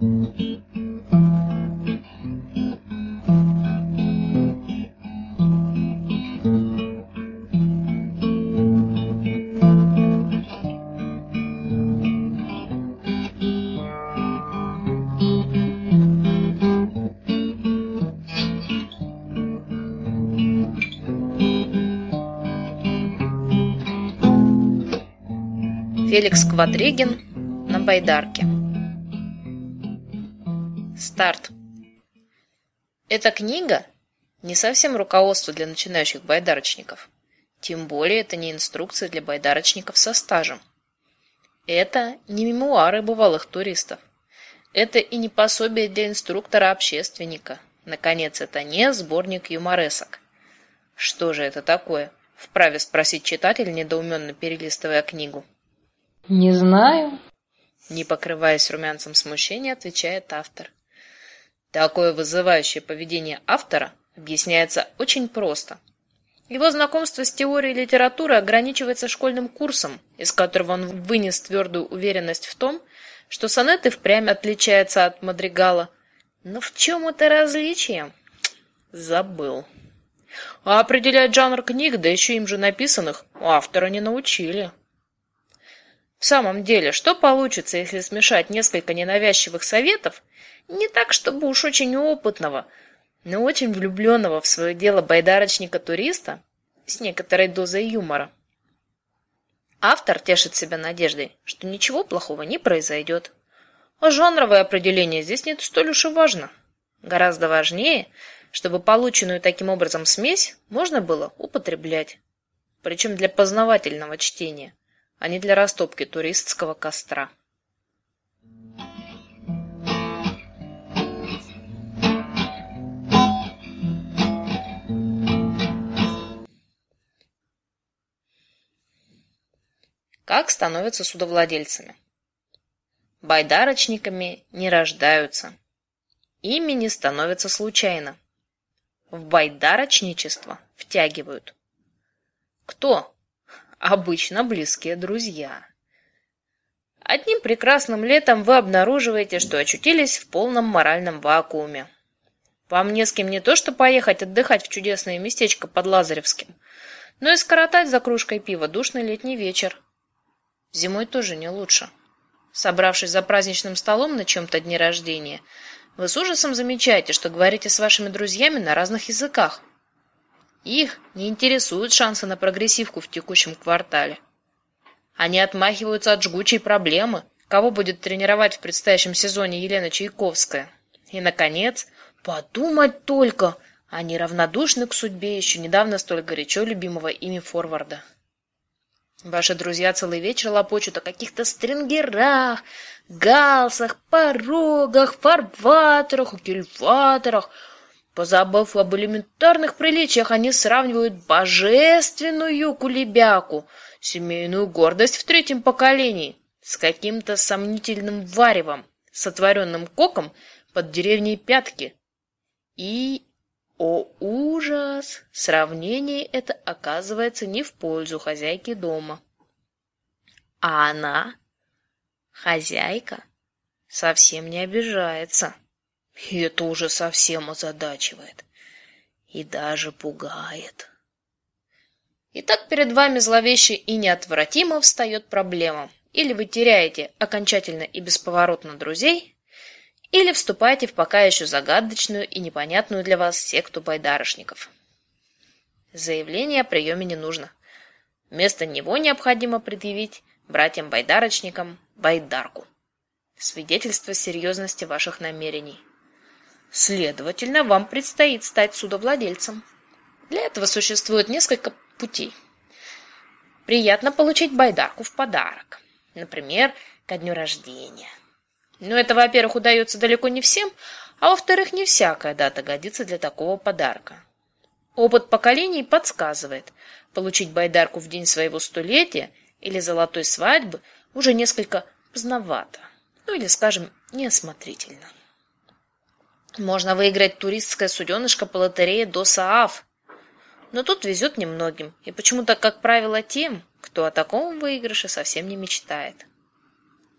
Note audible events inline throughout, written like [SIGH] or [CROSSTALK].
Феликс Квадригин на байдарке. Старт. Эта книга не совсем руководство для начинающих байдарочников. Тем более это не инструкция для байдарочников со стажем. Это не мемуары бывалых туристов. Это и не пособие для инструктора-общественника. Наконец, это не сборник юморесок. Что же это такое? Вправе спросить читатель, недоуменно перелистывая книгу. Не знаю. Не покрываясь румянцем смущения, отвечает автор. Такое вызывающее поведение автора объясняется очень просто. Его знакомство с теорией литературы ограничивается школьным курсом, из которого он вынес твердую уверенность в том, что сонет и впрямь отличается от мадригала. Но в чем это различие? Забыл. А определять жанр книг, да еще им же написанных, у автора не научили. В самом деле, что получится, если смешать несколько ненавязчивых советов, не так, чтобы уж очень опытного, но очень влюбленного в свое дело байдарочника-туриста с некоторой дозой юмора? Автор тешит себя надеждой, что ничего плохого не произойдет. А жанровое определение здесь не столь уж и важно. Гораздо важнее, чтобы полученную таким образом смесь можно было употреблять, причем для познавательного чтения а не для растопки туристского костра. Как становятся судовладельцами? Байдарочниками не рождаются. Ими не становятся случайно. В байдарочничество втягивают. Кто? обычно близкие друзья. Одним прекрасным летом вы обнаруживаете, что очутились в полном моральном вакууме. Вам не с кем не то что поехать отдыхать в чудесное местечко под Лазаревским, но и скоротать за кружкой пива душный летний вечер. Зимой тоже не лучше. Собравшись за праздничным столом на чем-то дне рождения, вы с ужасом замечаете, что говорите с вашими друзьями на разных языках. Их не интересуют шансы на прогрессивку в текущем квартале. Они отмахиваются от жгучей проблемы, кого будет тренировать в предстоящем сезоне Елена Чайковская. И, наконец, подумать только, они равнодушны к судьбе еще недавно столь горячо любимого ими форварда. Ваши друзья целый вечер лопочут о каких-то стрингерах, галсах, порогах, фарватерах, кильваторах, Позабыв об элементарных приличиях, они сравнивают божественную кулебяку, семейную гордость в третьем поколении, с каким-то сомнительным варевом, сотворенным коком под деревней Пятки. И, о ужас, сравнение это оказывается не в пользу хозяйки дома. А она, хозяйка, совсем не обижается. И это уже совсем озадачивает. И даже пугает. Итак, перед вами зловеще и неотвратимо встает проблема. Или вы теряете окончательно и бесповоротно друзей, или вступаете в пока еще загадочную и непонятную для вас секту байдарочников. Заявление о приеме не нужно. Вместо него необходимо предъявить братьям-байдарочникам байдарку. Свидетельство серьезности ваших намерений. Следовательно, вам предстоит стать судовладельцем. Для этого существует несколько путей. Приятно получить байдарку в подарок. Например, ко дню рождения. Но это, во-первых, удается далеко не всем, а во-вторых, не всякая дата годится для такого подарка. Опыт поколений подсказывает, получить байдарку в день своего столетия или золотой свадьбы уже несколько поздновато, ну или, скажем, неосмотрительно. Можно выиграть туристское суденышко по лотерее до Сааф. Но тут везет немногим, и почему-то, как правило, тем, кто о таком выигрыше совсем не мечтает.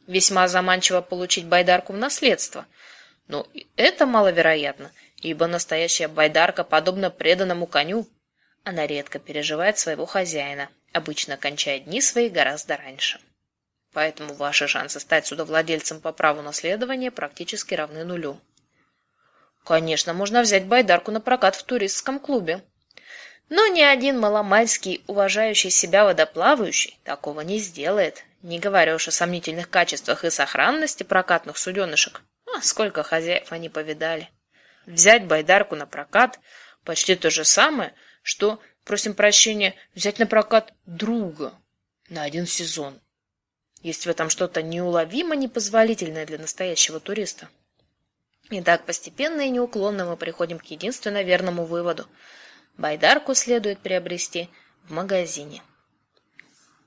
Весьма заманчиво получить байдарку в наследство. Но это маловероятно, ибо настоящая байдарка подобна преданному коню. Она редко переживает своего хозяина, обычно кончая дни свои гораздо раньше. Поэтому ваши шансы стать судовладельцем по праву наследования практически равны нулю. Конечно, можно взять байдарку на прокат в туристском клубе. Но ни один маломальский, уважающий себя водоплавающий, такого не сделает, не говоря уж о сомнительных качествах и сохранности прокатных суденышек. А сколько хозяев они повидали. Взять байдарку на прокат – почти то же самое, что, просим прощения, взять на прокат друга на один сезон. Есть в этом что-то неуловимо непозволительное для настоящего туриста. И так постепенно и неуклонно мы приходим к единственно верному выводу. Байдарку следует приобрести в магазине.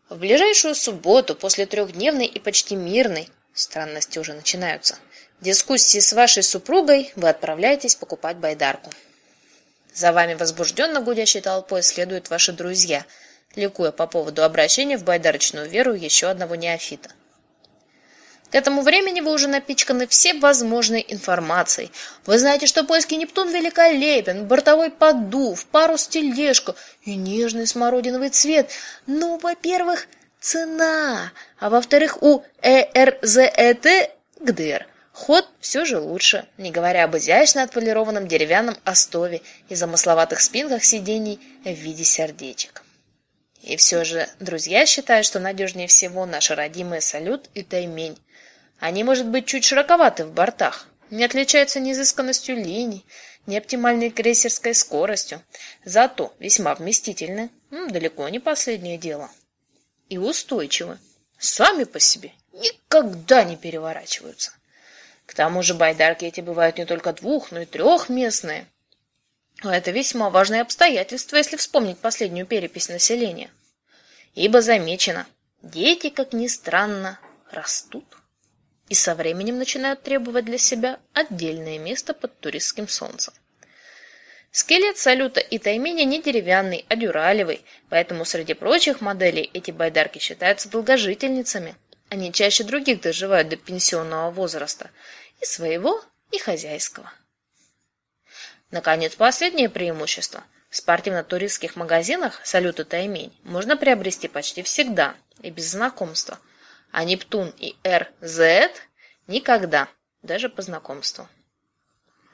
В ближайшую субботу, после трехдневной и почти мирной, странности уже начинаются, дискуссии с вашей супругой, вы отправляетесь покупать байдарку. За вами возбужденно гудящей толпой следуют ваши друзья, ликуя по поводу обращения в байдарочную веру еще одного неофита – к этому времени вы уже напичканы всей возможной информацией. Вы знаете, что польский Нептун великолепен, бортовой поддув, парус тележку и нежный смородиновый цвет. Ну, во-первых, цена, а во-вторых, у ЭРЗЭТ ГДР ход все же лучше, не говоря об изящно отполированном деревянном остове и замысловатых спинках сидений в виде сердечек. И все же друзья считают, что надежнее всего наши родимые салют и таймень. Они, может быть, чуть широковаты в бортах, не отличаются ни изысканностью линий, ни оптимальной крейсерской скоростью, зато весьма вместительны, ну, далеко не последнее дело. И устойчивы. Сами по себе никогда не переворачиваются. К тому же байдарки эти бывают не только двух, но и трехместные. А это весьма важное обстоятельство, если вспомнить последнюю перепись населения. Ибо замечено, дети, как ни странно, растут и со временем начинают требовать для себя отдельное место под туристским солнцем. Скелет салюта и тайменя не деревянный, а дюралевый, поэтому среди прочих моделей эти байдарки считаются долгожительницами. Они чаще других доживают до пенсионного возраста, и своего, и хозяйского. Наконец, последнее преимущество. В спортивно-туристских магазинах салют и таймень можно приобрести почти всегда и без знакомства – а Нептун и РЗ никогда, даже по знакомству.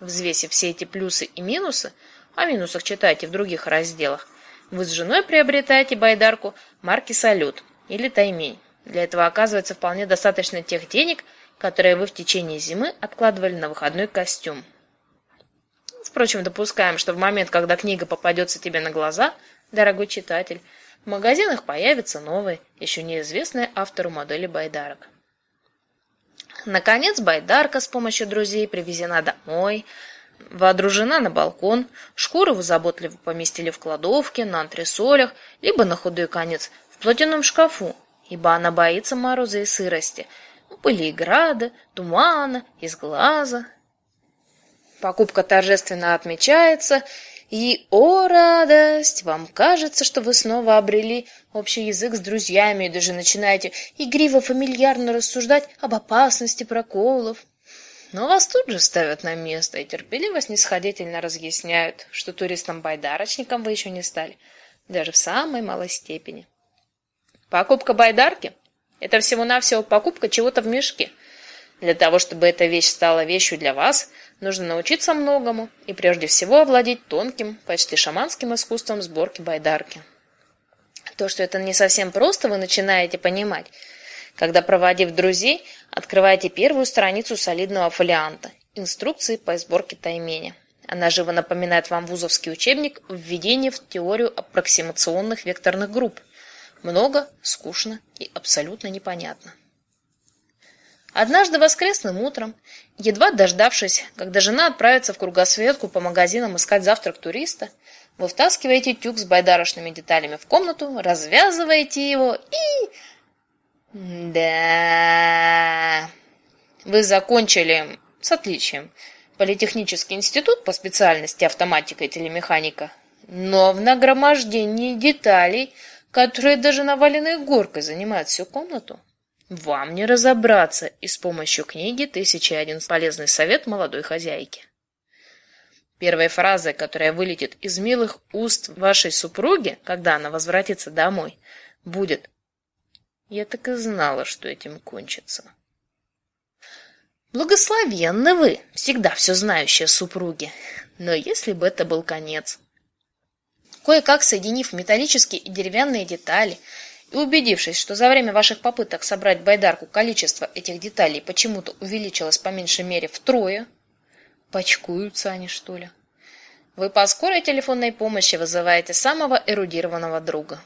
Взвесив все эти плюсы и минусы, о минусах читайте в других разделах, вы с женой приобретаете байдарку марки «Салют» или «Таймень». Для этого оказывается вполне достаточно тех денег, которые вы в течение зимы откладывали на выходной костюм. Впрочем, допускаем, что в момент, когда книга попадется тебе на глаза, дорогой читатель, в магазинах появятся новые, еще неизвестные автору модели байдарок. Наконец, байдарка с помощью друзей привезена домой, водружена на балкон, шкуру заботливо поместили в кладовке, на антресолях, либо на худой конец в платяном шкафу, ибо она боится мороза и сырости, пыли и града, тумана, из глаза. Покупка торжественно отмечается, и, о радость, вам кажется, что вы снова обрели общий язык с друзьями и даже начинаете игриво-фамильярно рассуждать об опасности проколов. Но вас тут же ставят на место и терпеливо снисходительно разъясняют, что туристом-байдарочником вы еще не стали, даже в самой малой степени. Покупка байдарки – это всего-навсего покупка чего-то в мешке. Для того, чтобы эта вещь стала вещью для вас – Нужно научиться многому и прежде всего овладеть тонким, почти шаманским искусством сборки байдарки. То, что это не совсем просто, вы начинаете понимать, когда, проводив друзей, открываете первую страницу солидного фолианта «Инструкции по сборке тайменя». Она живо напоминает вам вузовский учебник «Введение в теорию аппроксимационных векторных групп». Много, скучно и абсолютно непонятно. Однажды воскресным утром, едва дождавшись, когда жена отправится в кругосветку по магазинам искать завтрак туриста, вы втаскиваете тюк с байдарочными деталями в комнату, развязываете его и... Да... Вы закончили с отличием. Политехнический институт по специальности автоматика и телемеханика, но в нагромождении деталей, которые даже наваленной горкой занимают всю комнату, Вам не разобраться и с помощью книги «Тысяча один полезный совет молодой хозяйки». Первой фразой, которая вылетит из милых уст вашей супруги, когда она возвратится домой, будет «Я так и знала, что этим кончится». Благословенны вы, всегда все знающие супруги. Но если бы это был конец. Кое-как соединив металлические и деревянные детали и убедившись, что за время ваших попыток собрать байдарку количество этих деталей почему-то увеличилось по меньшей мере втрое, почкуются они, что ли, вы по скорой телефонной помощи вызываете самого эрудированного друга.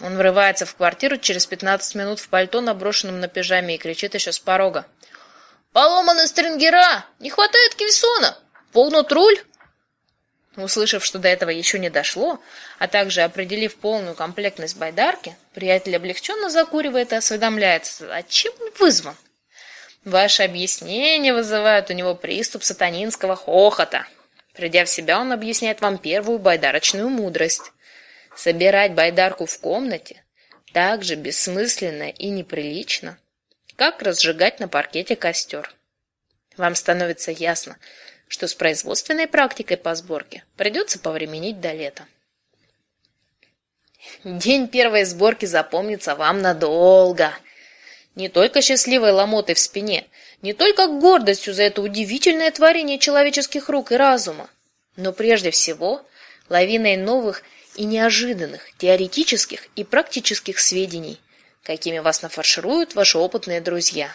Он врывается в квартиру через 15 минут в пальто, наброшенном на пижаме, и кричит еще с порога. Поломаны стрингера! Не хватает кельсона! Погнут руль!» Услышав, что до этого еще не дошло, а также определив полную комплектность байдарки, приятель облегченно закуривает и осведомляется, а чем он вызван. Ваши объяснения вызывают у него приступ сатанинского хохота. Придя в себя, он объясняет вам первую байдарочную мудрость. Собирать байдарку в комнате так же бессмысленно и неприлично, как разжигать на паркете костер. Вам становится ясно, что с производственной практикой по сборке придется повременить до лета. День первой сборки запомнится вам надолго. Не только счастливой ломотой в спине, не только гордостью за это удивительное творение человеческих рук и разума, но прежде всего лавиной новых и неожиданных теоретических и практических сведений – какими вас нафаршируют ваши опытные друзья.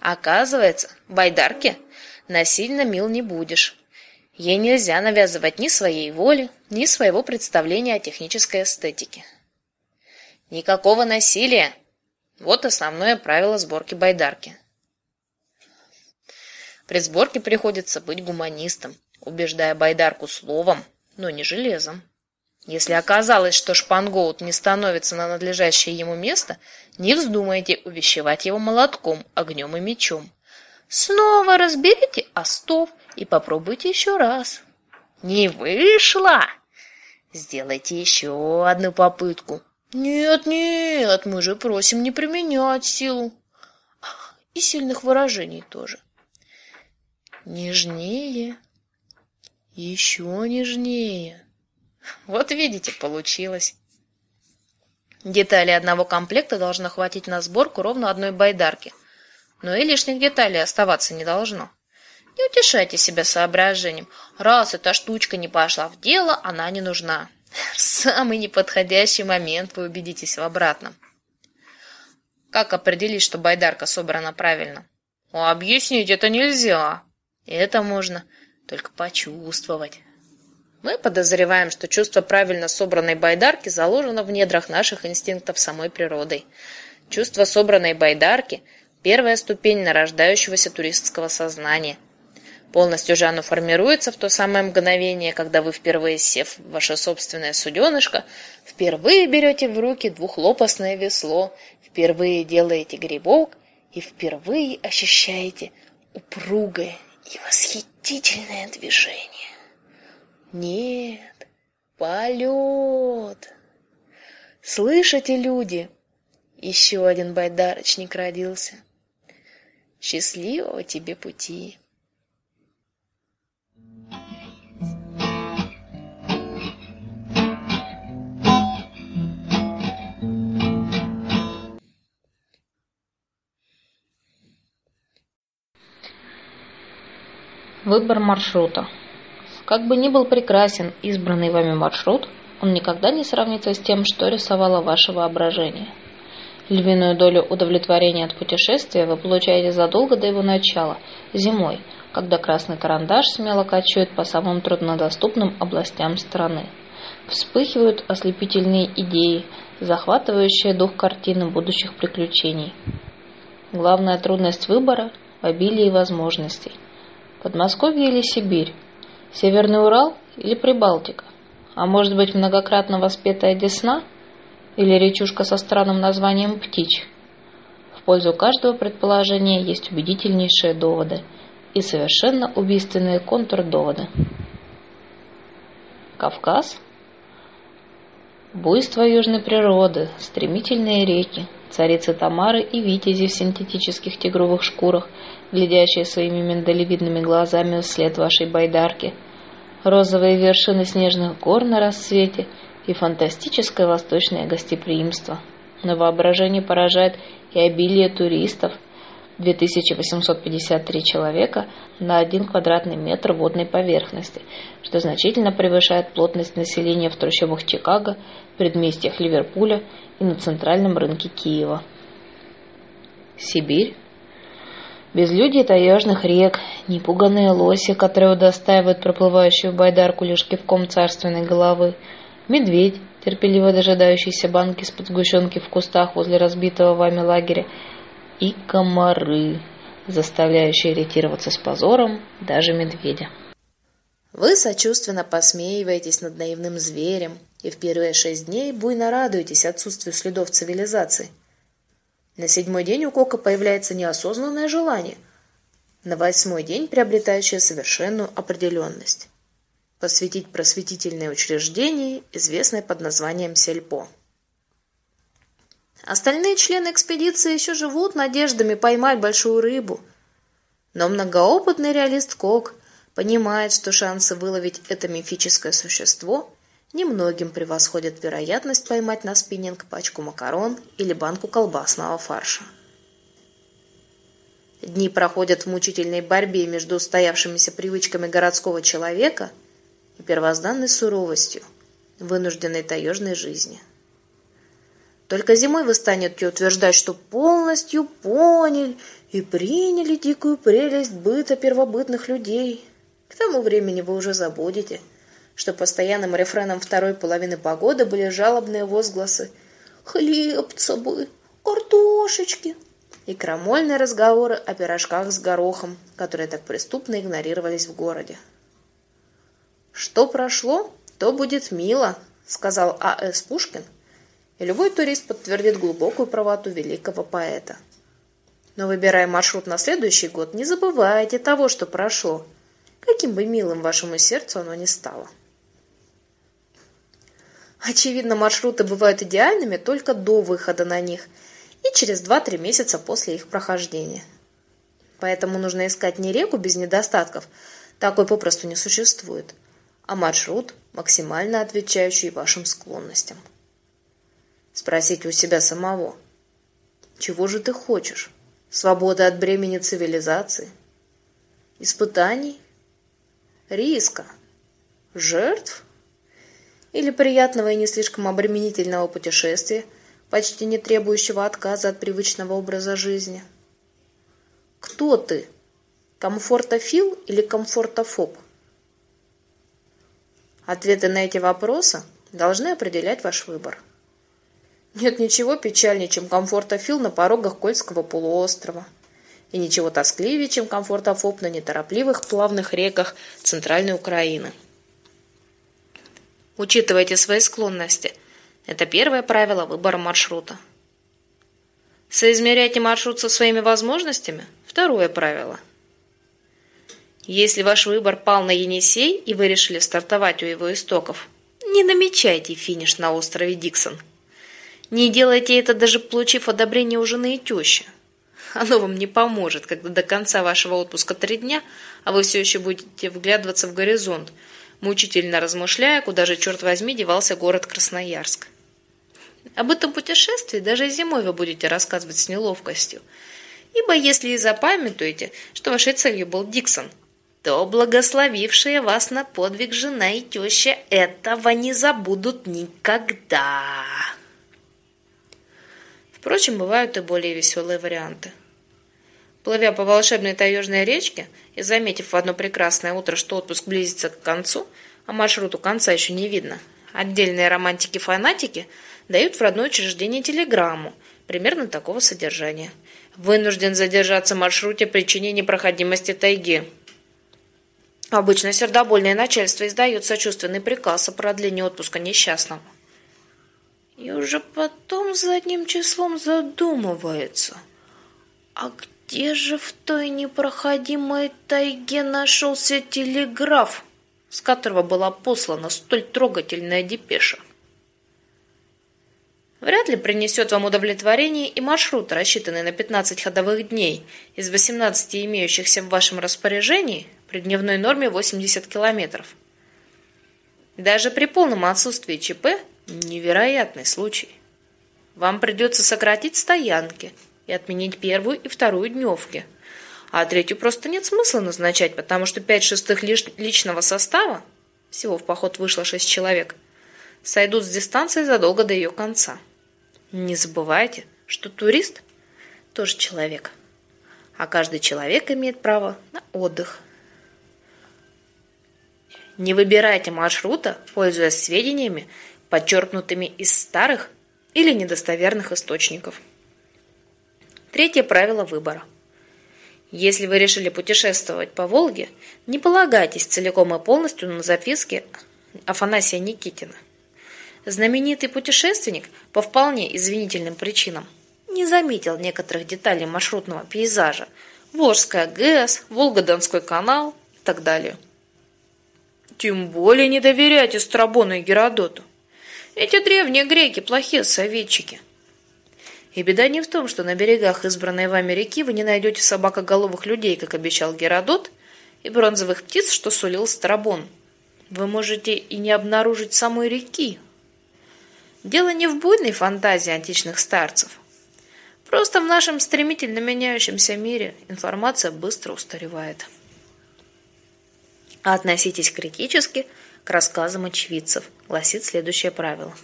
Оказывается, байдарке насильно мил не будешь. Ей нельзя навязывать ни своей воли, ни своего представления о технической эстетике. Никакого насилия. Вот основное правило сборки байдарки. При сборке приходится быть гуманистом, убеждая байдарку словом, но не железом. Если оказалось, что шпангоут не становится на надлежащее ему место, не вздумайте увещевать его молотком, огнем и мечом. Снова разберите остов и попробуйте еще раз. Не вышло? Сделайте еще одну попытку. Нет, нет, мы же просим не применять силу. И сильных выражений тоже. Нежнее. Еще нежнее. Вот видите, получилось. Детали одного комплекта должно хватить на сборку ровно одной байдарки. Но и лишних деталей оставаться не должно. Не утешайте себя соображением. Раз эта штучка не пошла в дело, она не нужна. В [LAUGHS] самый неподходящий момент вы убедитесь в обратном. Как определить, что байдарка собрана правильно? Объяснить это нельзя. Это можно только почувствовать. Мы подозреваем, что чувство правильно собранной байдарки заложено в недрах наших инстинктов самой природой. Чувство собранной байдарки – первая ступень нарождающегося туристского сознания. Полностью же оно формируется в то самое мгновение, когда вы, впервые сев в ваше собственное суденышко, впервые берете в руки двухлопастное весло, впервые делаете грибок и впервые ощущаете упругое и восхитительное движение. Нет, полет. Слышите, люди? Еще один байдарочник родился. Счастливого тебе пути. Выбор маршрута. Как бы ни был прекрасен избранный вами маршрут, он никогда не сравнится с тем, что рисовало ваше воображение. Львиную долю удовлетворения от путешествия вы получаете задолго до его начала, зимой, когда красный карандаш смело кочует по самым труднодоступным областям страны. Вспыхивают ослепительные идеи, захватывающие дух картины будущих приключений. Главная трудность выбора – в обилии возможностей. Подмосковье или Сибирь? Северный Урал или Прибалтика? А может быть, многократно воспетая Десна? Или речушка со странным названием Птич? В пользу каждого предположения есть убедительнейшие доводы и совершенно убийственные контрдоводы. Кавказ? Буйство южной природы, стремительные реки, царицы Тамары и витязи в синтетических тигровых шкурах, глядящие своими миндалевидными глазами вслед вашей байдарки, розовые вершины снежных гор на рассвете и фантастическое восточное гостеприимство. На воображение поражает и обилие туристов – 2853 человека на 1 квадратный метр водной поверхности, что значительно превышает плотность населения в трущобах Чикаго, предместьях Ливерпуля и на центральном рынке Киева. Сибирь. Безлюдие таежных рек, непуганные лоси, которые удостаивают проплывающую байдарку лишь кивком царственной головы, медведь, терпеливо дожидающийся банки с подсгущенки в кустах возле разбитого вами лагеря, и комары, заставляющие ретироваться с позором даже медведя. Вы сочувственно посмеиваетесь над наивным зверем и в первые шесть дней буйно радуетесь отсутствию следов цивилизации. На седьмой день у Кока появляется неосознанное желание, на восьмой день приобретающее совершенную определенность посвятить просветительное учреждение, известное под названием Сельпо. Остальные члены экспедиции еще живут надеждами поймать большую рыбу. Но многоопытный реалист Кок понимает, что шансы выловить это мифическое существо немногим превосходят вероятность поймать на спиннинг пачку макарон или банку колбасного фарша. Дни проходят в мучительной борьбе между устоявшимися привычками городского человека и первозданной суровостью вынужденной таежной жизни. Только зимой вы станете утверждать, что полностью поняли и приняли дикую прелесть быта первобытных людей. К тому времени вы уже забудете, что постоянным рефреном второй половины погоды были жалобные возгласы «Хлебца бы! Картошечки!» и крамольные разговоры о пирожках с горохом, которые так преступно игнорировались в городе. «Что прошло, то будет мило», — сказал А.С. Пушкин, и любой турист подтвердит глубокую правоту великого поэта. Но выбирая маршрут на следующий год, не забывайте того, что прошло, каким бы милым вашему сердцу оно ни стало. Очевидно, маршруты бывают идеальными только до выхода на них и через 2-3 месяца после их прохождения. Поэтому нужно искать не реку без недостатков, такой попросту не существует, а маршрут, максимально отвечающий вашим склонностям. Спросить у себя самого. Чего же ты хочешь? Свободы от бремени цивилизации? Испытаний? Риска? Жертв? Или приятного и не слишком обременительного путешествия, почти не требующего отказа от привычного образа жизни? Кто ты? Комфортофил или комфортофоб? Ответы на эти вопросы должны определять ваш выбор. Нет ничего печальнее, чем комфортофил на порогах Кольского полуострова. И ничего тоскливее, чем комфортофоб на неторопливых плавных реках Центральной Украины. Учитывайте свои склонности. Это первое правило выбора маршрута. Соизмеряйте маршрут со своими возможностями. Второе правило. Если ваш выбор пал на Енисей, и вы решили стартовать у его истоков, не намечайте финиш на острове Диксон. Не делайте это, даже получив одобрение у жены и тещи. Оно вам не поможет, когда до конца вашего отпуска три дня, а вы все еще будете вглядываться в горизонт, мучительно размышляя, куда же, черт возьми, девался город Красноярск. Об этом путешествии даже зимой вы будете рассказывать с неловкостью. Ибо если и запамятуете, что вашей целью был Диксон, то благословившие вас на подвиг жена и теща этого не забудут никогда. Впрочем, бывают и более веселые варианты. Плывя по волшебной таежной речке и заметив в одно прекрасное утро, что отпуск близится к концу, а маршруту конца еще не видно, отдельные романтики-фанатики дают в родное учреждение телеграмму, примерно такого содержания. Вынужден задержаться в маршруте причине непроходимости тайги. Обычно сердобольное начальство издает сочувственный приказ о продлении отпуска несчастному. И уже потом задним числом задумывается, а где же в той непроходимой тайге нашелся телеграф, с которого была послана столь трогательная депеша? Вряд ли принесет вам удовлетворение и маршрут, рассчитанный на 15 ходовых дней из 18 имеющихся в вашем распоряжении при дневной норме 80 километров. Даже при полном отсутствии ЧП невероятный случай. Вам придется сократить стоянки и отменить первую и вторую дневки. А третью просто нет смысла назначать, потому что 5 шестых личного состава, всего в поход вышло 6 человек, сойдут с дистанции задолго до ее конца. Не забывайте, что турист тоже человек, а каждый человек имеет право на отдых. Не выбирайте маршрута, пользуясь сведениями, подчеркнутыми из старых или недостоверных источников. Третье правило выбора. Если вы решили путешествовать по Волге, не полагайтесь целиком и полностью на записки Афанасия Никитина. Знаменитый путешественник по вполне извинительным причинам не заметил некоторых деталей маршрутного пейзажа. Волжская ГЭС, Волго-Донской канал и так далее. Тем более не доверяйте Страбону и Геродоту. Эти древние греки плохие советчики. И беда не в том, что на берегах избранной вами реки вы не найдете собакоголовых людей, как обещал Геродот, и бронзовых птиц, что сулил Страбон. Вы можете и не обнаружить самой реки, Дело не в буйной фантазии античных старцев. Просто в нашем стремительно меняющемся мире информация быстро устаревает. Относитесь критически к рассказам очевидцев, гласит следующее правило.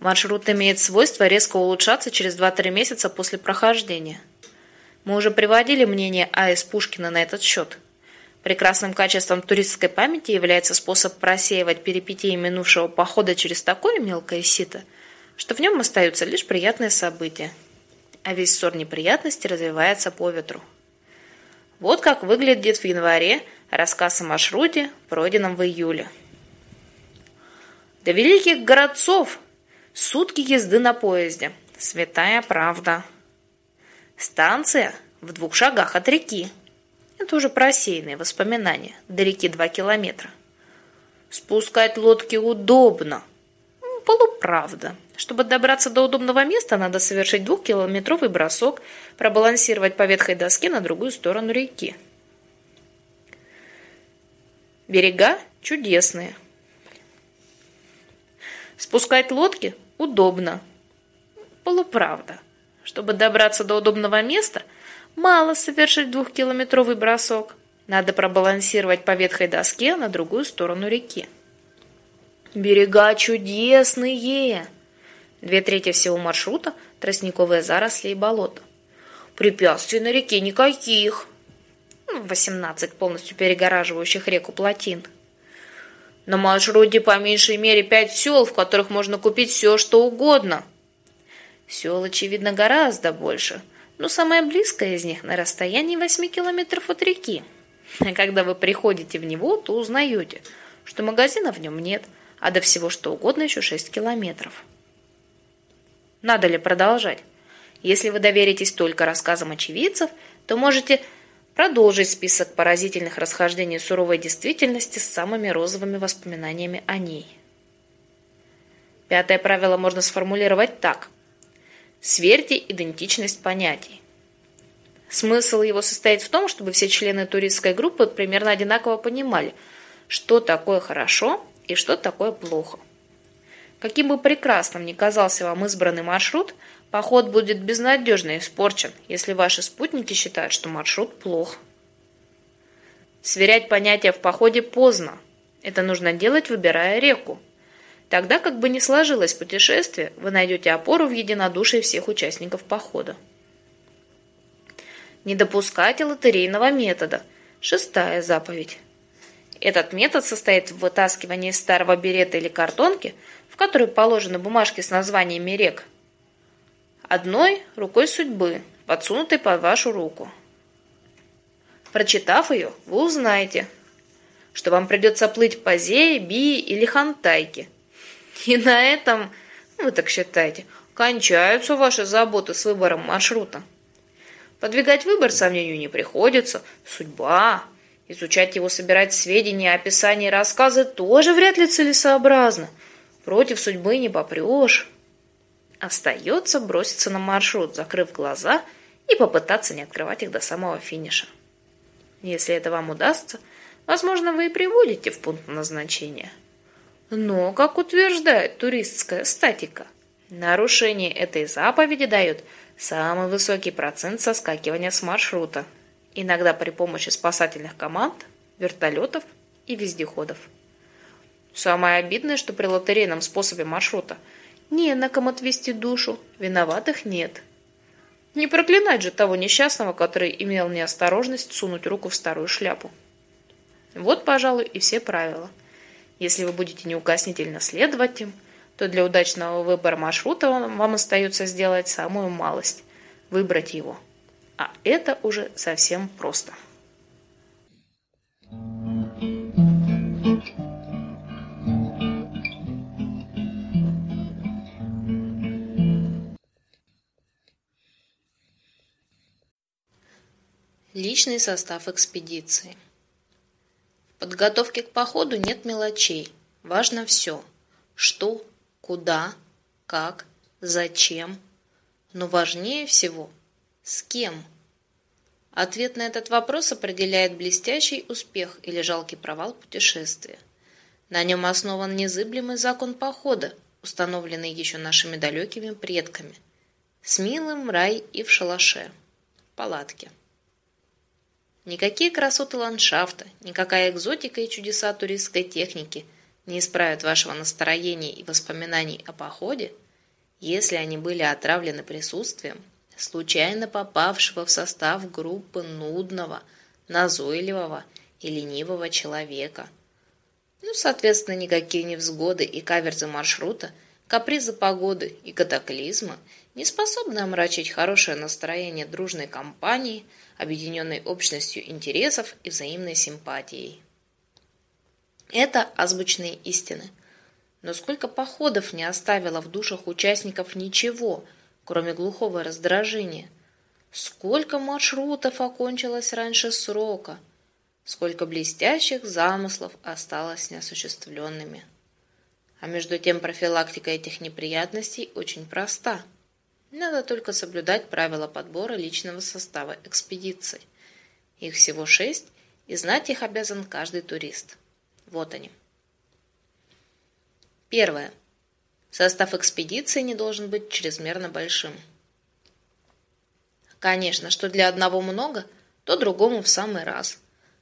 Маршрут имеет свойство резко улучшаться через 2-3 месяца после прохождения. Мы уже приводили мнение А.С. Пушкина на этот счет – Прекрасным качеством туристской памяти является способ просеивать перипетии минувшего похода через такое мелкое сито, что в нем остаются лишь приятные события, а весь ссор неприятностей развивается по ветру. Вот как выглядит в январе рассказ о маршруте, пройденном в июле. До великих городцов сутки езды на поезде. Святая правда. Станция в двух шагах от реки. Это уже просеянные воспоминания. До реки два километра. Спускать лодки удобно. Полуправда. Чтобы добраться до удобного места, надо совершить двухкилометровый бросок, пробалансировать по ветхой доске на другую сторону реки. Берега чудесные. Спускать лодки удобно. Полуправда. Чтобы добраться до удобного места – Мало совершить двухкилометровый бросок. Надо пробалансировать по ветхой доске на другую сторону реки. Берега чудесные. Две трети всего маршрута – тростниковые заросли и болото. Препятствий на реке никаких. 18 полностью перегораживающих реку плотин. На маршруте по меньшей мере пять сел, в которых можно купить все, что угодно. Сел, очевидно, гораздо больше – но самое близкое из них на расстоянии 8 километров от реки. И когда вы приходите в него, то узнаете, что магазина в нем нет, а до всего что угодно еще 6 километров. Надо ли продолжать? Если вы доверитесь только рассказам очевидцев, то можете продолжить список поразительных расхождений суровой действительности с самыми розовыми воспоминаниями о ней. Пятое правило можно сформулировать так – Сверьте идентичность понятий. Смысл его состоит в том, чтобы все члены туристской группы примерно одинаково понимали, что такое хорошо и что такое плохо. Каким бы прекрасным ни казался вам избранный маршрут, поход будет безнадежно испорчен, если ваши спутники считают, что маршрут плох. Сверять понятия в походе поздно. Это нужно делать, выбирая реку. Тогда, как бы ни сложилось путешествие, вы найдете опору в единодушии всех участников похода. Не допускайте лотерейного метода. Шестая заповедь. Этот метод состоит в вытаскивании старого берета или картонки, в которой положены бумажки с названиями рек, одной рукой судьбы, подсунутой под вашу руку. Прочитав ее, вы узнаете, что вам придется плыть по Зее, Бии или Хантайке – и на этом, вы так считаете, кончаются ваши заботы с выбором маршрута. Подвигать выбор сомнению не приходится. Судьба. Изучать его, собирать сведения, описания и рассказы тоже вряд ли целесообразно. Против судьбы не попрешь. Остается броситься на маршрут, закрыв глаза и попытаться не открывать их до самого финиша. Если это вам удастся, возможно, вы и приводите в пункт назначения. Но, как утверждает туристская статика, нарушение этой заповеди дает самый высокий процент соскакивания с маршрута, иногда при помощи спасательных команд, вертолетов и вездеходов. Самое обидное, что при лотерейном способе маршрута не на ком отвести душу, виноватых нет. Не проклинать же того несчастного, который имел неосторожность сунуть руку в старую шляпу. Вот, пожалуй, и все правила. Если вы будете неукоснительно следовать им, то для удачного выбора маршрута вам остается сделать самую малость – выбрать его. А это уже совсем просто. Личный состав экспедиции. В подготовке к походу нет мелочей. Важно все. Что, куда, как, зачем. Но важнее всего – с кем. Ответ на этот вопрос определяет блестящий успех или жалкий провал путешествия. На нем основан незыблемый закон похода, установленный еще нашими далекими предками. С милым рай и в шалаше. Палатке. Никакие красоты ландшафта, никакая экзотика и чудеса туристской техники не исправят вашего настроения и воспоминаний о походе, если они были отравлены присутствием случайно попавшего в состав группы нудного, назойливого и ленивого человека. Ну, соответственно, никакие невзгоды и каверзы маршрута, капризы погоды и катаклизма не способны омрачить хорошее настроение дружной компании – объединенной общностью интересов и взаимной симпатией. Это азбучные истины. Но сколько походов не оставило в душах участников ничего, кроме глухого раздражения. Сколько маршрутов окончилось раньше срока. Сколько блестящих замыслов осталось неосуществленными. А между тем профилактика этих неприятностей очень проста – надо только соблюдать правила подбора личного состава экспедиций. Их всего шесть, и знать их обязан каждый турист. Вот они. Первое. Состав экспедиции не должен быть чрезмерно большим. Конечно, что для одного много, то другому в самый раз,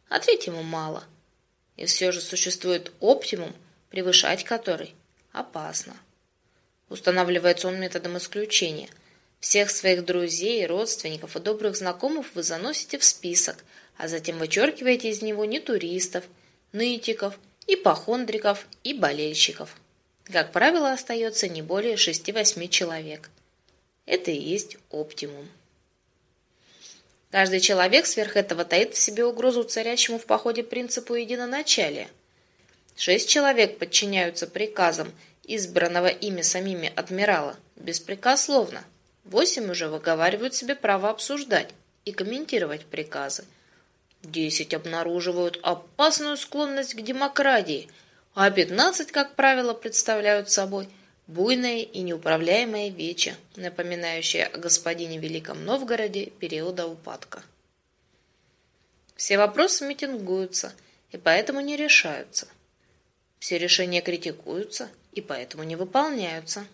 а третьему мало. И все же существует оптимум, превышать который опасно. Устанавливается он методом исключения. Всех своих друзей, родственников и добрых знакомых вы заносите в список, а затем вычеркиваете из него не туристов, нытиков, ипохондриков и болельщиков. Как правило, остается не более 6-8 человек. Это и есть оптимум. Каждый человек сверх этого таит в себе угрозу царящему в походе принципу единоначалия. Шесть человек подчиняются приказам избранного ими самими адмирала, беспрекословно. Восемь уже выговаривают себе право обсуждать и комментировать приказы. Десять обнаруживают опасную склонность к демократии, а пятнадцать, как правило, представляют собой буйное и неуправляемое вече, напоминающее о господине Великом Новгороде периода упадка. Все вопросы митингуются и поэтому не решаются. Все решения критикуются и поэтому не выполняются.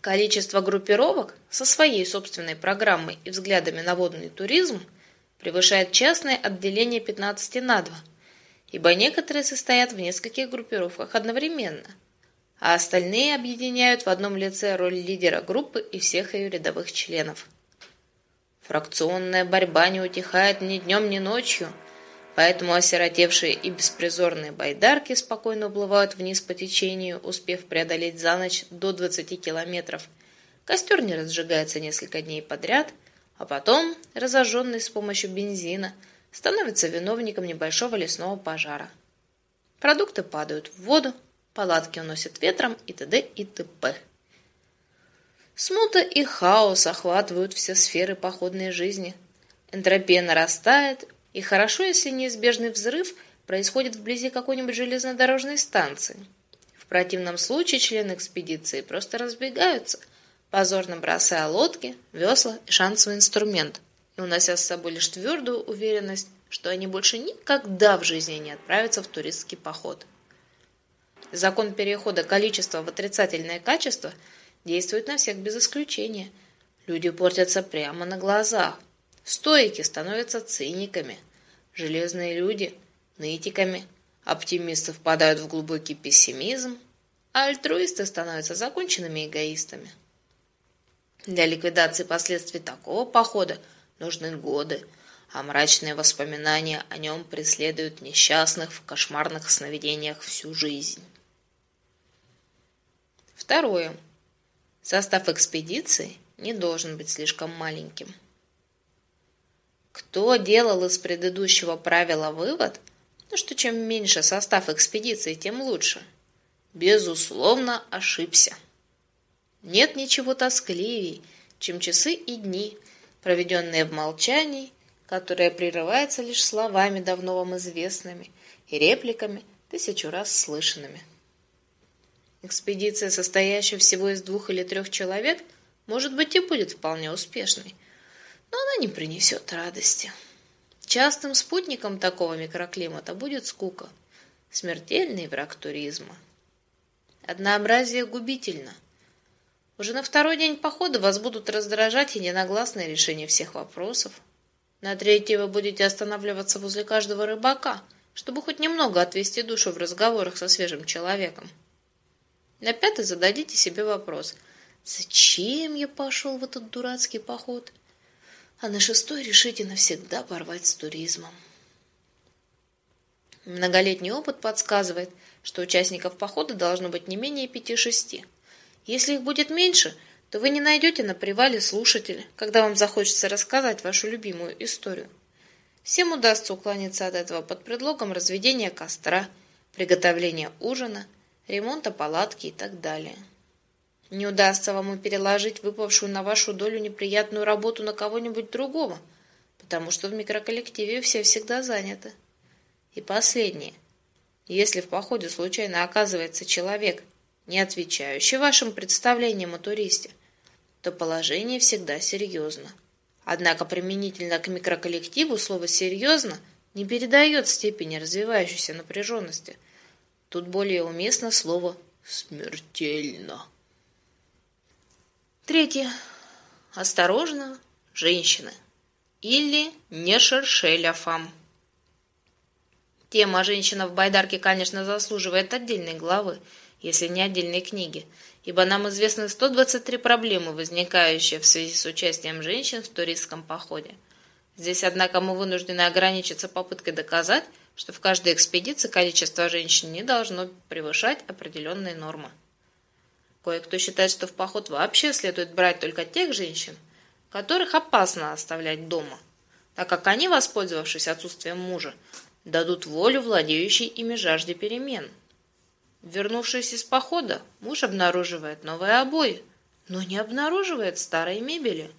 Количество группировок со своей собственной программой и взглядами на водный туризм превышает частное отделение 15 на 2, ибо некоторые состоят в нескольких группировках одновременно, а остальные объединяют в одном лице роль лидера группы и всех ее рядовых членов. Фракционная борьба не утихает ни днем, ни ночью – Поэтому осиротевшие и беспризорные байдарки спокойно уплывают вниз по течению, успев преодолеть за ночь до 20 километров. Костер не разжигается несколько дней подряд, а потом, разожженный с помощью бензина, становится виновником небольшого лесного пожара. Продукты падают в воду, палатки уносят ветром и т.д. и т.п. Смута и хаос охватывают все сферы походной жизни. Энтропия нарастает, и хорошо, если неизбежный взрыв происходит вблизи какой-нибудь железнодорожной станции. В противном случае члены экспедиции просто разбегаются, позорно бросая лодки, весла и шансовый инструмент, и унося с собой лишь твердую уверенность, что они больше никогда в жизни не отправятся в туристский поход. Закон перехода количества в отрицательное качество действует на всех без исключения. Люди портятся прямо на глазах. Стоики становятся циниками. Железные люди – нытиками. Оптимисты впадают в глубокий пессимизм, а альтруисты становятся законченными эгоистами. Для ликвидации последствий такого похода нужны годы, а мрачные воспоминания о нем преследуют несчастных в кошмарных сновидениях всю жизнь. Второе. Состав экспедиции не должен быть слишком маленьким. Кто делал из предыдущего правила вывод, ну, что чем меньше состав экспедиции, тем лучше, безусловно, ошибся. Нет ничего тоскливей, чем часы и дни, проведенные в молчании, которое прерывается лишь словами давно вам известными и репликами, тысячу раз слышанными. Экспедиция, состоящая всего из двух или трех человек, может быть и будет вполне успешной, но она не принесет радости. Частым спутником такого микроклимата будет скука, смертельный враг туризма. Однообразие губительно. Уже на второй день похода вас будут раздражать и ненагласное решение всех вопросов. На третий вы будете останавливаться возле каждого рыбака, чтобы хоть немного отвести душу в разговорах со свежим человеком. На пятый зададите себе вопрос. Зачем я пошел в этот дурацкий поход? А на шестой решите навсегда порвать с туризмом. Многолетний опыт подсказывает, что участников похода должно быть не менее пяти-шести. Если их будет меньше, то вы не найдете на привале слушателя, когда вам захочется рассказать вашу любимую историю. Всем удастся уклониться от этого под предлогом разведения костра, приготовления ужина ремонта палатки и так далее. Не удастся вам и переложить выпавшую на вашу долю неприятную работу на кого-нибудь другого, потому что в микроколлективе все всегда заняты. И последнее. Если в походе случайно оказывается человек, не отвечающий вашим представлениям о туристе, то положение всегда серьезно. Однако применительно к микроколлективу слово «серьезно» не передает степени развивающейся напряженности – Тут более уместно слово «смертельно». Третье. Осторожно, женщины. Или не шершеля фам. Тема «Женщина в байдарке», конечно, заслуживает отдельной главы, если не отдельной книги, ибо нам известны 123 проблемы, возникающие в связи с участием женщин в туристском походе. Здесь, однако, мы вынуждены ограничиться попыткой доказать, что в каждой экспедиции количество женщин не должно превышать определенные нормы. Кое-кто считает, что в поход вообще следует брать только тех женщин, которых опасно оставлять дома, так как они, воспользовавшись отсутствием мужа, дадут волю владеющей ими жажде перемен. Вернувшись из похода, муж обнаруживает новые обои, но не обнаруживает старой мебели.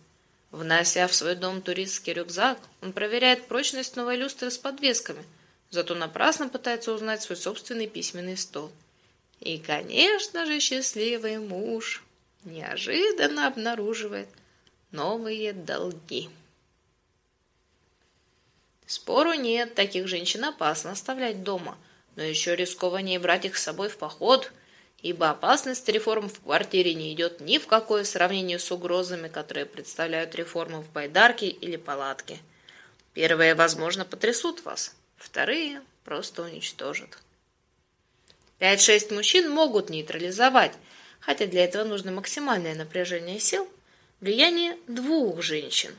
Внося в свой дом туристский рюкзак, он проверяет прочность новой люстры с подвесками – Зато напрасно пытается узнать свой собственный письменный стол. И, конечно же, счастливый муж неожиданно обнаруживает новые долги. Спору нет, таких женщин опасно оставлять дома, но еще рискованнее брать их с собой в поход, ибо опасность реформ в квартире не идет ни в какое сравнение с угрозами, которые представляют реформы в байдарке или палатке. Первые, возможно, потрясут вас, Вторые просто уничтожат. Пять-шесть мужчин могут нейтрализовать, хотя для этого нужно максимальное напряжение сил, влияние двух женщин.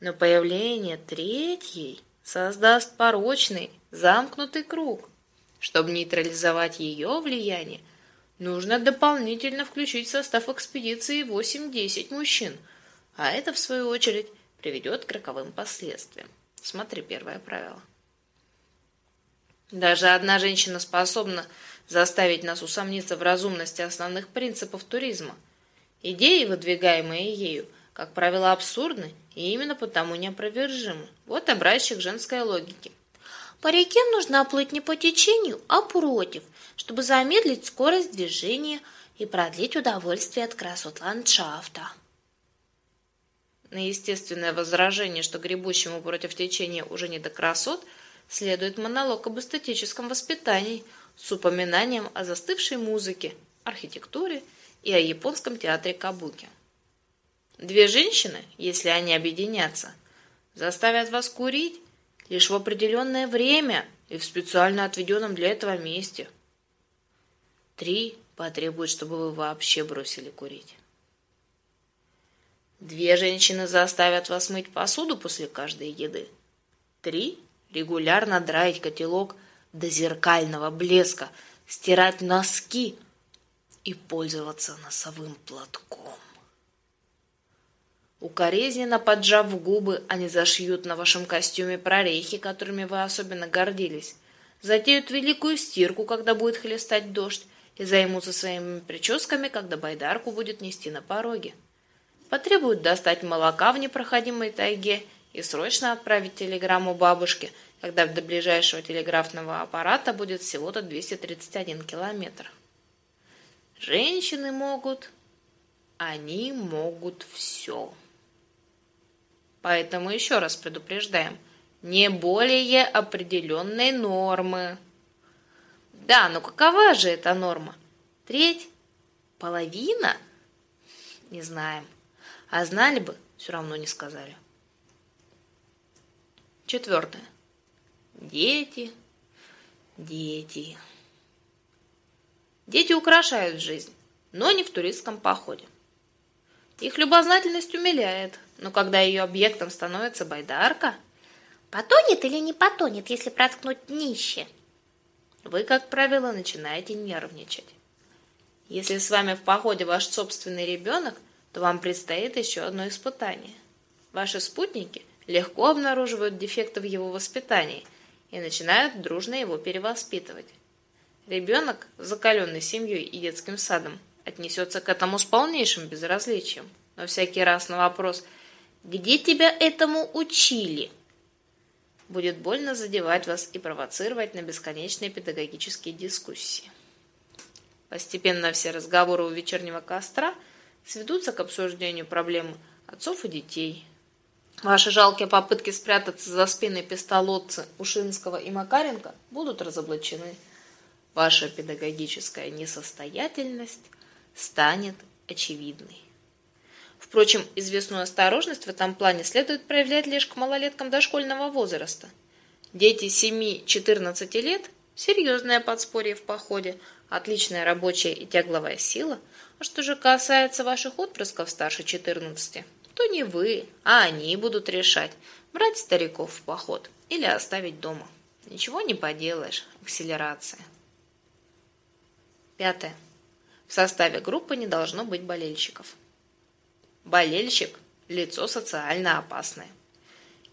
Но появление третьей создаст порочный, замкнутый круг. Чтобы нейтрализовать ее влияние, нужно дополнительно включить в состав экспедиции 8-10 мужчин, а это, в свою очередь, приведет к роковым последствиям. Смотри первое правило. Даже одна женщина способна заставить нас усомниться в разумности основных принципов туризма. Идеи, выдвигаемые ею, как правило, абсурдны и именно потому неопровержимы. Вот образчик женской логики. По реке нужно плыть не по течению, а против, чтобы замедлить скорость движения и продлить удовольствие от красот ландшафта. На естественное возражение, что гребущему против течения уже не до красот, следует монолог об эстетическом воспитании с упоминанием о застывшей музыке, архитектуре и о японском театре Кабуки. Две женщины, если они объединятся, заставят вас курить лишь в определенное время и в специально отведенном для этого месте. Три потребуют, чтобы вы вообще бросили курить. Две женщины заставят вас мыть посуду после каждой еды. Три регулярно драить котелок до зеркального блеска, стирать носки и пользоваться носовым платком. Укоризненно поджав губы, они зашьют на вашем костюме прорехи, которыми вы особенно гордились, затеют великую стирку, когда будет хлестать дождь, и займутся своими прическами, когда байдарку будет нести на пороге. Потребуют достать молока в непроходимой тайге и срочно отправить телеграмму бабушке, когда до ближайшего телеграфного аппарата будет всего-то 231 километр. Женщины могут, они могут все. Поэтому еще раз предупреждаем, не более определенной нормы. Да, но какова же эта норма? Треть? Половина? Не знаем. А знали бы, все равно не сказали. Четвертое. Дети, дети. Дети украшают жизнь, но не в туристском походе. Их любознательность умиляет, но когда ее объектом становится байдарка... Потонет или не потонет, если проткнуть днище? Вы, как правило, начинаете нервничать. Если с вами в походе ваш собственный ребенок, то вам предстоит еще одно испытание. Ваши спутники легко обнаруживают дефекты в его воспитании и начинают дружно его перевоспитывать. Ребенок, закаленный семьей и детским садом, отнесется к этому с полнейшим безразличием. Но всякий раз на вопрос – где тебя этому учили? Будет больно задевать вас и провоцировать на бесконечные педагогические дискуссии. Постепенно все разговоры у вечернего костра сведутся к обсуждению проблем отцов и детей. Ваши жалкие попытки спрятаться за спиной пистолотца Ушинского и Макаренко будут разоблачены. Ваша педагогическая несостоятельность станет очевидной. Впрочем, известную осторожность в этом плане следует проявлять лишь к малолеткам дошкольного возраста. Дети 7-14 лет – серьезное подспорье в походе, отличная рабочая и тягловая сила. А что же касается ваших отпрысков старше 14, то не вы, а они будут решать, брать стариков в поход или оставить дома. Ничего не поделаешь, акселерация. Пятое. В составе группы не должно быть болельщиков. Болельщик – лицо социально опасное.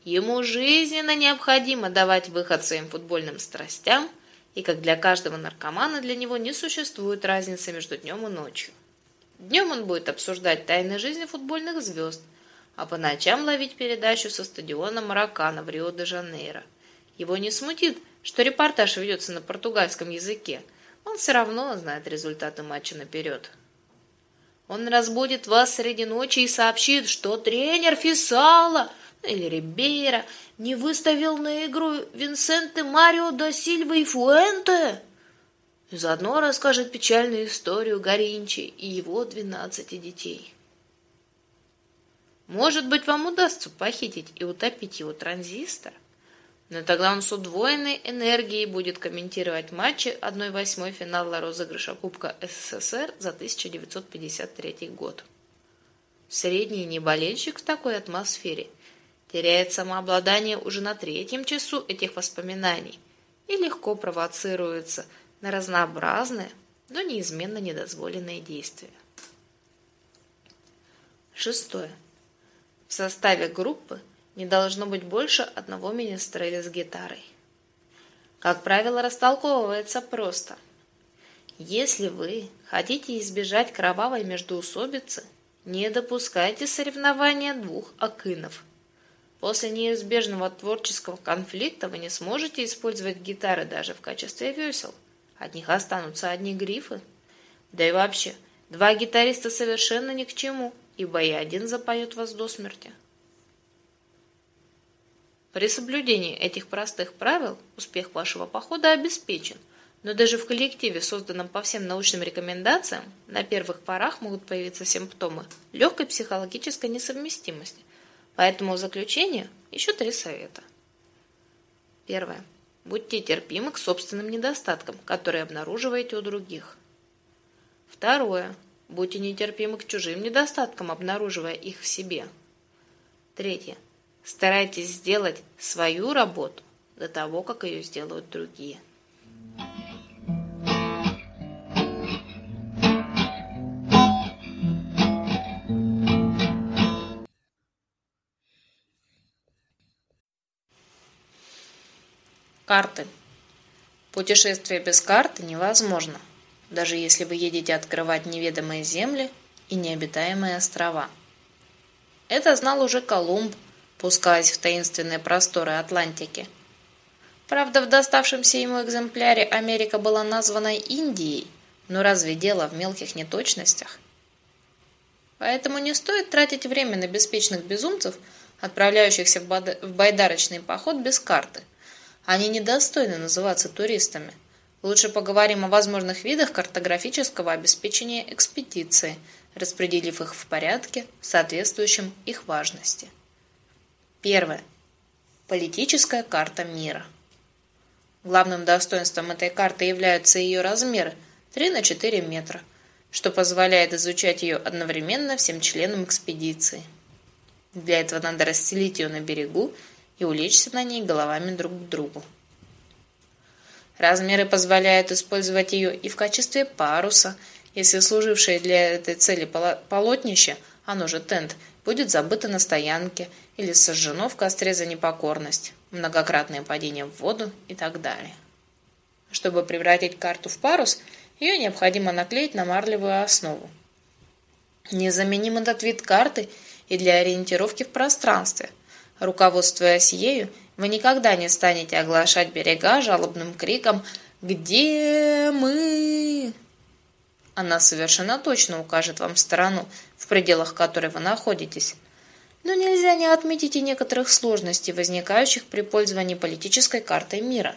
Ему жизненно необходимо давать выход своим футбольным страстям, и как для каждого наркомана для него не существует разницы между днем и ночью. Днем он будет обсуждать тайны жизни футбольных звезд, а по ночам ловить передачу со стадиона Маракана в Рио-де-Жанейро. Его не смутит, что репортаж ведется на португальском языке. Он все равно знает результаты матча наперед. Он разбудит вас среди ночи и сообщит, что тренер Фисала или Рибейра не выставил на игру Винсенте Марио да Сильва и Фуэнте. И заодно расскажет печальную историю Горинчи и его двенадцати детей. Может быть, вам удастся похитить и утопить его транзистор – но тогда он с удвоенной энергией будет комментировать матчи 1-8 финала розыгрыша Кубка СССР за 1953 год. Средний неболельщик в такой атмосфере теряет самообладание уже на третьем часу этих воспоминаний и легко провоцируется на разнообразные, но неизменно недозволенные действия. Шестое. В составе группы не должно быть больше одного министреля с гитарой. Как правило, растолковывается просто. Если вы хотите избежать кровавой междоусобицы, не допускайте соревнования двух акынов. После неизбежного творческого конфликта вы не сможете использовать гитары даже в качестве весел. От них останутся одни грифы. Да и вообще, два гитариста совершенно ни к чему, ибо и один запоет вас до смерти. При соблюдении этих простых правил успех вашего похода обеспечен, но даже в коллективе, созданном по всем научным рекомендациям, на первых порах могут появиться симптомы легкой психологической несовместимости, Поэтому в заключение еще три совета. Первое. Будьте терпимы к собственным недостаткам, которые обнаруживаете у других. Второе. Будьте нетерпимы к чужим недостаткам, обнаруживая их в себе. Третье. Старайтесь сделать свою работу до того, как ее сделают другие. Карты. Путешествие без карты невозможно, даже если вы едете открывать неведомые земли и необитаемые острова. Это знал уже Колумб, пускаясь в таинственные просторы Атлантики. Правда, в доставшемся ему экземпляре Америка была названа Индией, но разве дело в мелких неточностях? Поэтому не стоит тратить время на беспечных безумцев, отправляющихся в байдарочный поход без карты – они недостойны называться туристами. Лучше поговорим о возможных видах картографического обеспечения экспедиции, распределив их в порядке, соответствующем их важности. Первое. Политическая карта мира. Главным достоинством этой карты являются ее размеры 3 на 4 метра, что позволяет изучать ее одновременно всем членам экспедиции. Для этого надо расстелить ее на берегу и улечься на ней головами друг к другу. Размеры позволяют использовать ее и в качестве паруса, если служившее для этой цели полотнище, оно же тент, будет забыто на стоянке или сожжено в костре за непокорность, многократное падение в воду и так далее. Чтобы превратить карту в парус, ее необходимо наклеить на марлевую основу. Незаменим этот вид карты и для ориентировки в пространстве, Руководствуясь ею, вы никогда не станете оглашать берега жалобным криком «Где мы?». Она совершенно точно укажет вам сторону, в пределах которой вы находитесь. Но нельзя не отметить и некоторых сложностей, возникающих при пользовании политической картой мира.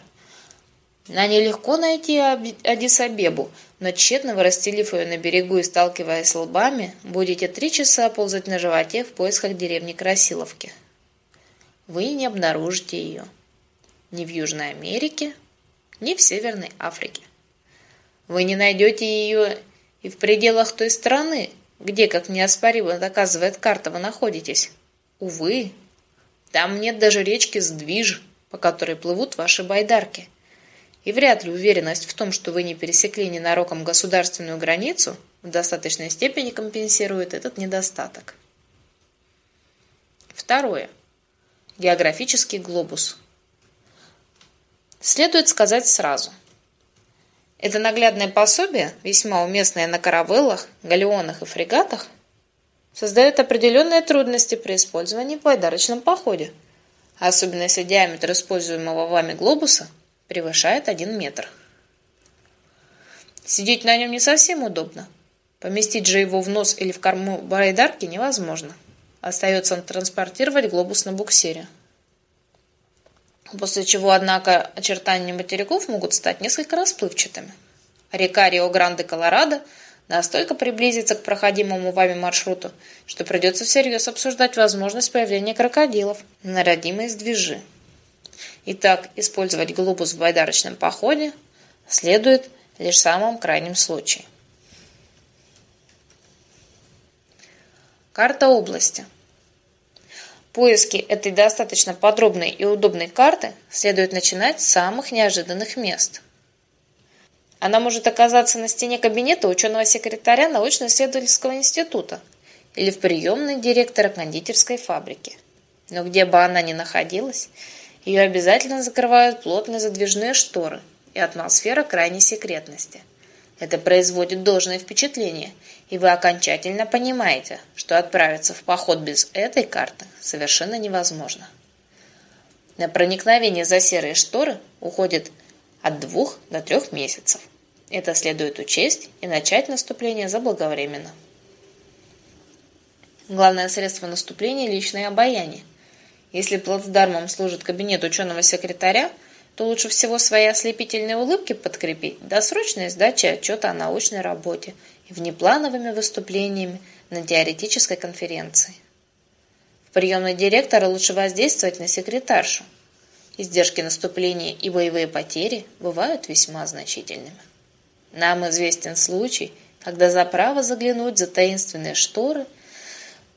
На ней легко найти Адисабебу, но тщетно вы ее на берегу и сталкиваясь лбами, будете три часа ползать на животе в поисках деревни Красиловки вы не обнаружите ее ни в Южной Америке, ни в Северной Африке. Вы не найдете ее и в пределах той страны, где, как неоспоримо доказывает карта, вы находитесь. Увы, там нет даже речки Сдвиж, по которой плывут ваши байдарки. И вряд ли уверенность в том, что вы не пересекли ненароком государственную границу, в достаточной степени компенсирует этот недостаток. Второе. Географический глобус. Следует сказать сразу. Это наглядное пособие, весьма уместное на каравеллах, галеонах и фрегатах, создает определенные трудности при использовании в подарочном походе, особенно если диаметр используемого вами глобуса превышает 1 метр. Сидеть на нем не совсем удобно. Поместить же его в нос или в корму байдарки невозможно. Остается транспортировать глобус на буксире. После чего, однако, очертания материков могут стать несколько расплывчатыми. Река Рио-Гранде-Колорадо настолько приблизится к проходимому вами маршруту, что придется всерьез обсуждать возможность появления крокодилов на родимой сдвижи. Итак, использовать глобус в байдарочном походе следует лишь в самом крайнем случае. Карта области. Поиски этой достаточно подробной и удобной карты следует начинать с самых неожиданных мест. Она может оказаться на стене кабинета ученого-секретаря научно-исследовательского института или в приемной директора кондитерской фабрики. Но где бы она ни находилась, ее обязательно закрывают плотные задвижные шторы и атмосфера крайней секретности. Это производит должное впечатление, и вы окончательно понимаете, что отправиться в поход без этой карты совершенно невозможно. На проникновение за серые шторы уходит от двух до трех месяцев. Это следует учесть и начать наступление заблаговременно. Главное средство наступления – личное обаяние. Если плацдармом служит кабинет ученого-секретаря, то лучше всего свои ослепительные улыбки подкрепить досрочной сдачей отчета о научной работе и внеплановыми выступлениями на теоретической конференции. В приемной директора лучше воздействовать на секретаршу. Издержки наступления и боевые потери бывают весьма значительными. Нам известен случай, когда за право заглянуть за таинственные шторы –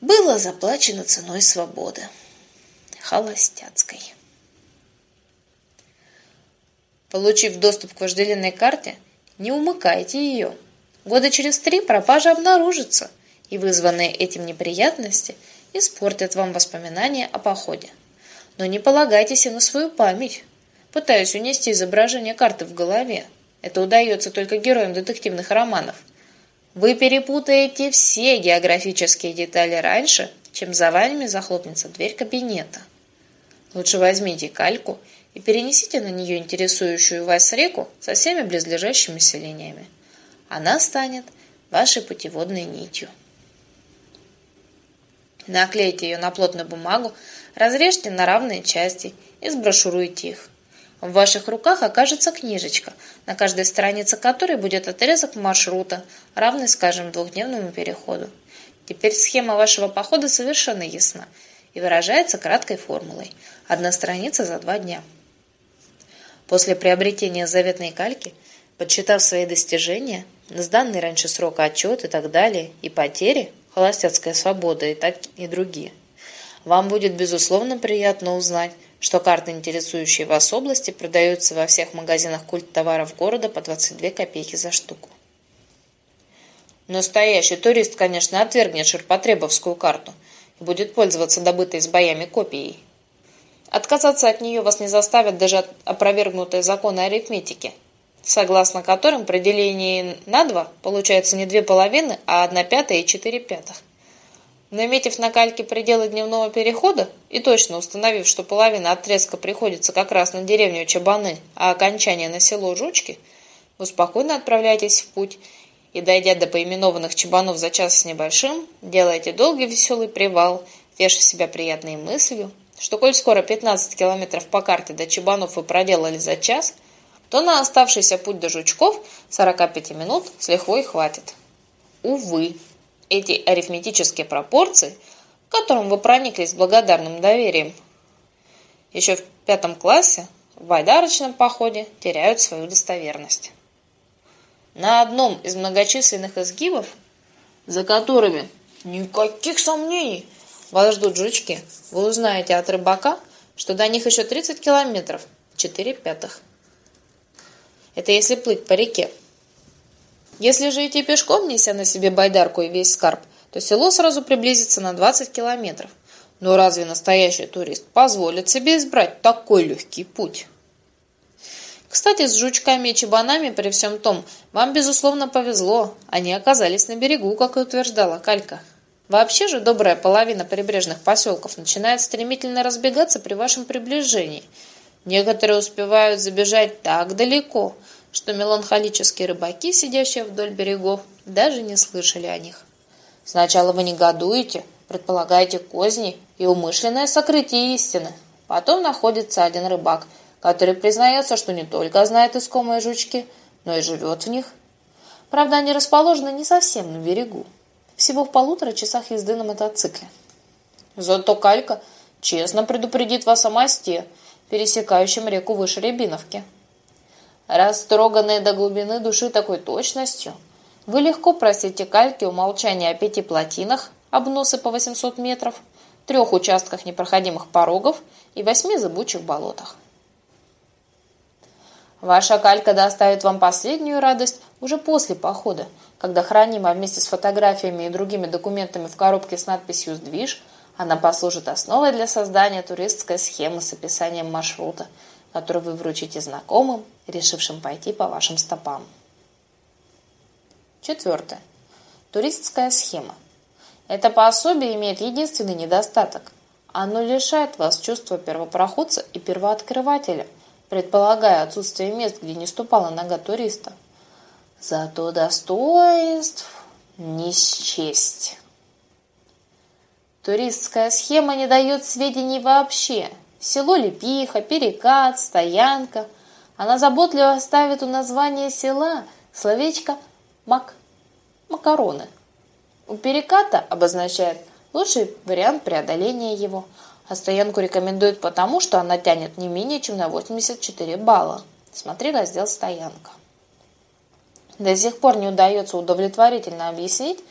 было заплачено ценой свободы. Холостяцкой. Получив доступ к вожделенной карте, не умыкайте ее. Года через три пропажа обнаружится, и вызванные этим неприятности испортят вам воспоминания о походе. Но не полагайтесь и на свою память. Пытаюсь унести изображение карты в голове. Это удается только героям детективных романов – вы перепутаете все географические детали раньше, чем за вами захлопнется дверь кабинета. Лучше возьмите кальку и перенесите на нее интересующую вас реку со всеми близлежащими селениями. Она станет вашей путеводной нитью. Наклейте ее на плотную бумагу, разрежьте на равные части и сброшуруйте их. В ваших руках окажется книжечка, на каждой странице которой будет отрезок маршрута, равный, скажем, двухдневному переходу. Теперь схема вашего похода совершенно ясна и выражается краткой формулой. Одна страница за два дня. После приобретения заветной кальки, подсчитав свои достижения, сданный раньше срока отчет и так далее, и потери, холостяцкая свобода и так и другие, вам будет безусловно приятно узнать, что карты, интересующие вас области, продаются во всех магазинах культ товаров города по 22 копейки за штуку. Настоящий турист, конечно, отвергнет ширпотребовскую карту и будет пользоваться добытой с боями копией. Отказаться от нее вас не заставят даже опровергнутые законы арифметики, согласно которым при делении на два получается не две половины, а одна пятая и четыре пятых. Наметив на кальке пределы дневного перехода и точно установив, что половина отрезка приходится как раз на деревню Чабаны, а окончание на село Жучки, вы спокойно отправляетесь в путь и, дойдя до поименованных Чабанов за час с небольшим, делаете долгий веселый привал, теша себя приятной мыслью, что коль скоро 15 километров по карте до Чабанов вы проделали за час, то на оставшийся путь до Жучков 45 минут с лихвой хватит. Увы, эти арифметические пропорции, к которым вы прониклись с благодарным доверием, еще в пятом классе в байдарочном походе теряют свою достоверность. На одном из многочисленных изгибов, за которыми никаких сомнений вас ждут жучки, вы узнаете от рыбака, что до них еще 30 километров, 4 пятых. Это если плыть по реке. Если же идти пешком, неся на себе байдарку и весь скарб, то село сразу приблизится на 20 километров. Но разве настоящий турист позволит себе избрать такой легкий путь? Кстати, с жучками и чебанами при всем том, вам, безусловно, повезло. Они оказались на берегу, как и утверждала Калька. Вообще же добрая половина прибрежных поселков начинает стремительно разбегаться при вашем приближении. Некоторые успевают забежать так далеко – что меланхолические рыбаки, сидящие вдоль берегов, даже не слышали о них. Сначала вы негодуете, предполагаете козни и умышленное сокрытие истины. Потом находится один рыбак, который признается, что не только знает искомые жучки, но и живет в них. Правда, они расположены не совсем на берегу, всего в полутора часах езды на мотоцикле. Зато Калька честно предупредит вас о мосте, пересекающем реку выше Рябиновки. Растроганные до глубины души такой точностью, вы легко простите кальки умолчание о пяти плотинах, обносы по 800 метров, трех участках непроходимых порогов и восьми зыбучих болотах. Ваша калька доставит вам последнюю радость уже после похода, когда хранима вместе с фотографиями и другими документами в коробке с надписью «Сдвиж», она послужит основой для создания туристской схемы с описанием маршрута – который вы вручите знакомым, решившим пойти по вашим стопам. Четвертое. Туристская схема. Это пособие имеет единственный недостаток. Оно лишает вас чувства первопроходца и первооткрывателя, предполагая отсутствие мест, где не ступала нога туриста. Зато достоинств не счесть. Туристская схема не дает сведений вообще. Село Лепиха, перекат, стоянка. Она заботливо ставит у названия села словечко «мак» – макароны. У переката обозначает лучший вариант преодоления его, а стоянку рекомендуют потому, что она тянет не менее чем на 84 балла. Смотри раздел «Стоянка». До сих пор не удается удовлетворительно объяснить,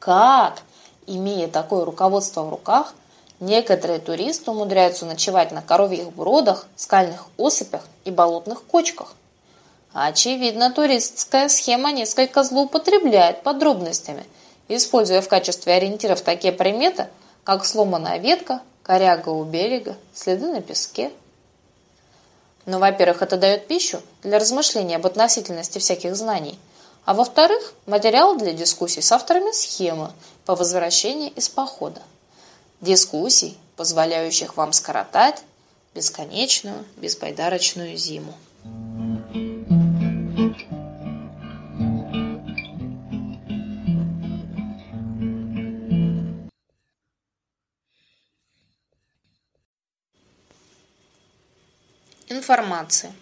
как, имея такое руководство в руках, некоторые туристы умудряются ночевать на коровьих бродах, скальных осыпях и болотных кочках. Очевидно, туристская схема несколько злоупотребляет подробностями, используя в качестве ориентиров такие приметы, как сломанная ветка, коряга у берега, следы на песке. Но, во-первых, это дает пищу для размышления об относительности всяких знаний, а во-вторых, материал для дискуссий с авторами схемы по возвращении из похода. Дискуссий, позволяющих вам скоротать бесконечную, беспойдарочную зиму. Информация.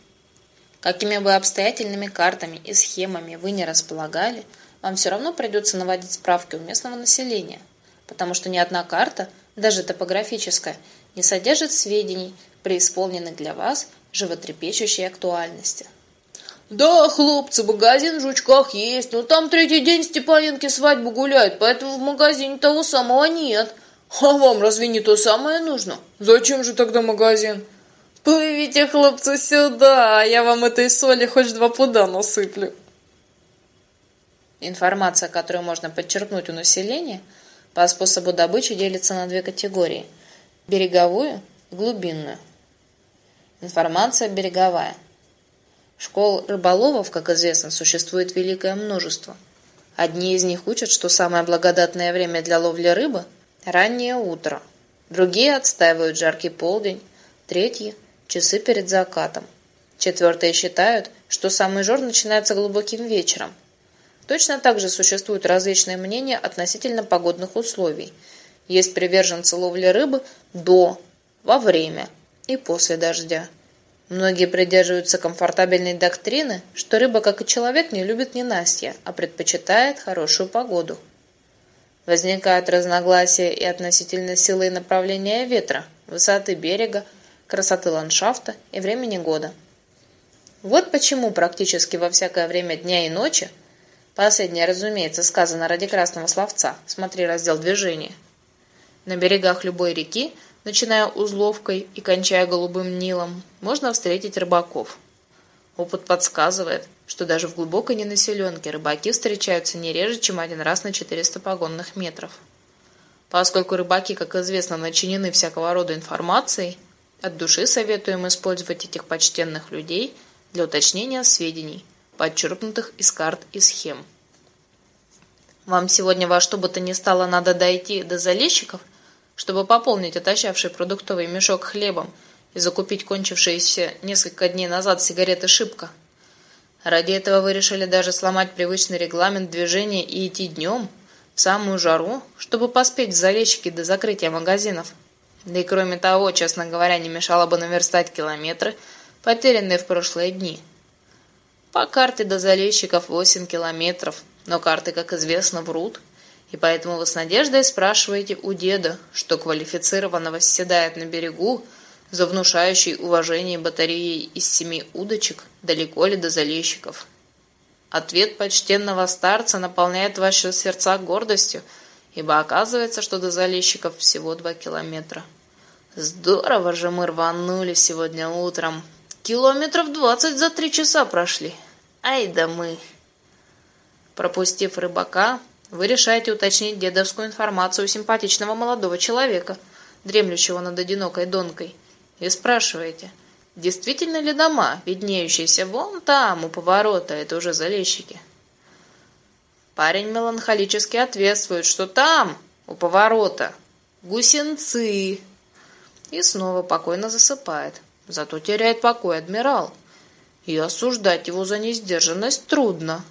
Какими бы обстоятельными картами и схемами вы не располагали, вам все равно придется наводить справки у местного населения, потому что ни одна карта, даже топографическая, не содержит сведений, преисполненных для вас животрепещущей актуальности. «Да, хлопцы, магазин в Жучках есть, но там третий день Степаненки свадьбу гуляют, поэтому в магазине того самого нет. А вам разве не то самое нужно? Зачем же тогда магазин?» Плывите, хлопцы, сюда, а я вам этой соли хоть два пуда насыплю. Информация, которую можно подчеркнуть у населения, по способу добычи делится на две категории – береговую и глубинную. Информация береговая. Школ рыболовов, как известно, существует великое множество. Одни из них учат, что самое благодатное время для ловли рыбы – раннее утро. Другие отстаивают жаркий полдень. Третьи часы перед закатом. Четвертые считают, что самый жор начинается глубоким вечером. Точно так же существуют различные мнения относительно погодных условий. Есть приверженцы ловли рыбы до, во время и после дождя. Многие придерживаются комфортабельной доктрины, что рыба, как и человек, не любит ненастья, а предпочитает хорошую погоду. Возникают разногласия и относительно силы и направления ветра, высоты берега, красоты ландшафта и времени года. Вот почему практически во всякое время дня и ночи, последнее, разумеется, сказано ради красного словца, смотри раздел движения, на берегах любой реки, начиная узловкой и кончая голубым Нилом, можно встретить рыбаков. Опыт подсказывает, что даже в глубокой ненаселенке рыбаки встречаются не реже, чем один раз на 400 погонных метров. Поскольку рыбаки, как известно, начинены всякого рода информацией, от души советуем использовать этих почтенных людей для уточнения сведений, подчеркнутых из карт и схем. Вам сегодня во что бы то ни стало надо дойти до залещиков, чтобы пополнить отощавший продуктовый мешок хлебом и закупить кончившиеся несколько дней назад сигареты «Шибко». Ради этого вы решили даже сломать привычный регламент движения и идти днем, в самую жару, чтобы поспеть в залещики до закрытия магазинов. Да и кроме того, честно говоря, не мешало бы наверстать километры, потерянные в прошлые дни. По карте до залещиков 8 километров, но карты, как известно, врут. И поэтому вы с надеждой спрашиваете у деда, что квалифицированно восседает на берегу, за внушающей уважение батареей из семи удочек, далеко ли до залещиков. Ответ почтенного старца наполняет ваши сердца гордостью – ибо оказывается, что до залещиков всего два километра. Здорово же мы рванули сегодня утром. Километров двадцать за три часа прошли. Ай да мы. Пропустив рыбака, вы решаете уточнить дедовскую информацию симпатичного молодого человека, дремлющего над одинокой донкой, и спрашиваете, действительно ли дома, виднеющиеся вон там, у поворота, это уже залещики? Парень меланхолически ответствует, что там, у поворота, гусенцы. И снова покойно засыпает. Зато теряет покой адмирал. И осуждать его за несдержанность трудно.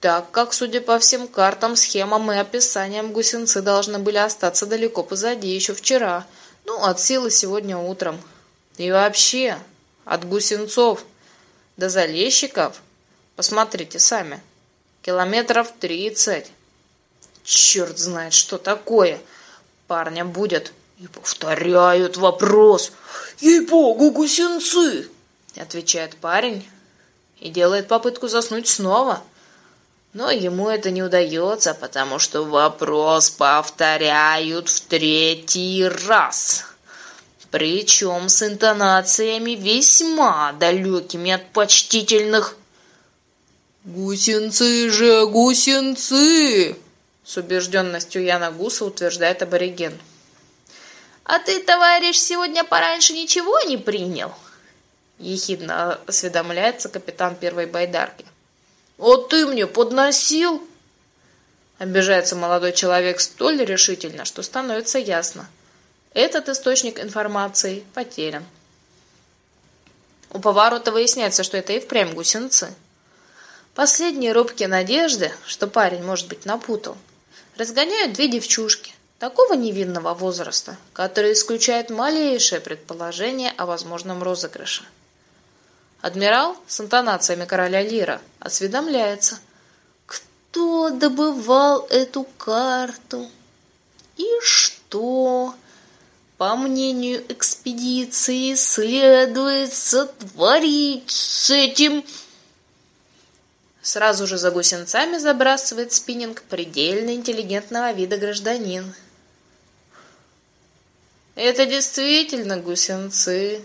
Так как, судя по всем картам, схемам и описаниям, гусенцы должны были остаться далеко позади еще вчера. Ну, от силы сегодня утром. И вообще, от гусенцов до залещиков, посмотрите сами, километров тридцать. Черт знает, что такое. Парня будет. И повторяют вопрос. «Ей-богу, гусенцы!» Отвечает парень и делает попытку заснуть снова. Но ему это не удается, потому что вопрос повторяют в третий раз. Причем с интонациями весьма далекими от почтительных «Гусенцы же, гусенцы!» С убежденностью Яна Гуса утверждает абориген. «А ты, товарищ, сегодня пораньше ничего не принял?» Ехидно осведомляется капитан первой байдарки. «А ты мне подносил?» Обижается молодой человек столь решительно, что становится ясно. Этот источник информации потерян. У поворота выясняется, что это и впрямь гусенцы. Последние робкие надежды, что парень, может быть, напутал, разгоняют две девчушки такого невинного возраста, которые исключают малейшее предположение о возможном розыгрыше. Адмирал с интонациями короля Лира осведомляется, кто добывал эту карту и что, по мнению экспедиции, следует сотворить с этим Сразу же за гусенцами забрасывает спиннинг предельно интеллигентного вида гражданин. «Это действительно гусенцы?»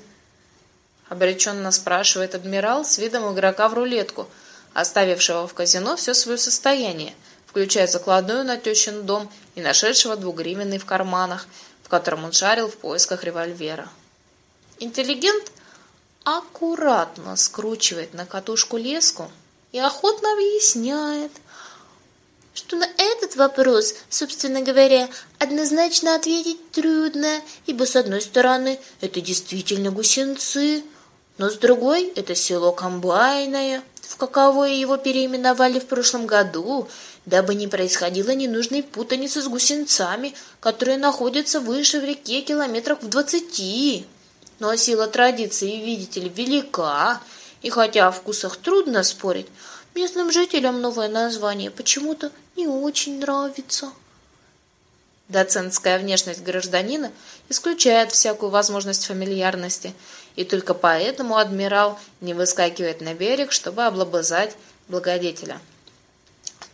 Обреченно спрашивает адмирал с видом игрока в рулетку, оставившего в казино все свое состояние, включая закладную на тещин дом и нашедшего двугривенный в карманах, в котором он шарил в поисках револьвера. Интеллигент аккуратно скручивает на катушку леску, и охотно объясняет, что на этот вопрос, собственно говоря, однозначно ответить трудно, ибо с одной стороны это действительно гусенцы, но с другой это село Комбайное, в каковое его переименовали в прошлом году, дабы не происходило ненужной путаницы с гусенцами, которые находятся выше в реке километрах в двадцати. Но сила традиции, видите ли, велика, и хотя о вкусах трудно спорить, местным жителям новое название почему-то не очень нравится. Доцентская внешность гражданина исключает всякую возможность фамильярности, и только поэтому адмирал не выскакивает на берег, чтобы облобызать благодетеля.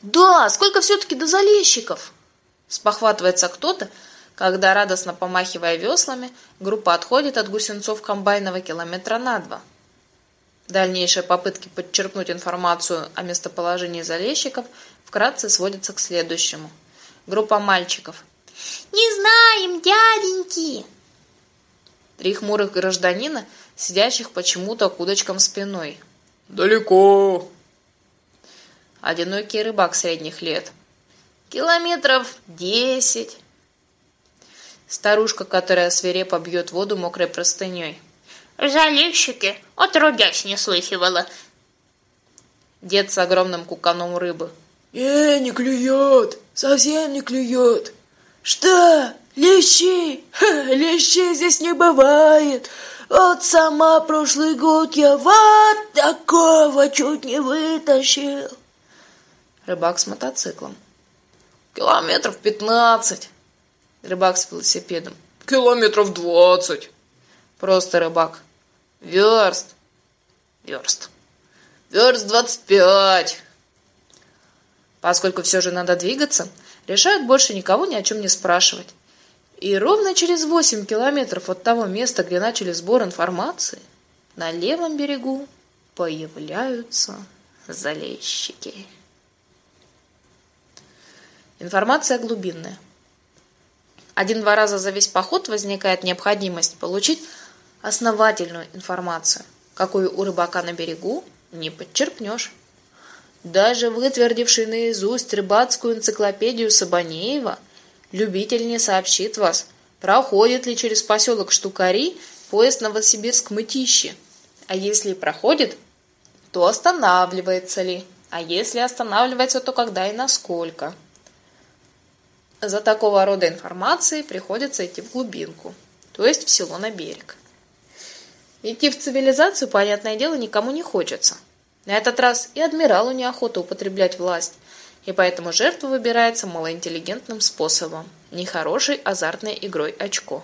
«Да, сколько все-таки до залещиков?» Спохватывается кто-то, когда, радостно помахивая веслами, группа отходит от гусенцов комбайного километра на два – Дальнейшие попытки подчеркнуть информацию о местоположении залещиков вкратце сводятся к следующему. Группа мальчиков. «Не знаем, дяденьки!» Три хмурых гражданина, сидящих почему-то к удочкам спиной. «Далеко!» Одинокий рыбак средних лет. «Километров десять!» Старушка, которая свирепо бьет воду мокрой простыней. Заливщики, отродясь не слыхивала. Дед с огромным куканом рыбы. «Э, не клюет! Совсем не клюет! Что? Лещи? Ха, лещей здесь не бывает! Вот сама прошлый год я вот такого чуть не вытащил!» Рыбак с мотоциклом. «Километров пятнадцать!» Рыбак с велосипедом. «Километров двадцать!» Просто рыбак. Верст. Верст. Верст двадцать пять. Поскольку все же надо двигаться, решают больше никого ни о чем не спрашивать. И ровно через восемь километров от того места, где начали сбор информации, на левом берегу появляются залещики. Информация глубинная. Один-два раза за весь поход возникает необходимость получить основательную информацию, какую у рыбака на берегу не подчерпнешь. Даже вытвердивший наизусть рыбацкую энциклопедию Сабанеева, любитель не сообщит вас, проходит ли через поселок Штукари поезд Новосибирск-Мытищи. А если проходит, то останавливается ли, а если останавливается, то когда и насколько. За такого рода информацией приходится идти в глубинку, то есть в село на берег. Идти в цивилизацию, понятное дело, никому не хочется. На этот раз и адмиралу неохота употреблять власть, и поэтому жертва выбирается малоинтеллигентным способом, нехорошей азартной игрой очко.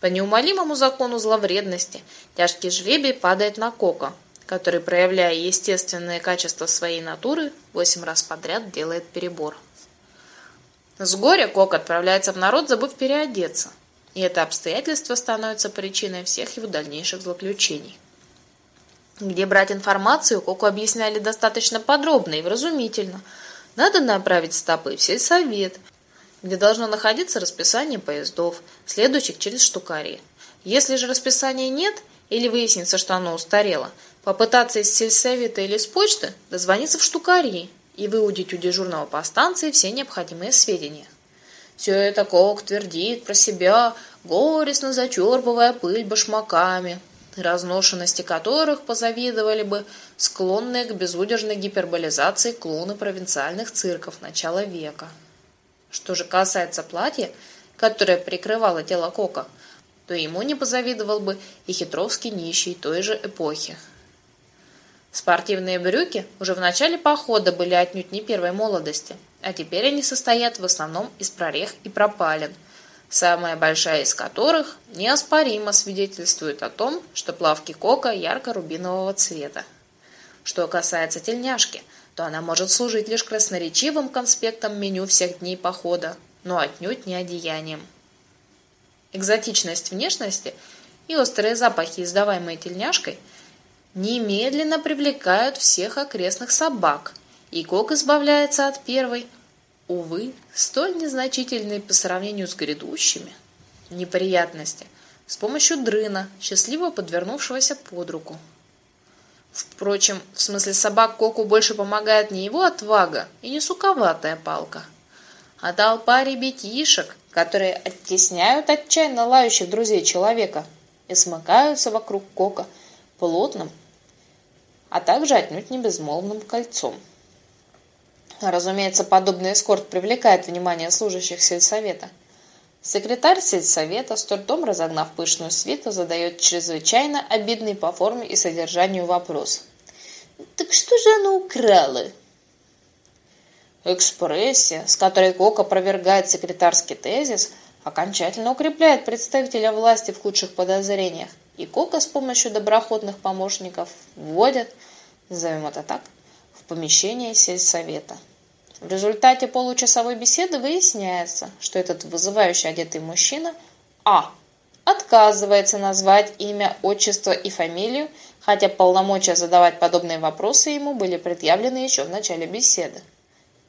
По неумолимому закону зловредности тяжкий жребий падает на Кока, который, проявляя естественные качества своей натуры, восемь раз подряд делает перебор. С горя Кок отправляется в народ, забыв переодеться, и это обстоятельство становится причиной всех его дальнейших злоключений. Где брать информацию, Коку объясняли достаточно подробно и вразумительно. Надо направить стопы в сельсовет, где должно находиться расписание поездов, следующих через штукари. Если же расписания нет, или выяснится, что оно устарело, попытаться из сельсовета или с почты дозвониться в штукари и выудить у дежурного по станции все необходимые сведения. Все это Кок твердит про себя, горестно зачерпывая пыль башмаками, разношенности которых позавидовали бы склонные к безудержной гиперболизации клоуны провинциальных цирков начала века. Что же касается платья, которое прикрывало тело Кока, то ему не позавидовал бы и хитровский нищий той же эпохи. Спортивные брюки уже в начале похода были отнюдь не первой молодости, а теперь они состоят в основном из прорех и пропалин – самая большая из которых неоспоримо свидетельствует о том, что плавки кока ярко-рубинового цвета. Что касается тельняшки, то она может служить лишь красноречивым конспектом меню всех дней похода, но отнюдь не одеянием. Экзотичность внешности и острые запахи, издаваемые тельняшкой, немедленно привлекают всех окрестных собак, и Кок избавляется от первой – увы, столь незначительные по сравнению с грядущими неприятности с помощью дрына, счастливо подвернувшегося под руку. Впрочем, в смысле собак Коку больше помогает не его отвага и не суковатая палка, а толпа ребятишек, которые оттесняют отчаянно лающих друзей человека и смыкаются вокруг Кока плотным, а также отнюдь не безмолвным кольцом. Разумеется, подобный эскорт привлекает внимание служащих сельсовета. Секретарь сельсовета, с трудом разогнав пышную свиту, задает чрезвычайно обидный по форме и содержанию вопрос. «Так что же она украла?» Экспрессия, с которой Кок опровергает секретарский тезис, окончательно укрепляет представителя власти в худших подозрениях, и Кока с помощью доброходных помощников вводят, назовем это так, в помещение сельсовета. В результате получасовой беседы выясняется, что этот вызывающий одетый мужчина А. Отказывается назвать имя, отчество и фамилию, хотя полномочия задавать подобные вопросы ему были предъявлены еще в начале беседы.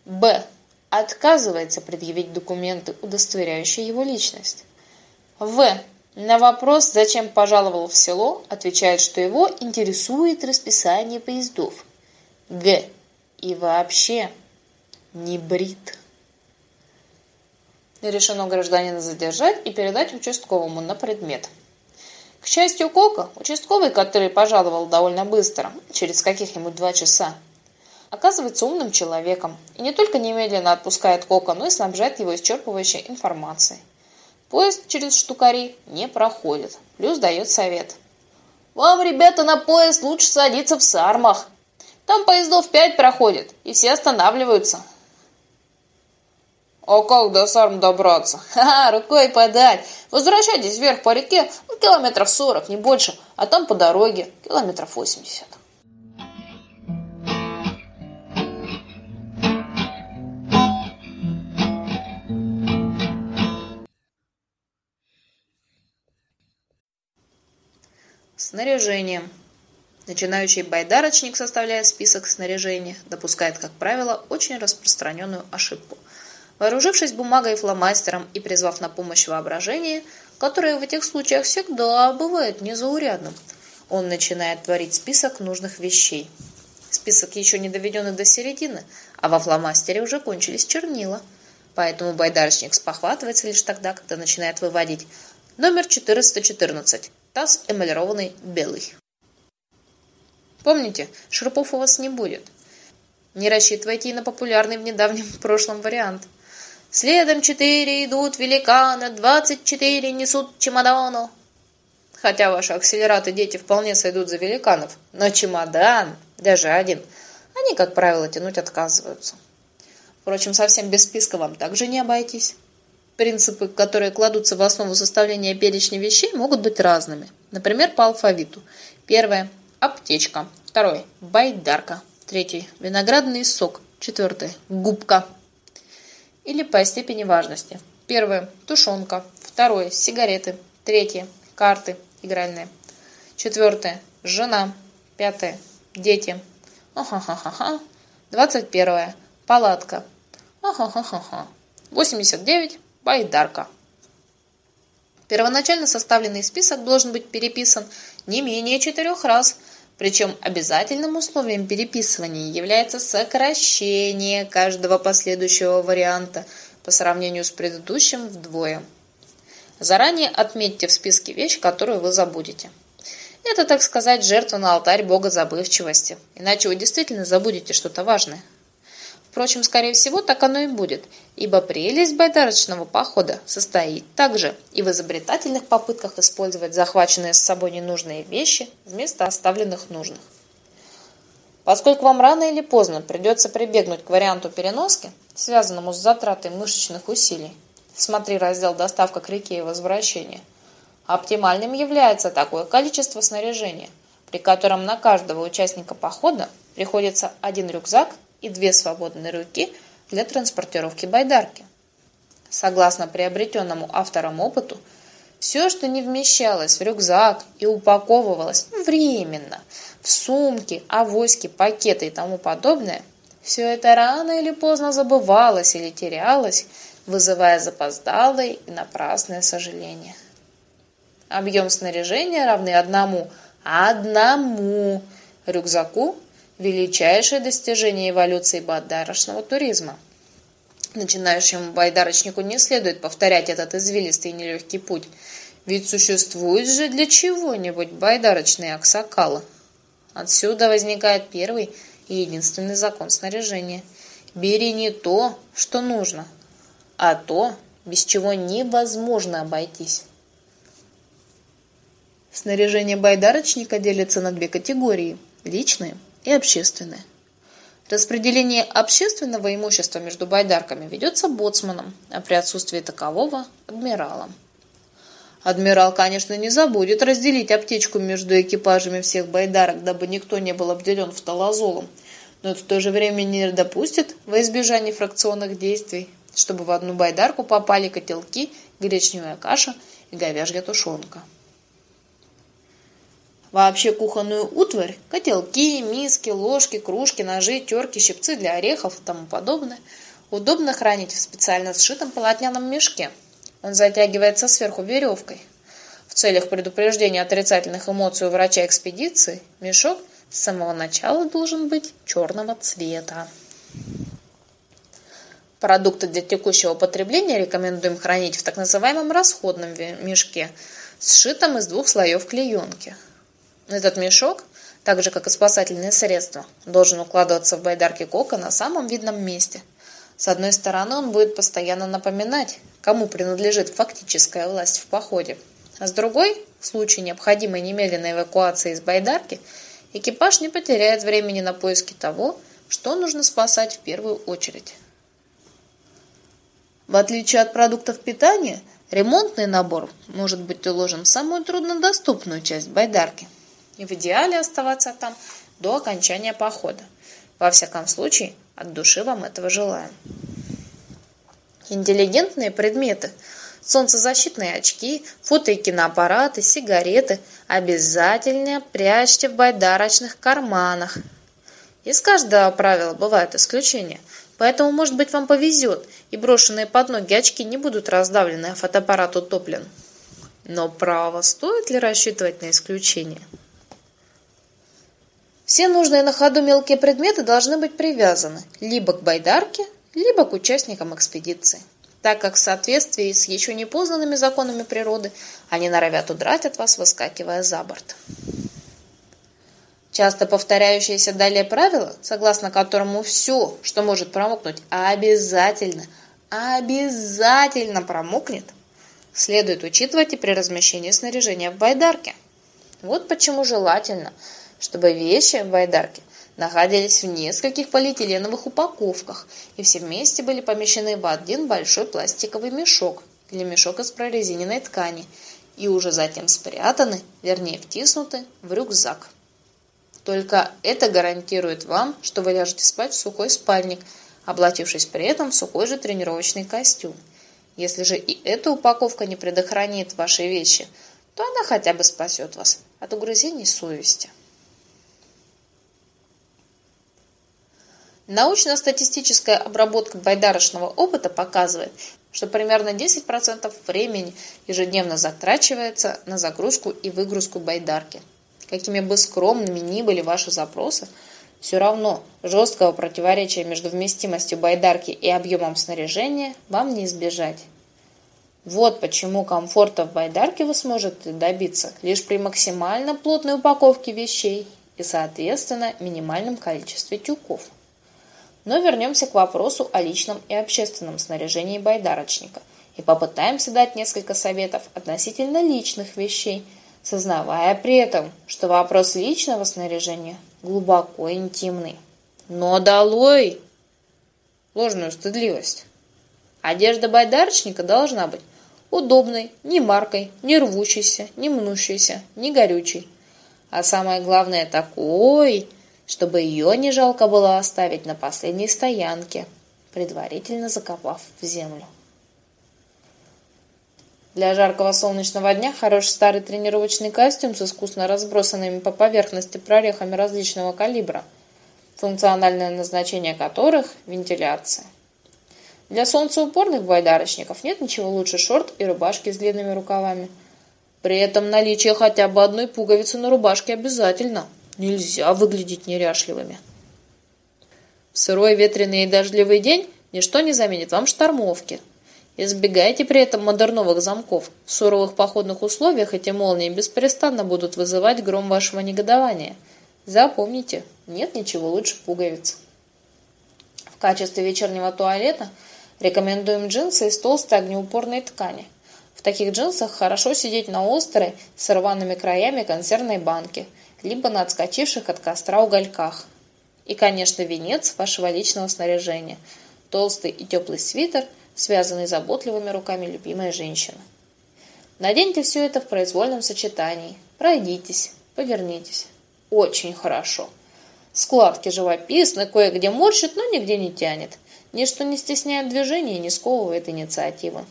Б. Отказывается предъявить документы, удостоверяющие его личность. В. На вопрос, зачем пожаловал в село, отвечает, что его интересует расписание поездов. Г. И вообще, не брит. Решено гражданина задержать и передать участковому на предмет. К счастью Кока, участковый, который пожаловал довольно быстро, через каких-нибудь два часа, оказывается умным человеком и не только немедленно отпускает Кока, но и снабжает его исчерпывающей информацией. Поезд через штукари не проходит, плюс дает совет. «Вам, ребята, на поезд лучше садиться в Сармах. Там поездов пять проходит, и все останавливаются. А как до Сарм добраться? [LAUGHS] Ха, рукой подать. Возвращайтесь вверх по реке, ну, километров сорок, не больше, а там по дороге километров восемьдесят. Снаряжение. Начинающий байдарочник, составляя список снаряжения, допускает, как правило, очень распространенную ошибку – Вооружившись бумагой и фломастером и призвав на помощь воображение, которое в этих случаях всегда бывает незаурядным, он начинает творить список нужных вещей. Список еще не доведен до середины, а во фломастере уже кончились чернила. Поэтому байдарочник спохватывается лишь тогда, когда начинает выводить номер 414, таз эмалированный белый. Помните, шурупов у вас не будет. Не рассчитывайте и на популярный в недавнем [LAUGHS] прошлом вариант. Следом четыре идут великаны, двадцать четыре несут чемодану. Хотя ваши акселераты дети вполне сойдут за великанов, но чемодан, даже один, они, как правило, тянуть отказываются. Впрочем, совсем без списка вам также не обойтись. Принципы, которые кладутся в основу составления перечня вещей, могут быть разными. Например, по алфавиту. Первое – аптечка. Второе – байдарка. Третий – виноградный сок. Четвертое – губка. Или по степени важности. Первое – тушенка. Второе – сигареты. Третье – карты игральные. Четвертое – жена. Пятое – дети. Двадцать первое – палатка. Восемьдесят девять – байдарка. Первоначально составленный список должен быть переписан не менее четырех раз – причем обязательным условием переписывания является сокращение каждого последующего варианта по сравнению с предыдущим вдвое. Заранее отметьте в списке вещь, которую вы забудете. Это, так сказать, жертва на алтарь бога забывчивости, иначе вы действительно забудете что-то важное. Впрочем, скорее всего, так оно и будет, ибо прелесть байдарочного похода состоит также и в изобретательных попытках использовать захваченные с собой ненужные вещи вместо оставленных нужных. Поскольку вам рано или поздно придется прибегнуть к варианту переноски, связанному с затратой мышечных усилий, смотри раздел «Доставка к реке и возвращение», оптимальным является такое количество снаряжения, при котором на каждого участника похода приходится один рюкзак и две свободные руки для транспортировки байдарки. Согласно приобретенному автором опыту, все, что не вмещалось в рюкзак и упаковывалось временно в сумки, авоськи, пакеты и тому подобное, все это рано или поздно забывалось или терялось, вызывая запоздалое и напрасное сожаление. Объем снаряжения равный одному, одному рюкзаку величайшее достижение эволюции байдарочного туризма. Начинающему байдарочнику не следует повторять этот извилистый и нелегкий путь, ведь существует же для чего-нибудь байдарочные аксакалы. Отсюда возникает первый и единственный закон снаряжения. Бери не то, что нужно, а то, без чего невозможно обойтись. Снаряжение байдарочника делится на две категории – личное и общественное. Распределение общественного имущества между байдарками ведется боцманом, а при отсутствии такового – адмиралом. Адмирал, конечно, не забудет разделить аптечку между экипажами всех байдарок, дабы никто не был обделен фталазолом, но в то же время не допустит во избежание фракционных действий, чтобы в одну байдарку попали котелки, гречневая каша и говяжья тушенка. Вообще кухонную утварь, котелки, миски, ложки, кружки, ножи, терки, щипцы для орехов и тому подобное удобно хранить в специально сшитом полотняном мешке. Он затягивается сверху веревкой. В целях предупреждения отрицательных эмоций у врача экспедиции мешок с самого начала должен быть черного цвета. Продукты для текущего потребления рекомендуем хранить в так называемом расходном мешке, сшитом из двух слоев клеенки – этот мешок, так же как и спасательные средства, должен укладываться в байдарке кока на самом видном месте. С одной стороны, он будет постоянно напоминать, кому принадлежит фактическая власть в походе, а с другой, в случае необходимой немедленной эвакуации из байдарки, экипаж не потеряет времени на поиски того, что нужно спасать в первую очередь. В отличие от продуктов питания, ремонтный набор может быть уложен в самую труднодоступную часть байдарки – и в идеале оставаться там до окончания похода. Во всяком случае, от души вам этого желаем. Интеллигентные предметы – солнцезащитные очки, фото- и киноаппараты, сигареты – обязательно прячьте в байдарочных карманах. Из каждого правила бывают исключения, поэтому, может быть, вам повезет, и брошенные под ноги очки не будут раздавлены, а фотоаппарат утоплен. Но право, стоит ли рассчитывать на исключение? Все нужные на ходу мелкие предметы должны быть привязаны либо к байдарке, либо к участникам экспедиции, так как в соответствии с еще не познанными законами природы они норовят удрать от вас, выскакивая за борт. Часто повторяющееся далее правило, согласно которому все, что может промокнуть, обязательно, обязательно промокнет, следует учитывать и при размещении снаряжения в байдарке. Вот почему желательно, чтобы вещи в байдарке находились в нескольких полиэтиленовых упаковках и все вместе были помещены в один большой пластиковый мешок или мешок из прорезиненной ткани и уже затем спрятаны, вернее втиснуты в рюкзак. Только это гарантирует вам, что вы ляжете спать в сухой спальник, облачившись при этом в сухой же тренировочный костюм. Если же и эта упаковка не предохранит ваши вещи, то она хотя бы спасет вас от угрызений совести. Научно-статистическая обработка байдарочного опыта показывает, что примерно 10% времени ежедневно затрачивается на загрузку и выгрузку байдарки – Какими бы скромными ни были ваши запросы, все равно жесткого противоречия между вместимостью байдарки и объемом снаряжения вам не избежать. Вот почему комфорта в байдарке вы сможете добиться лишь при максимально плотной упаковке вещей и, соответственно, минимальном количестве тюков. Но вернемся к вопросу о личном и общественном снаряжении байдарочника и попытаемся дать несколько советов относительно личных вещей – сознавая при этом, что вопрос личного снаряжения глубоко интимный. Но долой ложную стыдливость. Одежда байдарочника должна быть удобной, не маркой, не рвущейся, не мнущейся, не горючей. А самое главное такой, чтобы ее не жалко было оставить на последней стоянке, предварительно закопав в землю. Для жаркого солнечного дня хороший старый тренировочный костюм с искусно разбросанными по поверхности прорехами различного калибра, функциональное назначение которых – вентиляция. Для солнцеупорных байдарочников нет ничего лучше шорт и рубашки с длинными рукавами. При этом наличие хотя бы одной пуговицы на рубашке обязательно. Нельзя выглядеть неряшливыми. В сырой, ветреный и дождливый день ничто не заменит вам штормовки – Избегайте при этом модерновых замков. В суровых походных условиях эти молнии беспрестанно будут вызывать гром вашего негодования. Запомните, нет ничего лучше пуговиц. В качестве вечернего туалета рекомендуем джинсы из толстой огнеупорной ткани. В таких джинсах хорошо сидеть на острой, с рваными краями консервной банки, либо на отскочивших от костра угольках. И, конечно, венец вашего личного снаряжения – толстый и теплый свитер – связанный заботливыми руками любимой женщины. Наденьте все это в произвольном сочетании. Пройдитесь, повернитесь. Очень хорошо. Складки живописны, кое-где морщит, но нигде не тянет. Ничто не стесняет движения и не сковывает инициативы.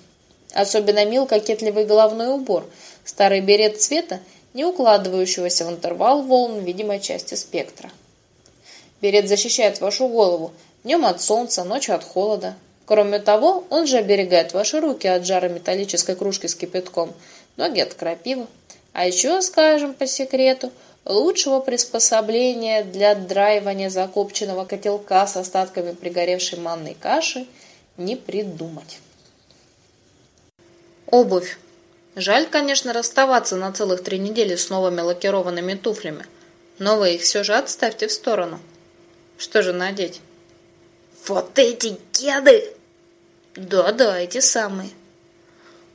Особенно мил кокетливый головной убор, старый берет цвета, не укладывающегося в интервал волн видимой части спектра. Берет защищает вашу голову днем от солнца, ночью от холода, Кроме того, он же оберегает ваши руки от жара металлической кружки с кипятком, ноги от крапивы. А еще, скажем по секрету, лучшего приспособления для драивания закопченного котелка с остатками пригоревшей манной каши не придумать. Обувь. Жаль, конечно, расставаться на целых три недели с новыми лакированными туфлями, но вы их все же отставьте в сторону. Что же надеть? «Вот эти кеды!» Да-да, эти самые.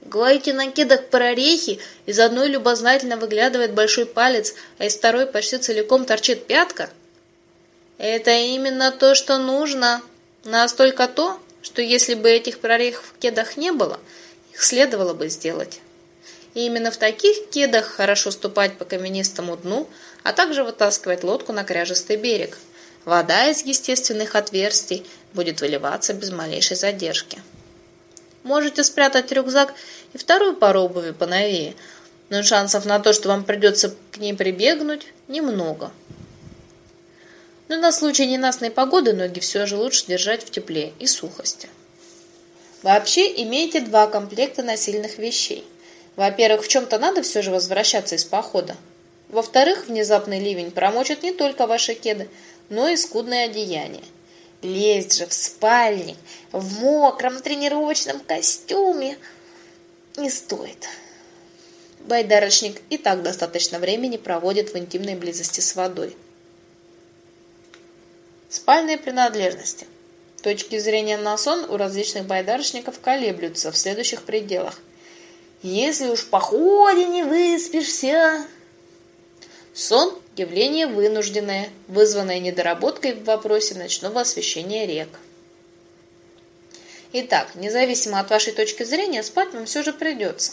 Говорите, на кедах прорехи, из одной любознательно выглядывает большой палец, а из второй почти целиком торчит пятка? Это именно то, что нужно. Настолько то, что если бы этих прорехов в кедах не было, их следовало бы сделать. И именно в таких кедах хорошо ступать по каменистому дну, а также вытаскивать лодку на кряжестый берег. Вода из естественных отверстий будет выливаться без малейшей задержки. Можете спрятать рюкзак и вторую пару обуви поновее, но шансов на то, что вам придется к ней прибегнуть, немного. Но на случай ненастной погоды ноги все же лучше держать в тепле и сухости. Вообще имейте два комплекта насильных вещей. Во-первых, в чем-то надо все же возвращаться из похода. Во-вторых, внезапный ливень промочит не только ваши кеды, но и скудное одеяние. Лезть же в спальник в мокром тренировочном костюме не стоит. Байдарочник и так достаточно времени проводит в интимной близости с водой. Спальные принадлежности. Точки зрения на сон у различных байдарочников колеблются в следующих пределах. Если уж в походе не выспишься... Сон – явление вынужденное, вызванное недоработкой в вопросе ночного освещения рек. Итак, независимо от вашей точки зрения, спать вам все же придется.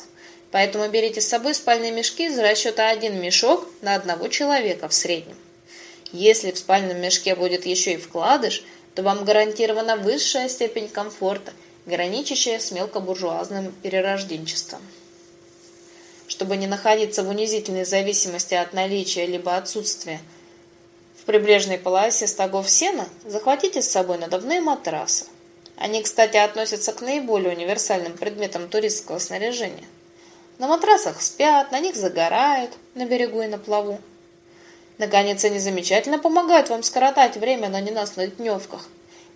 Поэтому берите с собой спальные мешки из расчета один мешок на одного человека в среднем. Если в спальном мешке будет еще и вкладыш, то вам гарантирована высшая степень комфорта, граничащая с мелкобуржуазным перерожденчеством. Чтобы не находиться в унизительной зависимости от наличия либо отсутствия в прибрежной полосе стогов сена, захватите с собой надувные матрасы. Они, кстати, относятся к наиболее универсальным предметам туристского снаряжения. На матрасах спят, на них загорают, на берегу и на плаву. Наконец, они замечательно помогают вам скоротать время на ненастных дневках.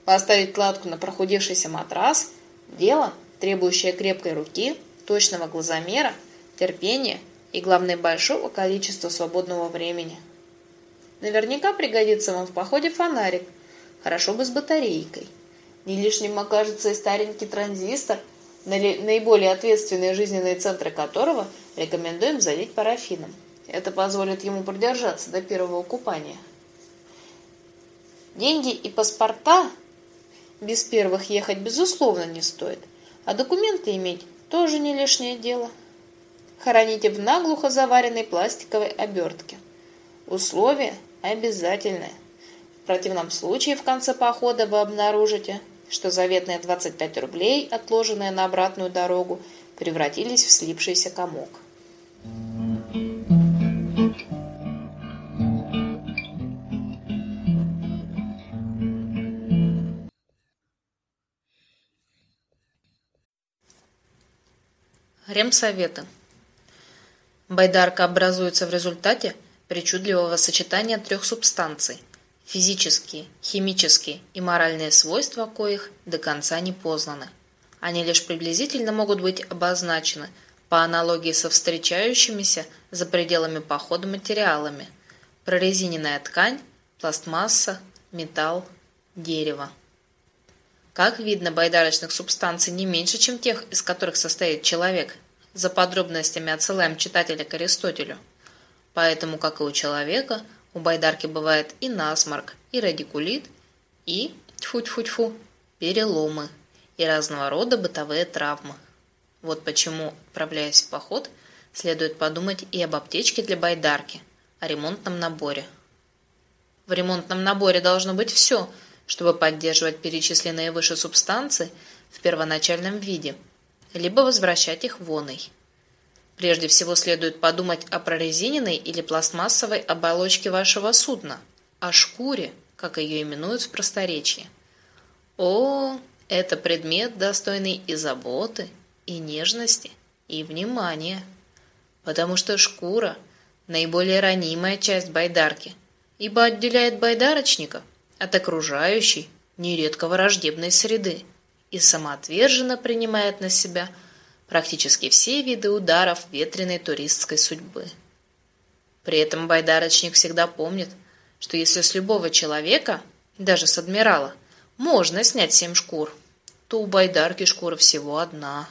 Поставить кладку на прохудившийся матрас – дело, требующее крепкой руки, точного глазомера, терпения и, главное, большого количества свободного времени. Наверняка пригодится вам в походе фонарик, хорошо бы с батарейкой. Не лишним окажется и старенький транзистор, наиболее ответственные жизненные центры которого рекомендуем залить парафином. Это позволит ему продержаться до первого купания. Деньги и паспорта без первых ехать безусловно не стоит, а документы иметь тоже не лишнее дело. Хороните в наглухо заваренной пластиковой обертке. Условие обязательное. В противном случае в конце похода вы обнаружите, что заветные 25 рублей, отложенные на обратную дорогу, превратились в слипшийся комок. Ремсоветы. Байдарка образуется в результате причудливого сочетания трех субстанций – физические, химические и моральные свойства коих до конца не познаны. Они лишь приблизительно могут быть обозначены по аналогии со встречающимися за пределами похода материалами – прорезиненная ткань, пластмасса, металл, дерево. Как видно, байдарочных субстанций не меньше, чем тех, из которых состоит человек – за подробностями отсылаем читателя к Аристотелю. Поэтому, как и у человека, у байдарки бывает и насморк, и радикулит, и, тьфу-тьфу-тьфу, переломы и разного рода бытовые травмы. Вот почему, отправляясь в поход, следует подумать и об аптечке для байдарки, о ремонтном наборе. В ремонтном наборе должно быть все, чтобы поддерживать перечисленные выше субстанции в первоначальном виде – либо возвращать их воной. Прежде всего следует подумать о прорезиненной или пластмассовой оболочке вашего судна, о шкуре, как ее именуют в просторечии. О, это предмет, достойный и заботы, и нежности, и внимания. Потому что шкура – наиболее ранимая часть байдарки, ибо отделяет байдарочника от окружающей, нередко враждебной среды и самоотверженно принимает на себя практически все виды ударов ветреной туристской судьбы. При этом байдарочник всегда помнит, что если с любого человека, даже с адмирала, можно снять семь шкур, то у байдарки шкура всего одна.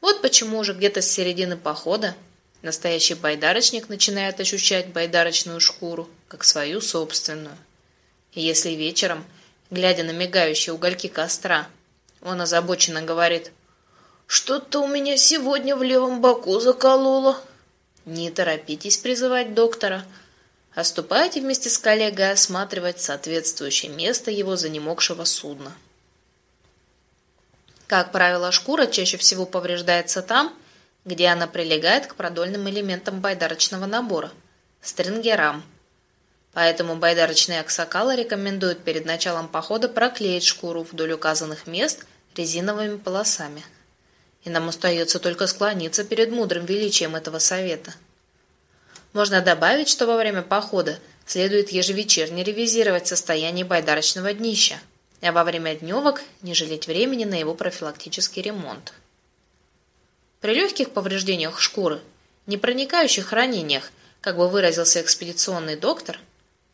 Вот почему уже где-то с середины похода настоящий байдарочник начинает ощущать байдарочную шкуру как свою собственную. И если вечером – глядя на мигающие угольки костра. Он озабоченно говорит. «Что-то у меня сегодня в левом боку закололо». Не торопитесь призывать доктора. Оступайте вместе с коллегой осматривать соответствующее место его занемогшего судна. Как правило, шкура чаще всего повреждается там, где она прилегает к продольным элементам байдарочного набора – стрингерам, Поэтому байдарочные аксакалы рекомендуют перед началом похода проклеить шкуру вдоль указанных мест резиновыми полосами. И нам остается только склониться перед мудрым величием этого совета. Можно добавить, что во время похода следует ежевечерне ревизировать состояние байдарочного днища, а во время дневок не жалеть времени на его профилактический ремонт. При легких повреждениях шкуры, не проникающих ранениях, как бы выразился экспедиционный доктор,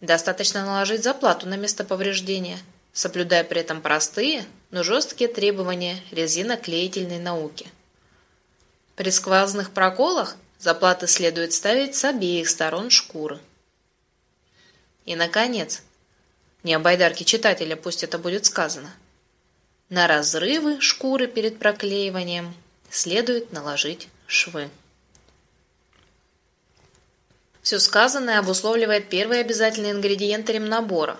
достаточно наложить заплату на место повреждения, соблюдая при этом простые, но жесткие требования резиноклеительной науки. При сквозных проколах заплаты следует ставить с обеих сторон шкуры. И, наконец, не о байдарке читателя, пусть это будет сказано, на разрывы шкуры перед проклеиванием следует наложить швы. Все сказанное обусловливает первый обязательный ингредиент ремнабора.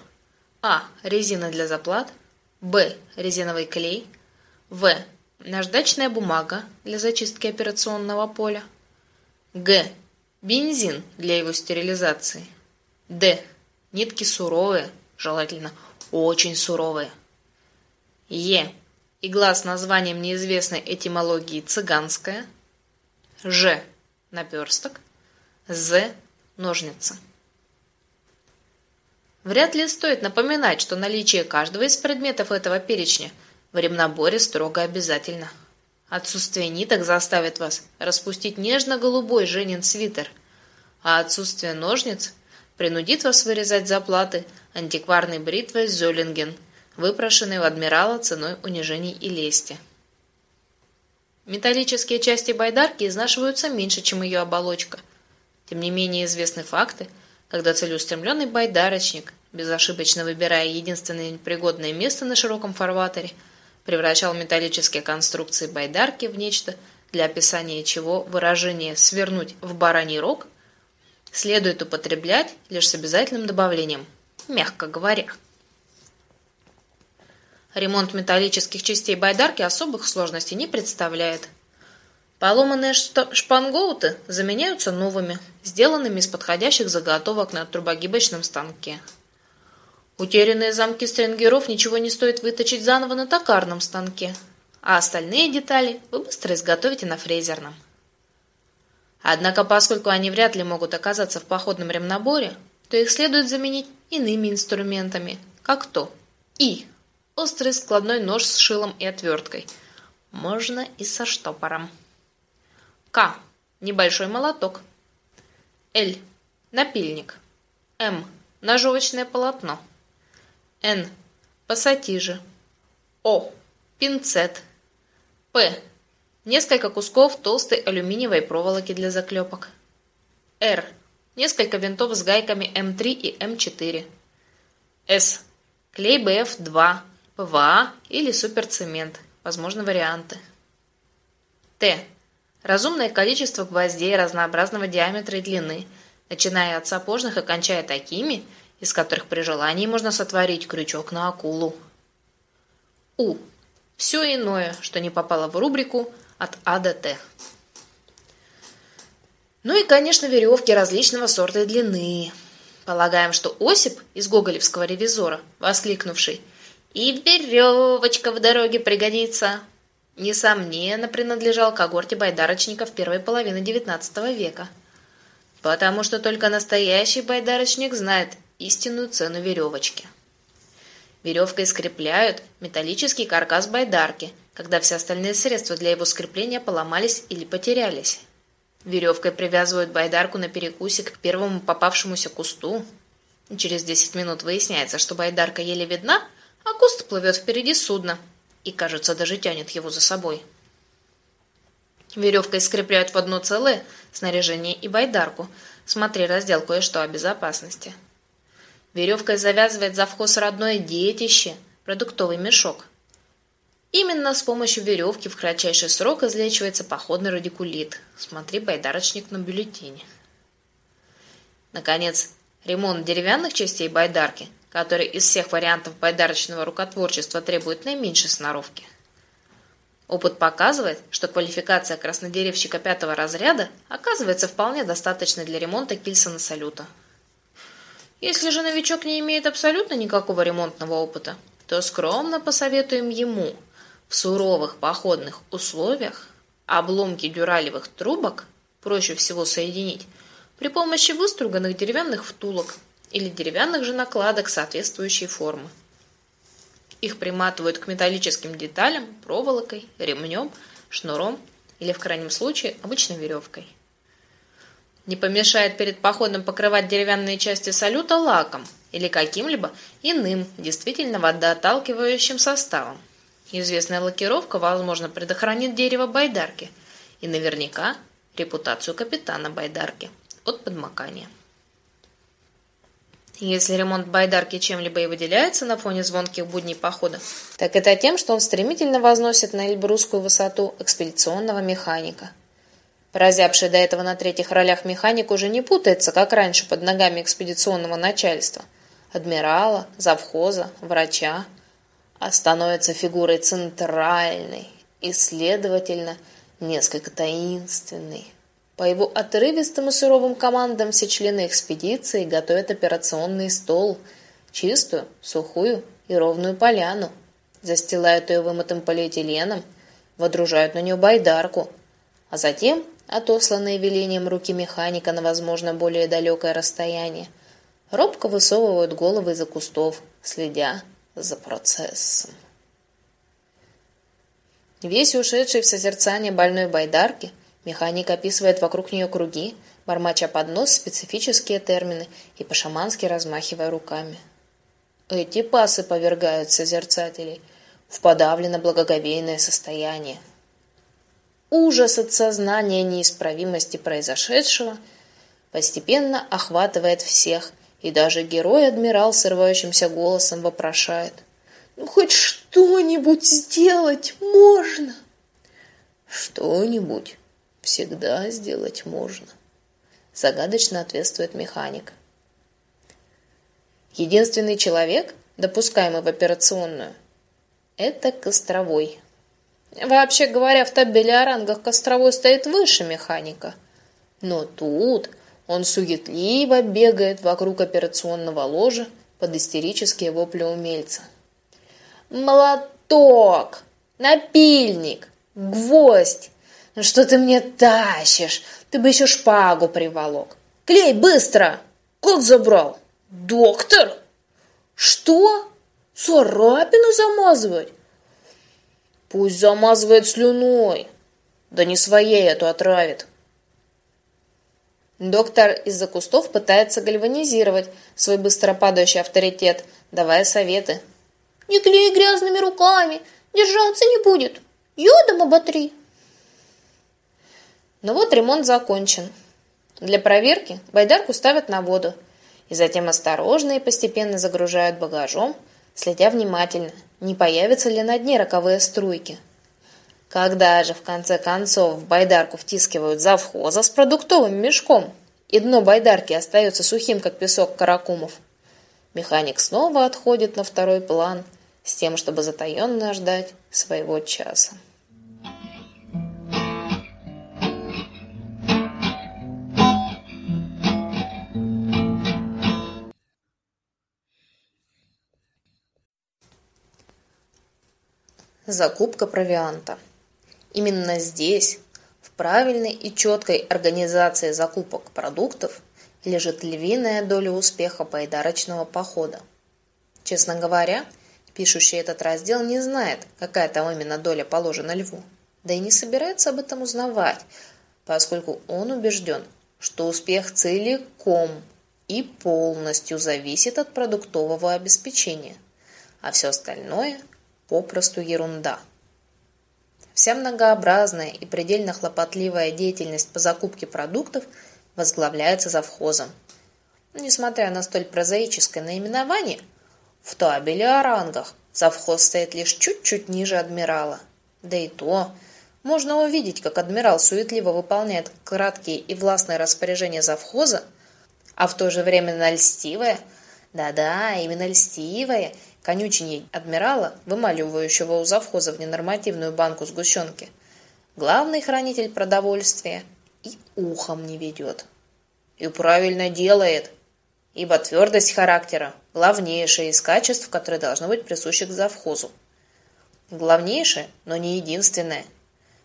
А. Резина для заплат. Б. Резиновый клей. В. Наждачная бумага для зачистки операционного поля. Г. Бензин для его стерилизации. Д. Нитки суровые, желательно очень суровые. Е. Игла с названием неизвестной этимологии цыганская. Ж. Наперсток. З. Ножницы. Вряд ли стоит напоминать, что наличие каждого из предметов этого перечня в ремнаборе строго обязательно. Отсутствие ниток заставит вас распустить нежно-голубой Женин свитер, а отсутствие ножниц принудит вас вырезать заплаты антикварной бритвой Золинген, выпрошенной у адмирала ценой унижений и лести. Металлические части байдарки изнашиваются меньше, чем ее оболочка. Тем не менее известны факты, когда целеустремленный байдарочник безошибочно выбирая единственное пригодное место на широком фарватере, превращал металлические конструкции байдарки в нечто, для описания чего выражение «свернуть в бараний рог» следует употреблять лишь с обязательным добавлением «мягко говоря». Ремонт металлических частей байдарки особых сложностей не представляет. Поломанные шпангоуты заменяются новыми, сделанными из подходящих заготовок на трубогибочном станке. Утерянные замки стрингеров ничего не стоит выточить заново на токарном станке, а остальные детали вы быстро изготовите на фрезерном. Однако, поскольку они вряд ли могут оказаться в походном ремнаборе, то их следует заменить иными инструментами, как то И. Острый складной нож с шилом и отверткой. Можно и со штопором. К. Небольшой молоток. Л. Напильник. М. Ножовочное полотно. Н. Пассатижи. О. Пинцет. П. Несколько кусков толстой алюминиевой проволоки для заклепок. Р. Несколько винтов с гайками М3 и М4. С. Клей БФ2, ПВА или суперцемент. Возможны варианты. Т. Разумное количество гвоздей разнообразного диаметра и длины, начиная от сапожных и кончая такими – из которых при желании можно сотворить крючок на акулу. У. Все иное, что не попало в рубрику «От А до Т». Ну и, конечно, веревки различного сорта и длины. Полагаем, что Осип из гоголевского ревизора, воскликнувший «И веревочка в дороге пригодится», несомненно, принадлежал когорте байдарочников первой половины XIX века. Потому что только настоящий байдарочник знает истинную цену веревочки. Веревкой скрепляют металлический каркас байдарки, когда все остальные средства для его скрепления поломались или потерялись. Веревкой привязывают байдарку на перекусе к первому попавшемуся кусту. через 10 минут выясняется, что байдарка еле видна, а куст плывет впереди судна и, кажется, даже тянет его за собой. Веревкой скрепляют в одно целое снаряжение и байдарку. Смотри раздел «Кое-что о безопасности». Веревкой завязывает завхоз родное детище, продуктовый мешок. Именно с помощью веревки в кратчайший срок излечивается походный радикулит. Смотри байдарочник на бюллетене. Наконец, ремонт деревянных частей байдарки, который из всех вариантов байдарочного рукотворчества требует наименьшей сноровки. Опыт показывает, что квалификация краснодеревщика пятого разряда оказывается вполне достаточной для ремонта Кильсона салюта. Если же новичок не имеет абсолютно никакого ремонтного опыта, то скромно посоветуем ему в суровых походных условиях обломки дюралевых трубок проще всего соединить при помощи выструганных деревянных втулок или деревянных же накладок соответствующей формы. Их приматывают к металлическим деталям проволокой, ремнем, шнуром или, в крайнем случае, обычной веревкой. Не помешает перед походом покрывать деревянные части салюта лаком или каким-либо иным, действительно водоотталкивающим составом. Известная лакировка, возможно, предохранит дерево байдарки и наверняка репутацию капитана байдарки от подмокания. Если ремонт байдарки чем-либо и выделяется на фоне звонких будней похода, так это тем, что он стремительно возносит на Эльбрусскую высоту экспедиционного механика. Прозябший до этого на третьих ролях механик уже не путается, как раньше, под ногами экспедиционного начальства, адмирала, завхоза, врача, а становится фигурой центральной и, следовательно, несколько таинственной. По его отрывистым и суровым командам все члены экспедиции готовят операционный стол, чистую, сухую и ровную поляну, застилают ее вымытым полиэтиленом, водружают на нее байдарку, а затем, отосланные велением руки механика на, возможно, более далекое расстояние, робко высовывают головы из-за кустов, следя за процессом. Весь ушедший в созерцание больной байдарки – Механик описывает вокруг нее круги, бормоча под нос специфические термины и по-шамански размахивая руками. Эти пасы повергают созерцателей в подавлено благоговейное состояние. Ужас от сознания неисправимости произошедшего постепенно охватывает всех, и даже герой-адмирал срывающимся голосом вопрошает. «Ну, хоть что-нибудь сделать можно?» «Что-нибудь?» Всегда сделать можно. Загадочно ответствует механик. Единственный человек, допускаемый в операционную, это Костровой. Вообще говоря, в табеле о рангах Костровой стоит выше механика. Но тут он суетливо бегает вокруг операционного ложа под истерические вопли умельца. «Молоток! Напильник! Гвоздь! «Ну что ты мне тащишь? Ты бы еще шпагу приволок. Клей, быстро!» «Как забрал?» «Доктор?» «Что? Царапину замазывать?» «Пусть замазывает слюной. Да не своей эту отравит». Доктор из-за кустов пытается гальванизировать свой быстро падающий авторитет, давая советы. «Не клей грязными руками, держаться не будет. Йодом оботри». Но вот ремонт закончен. Для проверки байдарку ставят на воду и затем осторожно и постепенно загружают багажом, следя внимательно, не появятся ли на дне роковые струйки. Когда же в конце концов в байдарку втискивают завхоза с продуктовым мешком, и дно байдарки остается сухим, как песок каракумов, механик снова отходит на второй план с тем, чтобы затаенно ждать своего часа. Закупка провианта. Именно здесь, в правильной и четкой организации закупок продуктов, лежит львиная доля успеха байдарочного похода. Честно говоря, пишущий этот раздел не знает, какая там именно доля положена льву, да и не собирается об этом узнавать, поскольку он убежден, что успех целиком и полностью зависит от продуктового обеспечения, а все остальное – попросту ерунда. Вся многообразная и предельно хлопотливая деятельность по закупке продуктов возглавляется завхозом. Несмотря на столь прозаическое наименование, в табеле о рангах завхоз стоит лишь чуть-чуть ниже адмирала. Да и то можно увидеть, как адмирал суетливо выполняет краткие и властные распоряжения завхоза, а в то же время льстивое, да-да, именно льстивое конюченье адмирала, вымаливающего у завхоза в ненормативную банку сгущенки, главный хранитель продовольствия и ухом не ведет. И правильно делает, ибо твердость характера – главнейшее из качеств, которые должны быть присущи к завхозу. Главнейшее, но не единственное,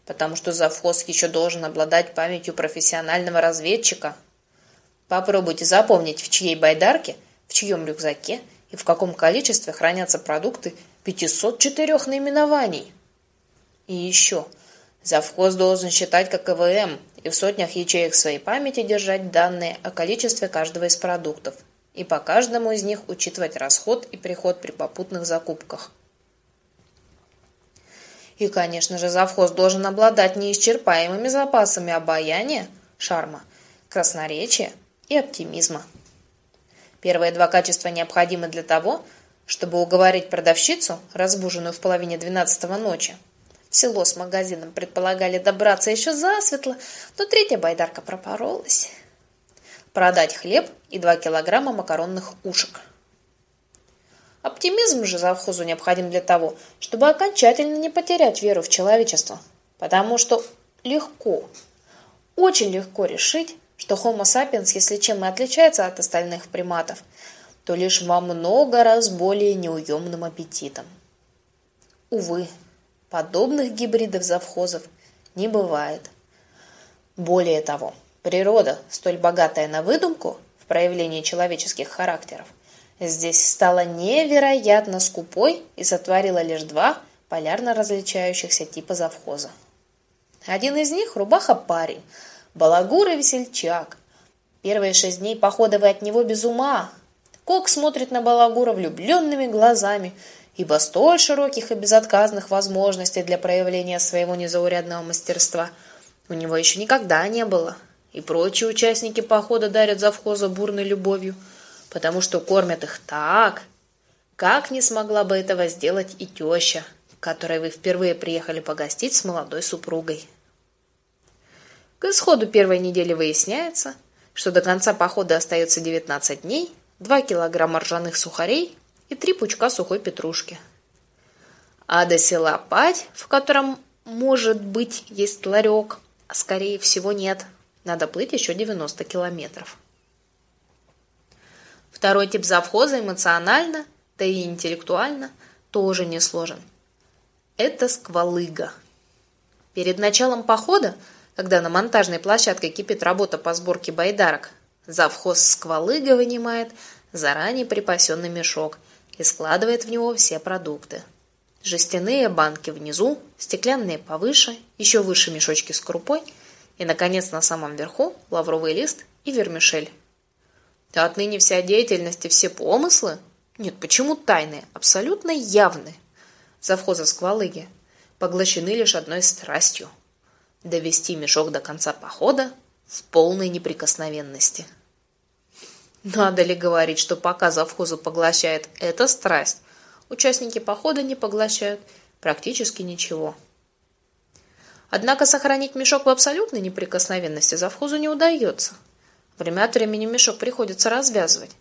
потому что завхоз еще должен обладать памятью профессионального разведчика. Попробуйте запомнить, в чьей байдарке, в чьем рюкзаке и в каком количестве хранятся продукты 504 наименований. И еще, завхоз должен считать как КВМ и в сотнях ячеек своей памяти держать данные о количестве каждого из продуктов и по каждому из них учитывать расход и приход при попутных закупках. И, конечно же, завхоз должен обладать неисчерпаемыми запасами обаяния, шарма, красноречия и оптимизма. Первые два качества необходимы для того, чтобы уговорить продавщицу, разбуженную в половине двенадцатого ночи. В село с магазином предполагали добраться еще засветло, но третья байдарка пропоролась. Продать хлеб и два килограмма макаронных ушек. Оптимизм же завхозу необходим для того, чтобы окончательно не потерять веру в человечество. Потому что легко, очень легко решить, что Homo sapiens, если чем и отличается от остальных приматов, то лишь во много раз более неуемным аппетитом. Увы, подобных гибридов завхозов не бывает. Более того, природа, столь богатая на выдумку в проявлении человеческих характеров, здесь стала невероятно скупой и сотворила лишь два полярно различающихся типа завхоза. Один из них – рубаха-парень, балагур и весельчак. Первые шесть дней похода вы от него без ума, Кок смотрит на Балагура влюбленными глазами, ибо столь широких и безотказных возможностей для проявления своего незаурядного мастерства у него еще никогда не было. И прочие участники похода дарят завхоза бурной любовью, потому что кормят их так, как не смогла бы этого сделать и теща, которой вы впервые приехали погостить с молодой супругой. К исходу первой недели выясняется, что до конца похода остается 19 дней – 2 килограмма ржаных сухарей и 3 пучка сухой петрушки. А до села Пать, в котором, может быть, есть ларек, а скорее всего нет, надо плыть еще 90 километров. Второй тип завхоза эмоционально, да и интеллектуально тоже не сложен. Это сквалыга. Перед началом похода, когда на монтажной площадке кипит работа по сборке байдарок, Завхоз сквалыга вынимает заранее припасенный мешок и складывает в него все продукты. Жестяные банки внизу, стеклянные повыше, еще выше мешочки с крупой и, наконец, на самом верху лавровый лист и вермишель. Отныне вся деятельность и все помыслы, нет, почему тайные, абсолютно явны, завхоза сквалыги, поглощены лишь одной страстью – довести мешок до конца похода в полной неприкосновенности. Надо ли говорить, что пока завхозу поглощает эта страсть, участники похода не поглощают практически ничего. Однако сохранить мешок в абсолютной неприкосновенности завхозу не удается. Время от времени мешок приходится развязывать.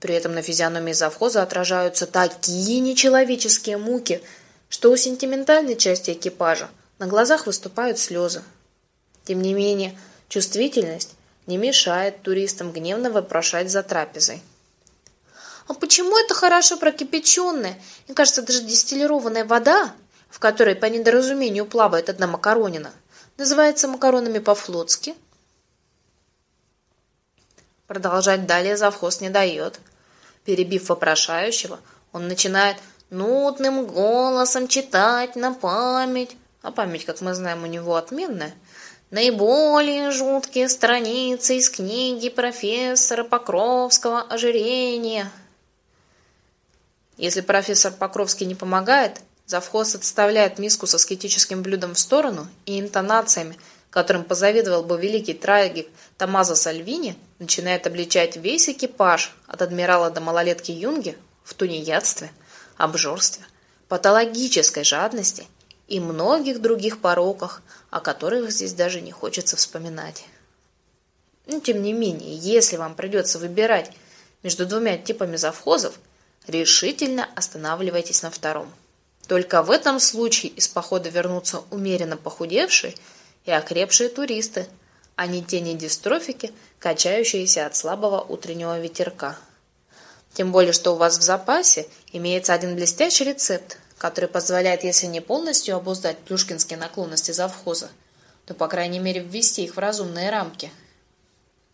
При этом на физиономии завхоза отражаются такие нечеловеческие муки, что у сентиментальной части экипажа на глазах выступают слезы. Тем не менее, Чувствительность не мешает туристам гневно вопрошать за трапезой. А почему это хорошо прокипяченная и, кажется, даже дистиллированная вода, в которой по недоразумению плавает одна макаронина, называется макаронами по-флотски? Продолжать далее завхоз не дает. Перебив вопрошающего, он начинает нутным голосом читать на память, а память, как мы знаем, у него отменная, Наиболее жуткие страницы из книги профессора Покровского «Ожирение». Если профессор Покровский не помогает, завхоз отставляет миску со скетическим блюдом в сторону и интонациями, которым позавидовал бы великий трагик Томазо Сальвини, начинает обличать весь экипаж от адмирала до малолетки Юнги в тунеядстве, обжорстве, патологической жадности и многих других пороках, о которых здесь даже не хочется вспоминать. Но, тем не менее, если вам придется выбирать между двумя типами завхозов, решительно останавливайтесь на втором. Только в этом случае из похода вернутся умеренно похудевшие и окрепшие туристы, а не те недистрофики, качающиеся от слабого утреннего ветерка. Тем более, что у вас в запасе имеется один блестящий рецепт, который позволяет, если не полностью обуздать плюшкинские наклонности завхоза, то, по крайней мере, ввести их в разумные рамки.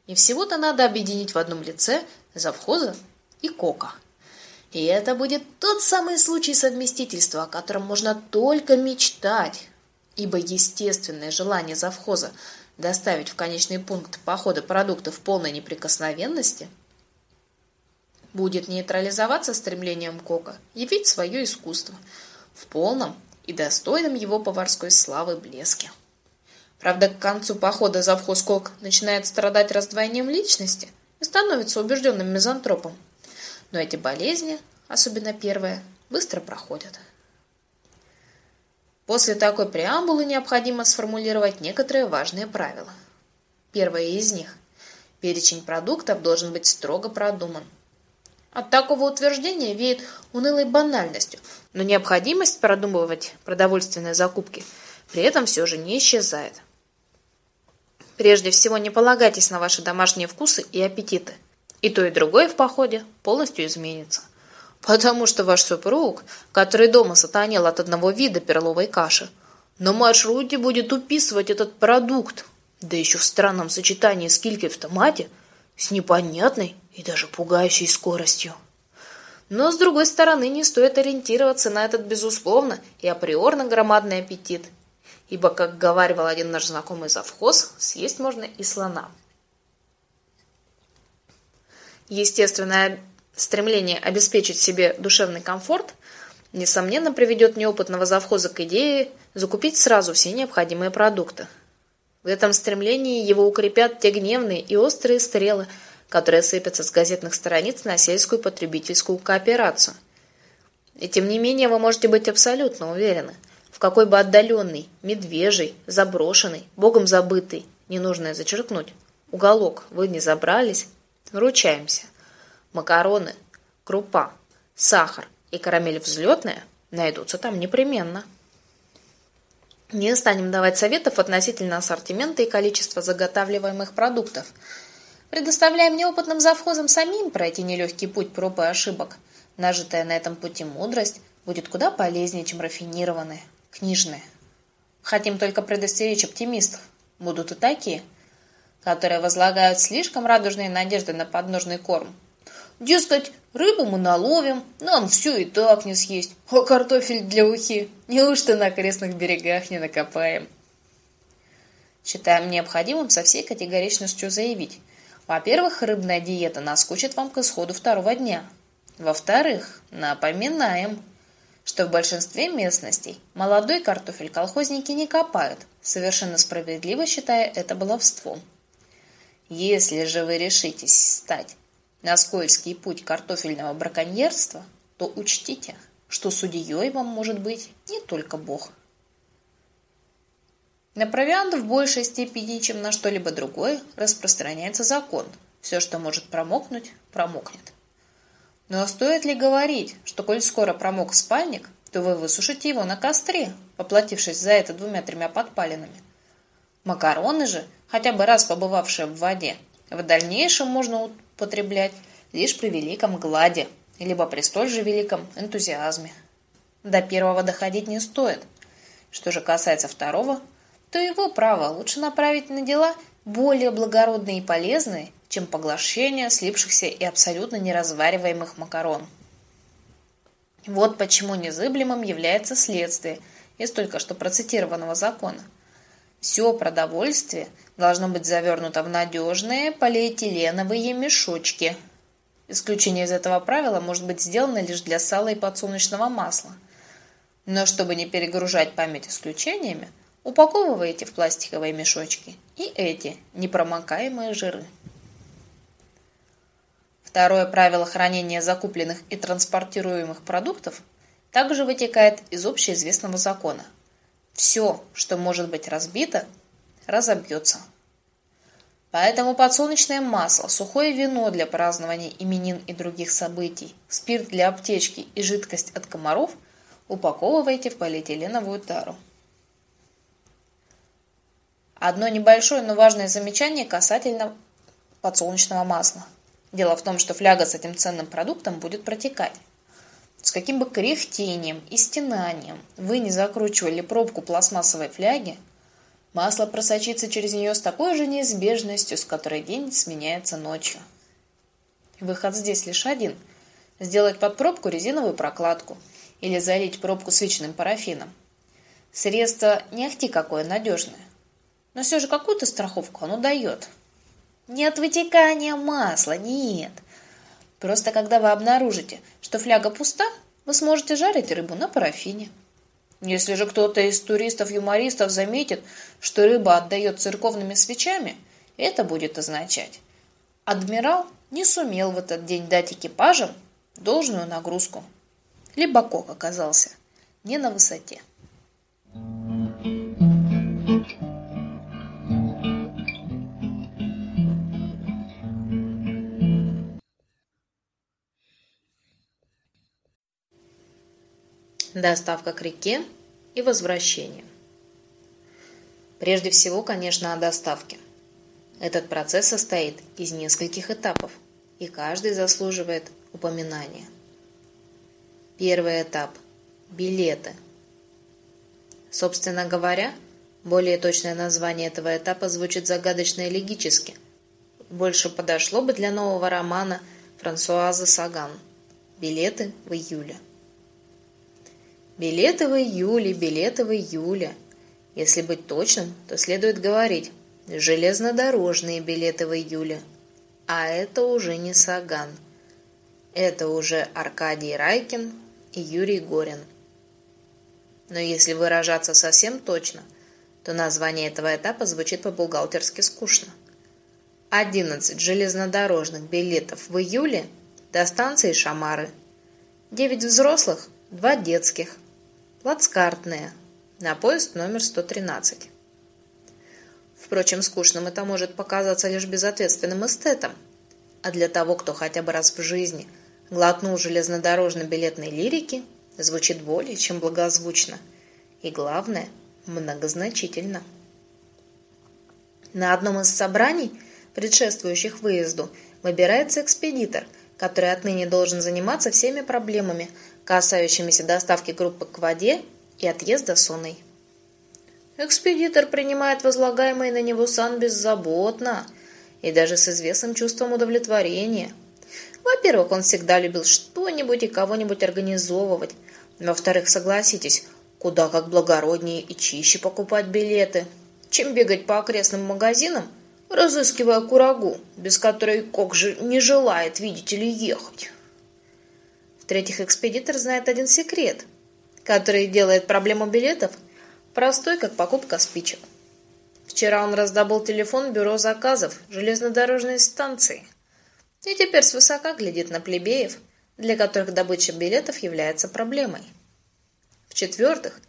И всего-то надо объединить в одном лице завхоза и кока. И это будет тот самый случай совместительства, о котором можно только мечтать, ибо естественное желание завхоза доставить в конечный пункт похода продуктов полной неприкосновенности будет нейтрализоваться стремлением Кока явить свое искусство в полном и достойном его поварской славы блеске. Правда, к концу похода завхоз Кок начинает страдать раздвоением личности и становится убежденным мизантропом. Но эти болезни, особенно первая, быстро проходят. После такой преамбулы необходимо сформулировать некоторые важные правила. Первое из них. Перечень продуктов должен быть строго продуман. От такого утверждения веет унылой банальностью, но необходимость продумывать продовольственные закупки при этом все же не исчезает. Прежде всего, не полагайтесь на ваши домашние вкусы и аппетиты. И то, и другое в походе полностью изменится. Потому что ваш супруг, который дома сатанел от одного вида перловой каши, на маршруте будет уписывать этот продукт, да еще в странном сочетании с килькой в томате, с непонятной и даже пугающей скоростью. Но, с другой стороны, не стоит ориентироваться на этот безусловно и априорно громадный аппетит – ибо, как говаривал один наш знакомый завхоз, съесть можно и слона. Естественное стремление обеспечить себе душевный комфорт несомненно приведет неопытного завхоза к идее закупить сразу все необходимые продукты. В этом стремлении его укрепят те гневные и острые стрелы, которые сыпятся с газетных страниц на сельскую потребительскую кооперацию. И тем не менее вы можете быть абсолютно уверены – какой бы отдаленный, медвежий, заброшенный, богом забытый, ненужное зачеркнуть, уголок вы не забрались, вручаемся. Макароны, крупа, сахар и карамель взлетная найдутся там непременно. Не станем давать советов относительно ассортимента и количества заготавливаемых продуктов. Предоставляем неопытным завхозам самим пройти нелегкий путь проб и ошибок. Нажитая на этом пути мудрость будет куда полезнее, чем рафинированная книжные. Хотим только предостеречь оптимистов. Будут и такие, которые возлагают слишком радужные надежды на подножный корм. Дескать, рыбу мы наловим, нам все и так не съесть, а картофель для ухи неужто на окрестных берегах не накопаем? Считаем необходимым со всей категоричностью заявить. Во-первых, рыбная диета наскучит вам к исходу второго дня. Во-вторых, напоминаем, что в большинстве местностей молодой картофель колхозники не копают, совершенно справедливо считая это баловством. Если же вы решитесь стать на скользкий путь картофельного браконьерства, то учтите, что судьей вам может быть не только Бог. На провиант в большей степени, чем на что-либо другое, распространяется закон. Все, что может промокнуть, промокнет. Но стоит ли говорить, что коль скоро промок спальник, то вы высушите его на костре, поплатившись за это двумя-тремя подпалинами. Макароны же, хотя бы раз побывавшие в воде, в дальнейшем можно употреблять лишь при великом гладе, либо при столь же великом энтузиазме. До первого доходить не стоит. Что же касается второго, то его право лучше направить на дела более благородные и полезные, чем поглощение слипшихся и абсолютно неразвариваемых макарон. Вот почему незыблемым является следствие из только что процитированного закона. Все продовольствие должно быть завернуто в надежные полиэтиленовые мешочки. Исключение из этого правила может быть сделано лишь для сала и подсолнечного масла. Но чтобы не перегружать память исключениями, упаковывайте в пластиковые мешочки и эти непромокаемые жиры. Второе правило хранения закупленных и транспортируемых продуктов также вытекает из общеизвестного закона. Все, что может быть разбито, разобьется. Поэтому подсолнечное масло, сухое вино для празднования именин и других событий, спирт для аптечки и жидкость от комаров упаковывайте в полиэтиленовую тару. Одно небольшое, но важное замечание касательно подсолнечного масла – Дело в том, что фляга с этим ценным продуктом будет протекать. С каким бы кряхтением и стенанием вы не закручивали пробку пластмассовой фляги, Масло просочится через нее с такой же неизбежностью, с которой день сменяется ночью. Выход здесь лишь один – сделать под пробку резиновую прокладку или залить пробку свечным парафином. Средство не ахти какое надежное, но все же какую-то страховку оно дает. Не от вытекания масла, нет. Просто когда вы обнаружите, что фляга пуста, вы сможете жарить рыбу на парафине. Если же кто-то из туристов-юмористов заметит, что рыба отдает церковными свечами, это будет означать. Адмирал не сумел в этот день дать экипажам должную нагрузку. Либо кок оказался не на высоте. Доставка к реке и возвращение. Прежде всего, конечно, о доставке. Этот процесс состоит из нескольких этапов, и каждый заслуживает упоминания. Первый этап – билеты. Собственно говоря, более точное название этого этапа звучит загадочно и логически. Больше подошло бы для нового романа Франсуазы Саган «Билеты в июле». Билеты в июле, билеты в июле. Если быть точным, то следует говорить железнодорожные билеты в июле. А это уже не Саган. Это уже Аркадий Райкин и Юрий Горин. Но если выражаться совсем точно, то название этого этапа звучит по-бухгалтерски скучно. 11 железнодорожных билетов в июле до станции Шамары. 9 взрослых, 2 детских – Плацкартная. На поезд номер 113. Впрочем, скучным это может показаться лишь безответственным эстетом. А для того, кто хотя бы раз в жизни глотнул железнодорожно-билетной лирики, звучит более чем благозвучно. И главное, многозначительно. На одном из собраний, предшествующих выезду, выбирается экспедитор, который отныне должен заниматься всеми проблемами, касающимися доставки группы к воде и отъезда сонной. Экспедитор принимает возлагаемый на него сан беззаботно и даже с известным чувством удовлетворения. Во-первых, он всегда любил что-нибудь и кого-нибудь организовывать. Во-вторых, согласитесь, куда как благороднее и чище покупать билеты, чем бегать по окрестным магазинам, разыскивая курагу, без которой Кок же не желает, видите ли, ехать. В-третьих, экспедитор знает один секрет, который делает проблему билетов простой, как покупка спичек. Вчера он раздобыл телефон бюро заказов железнодорожной станции и теперь свысока глядит на плебеев, для которых добыча билетов является проблемой. В-четвертых,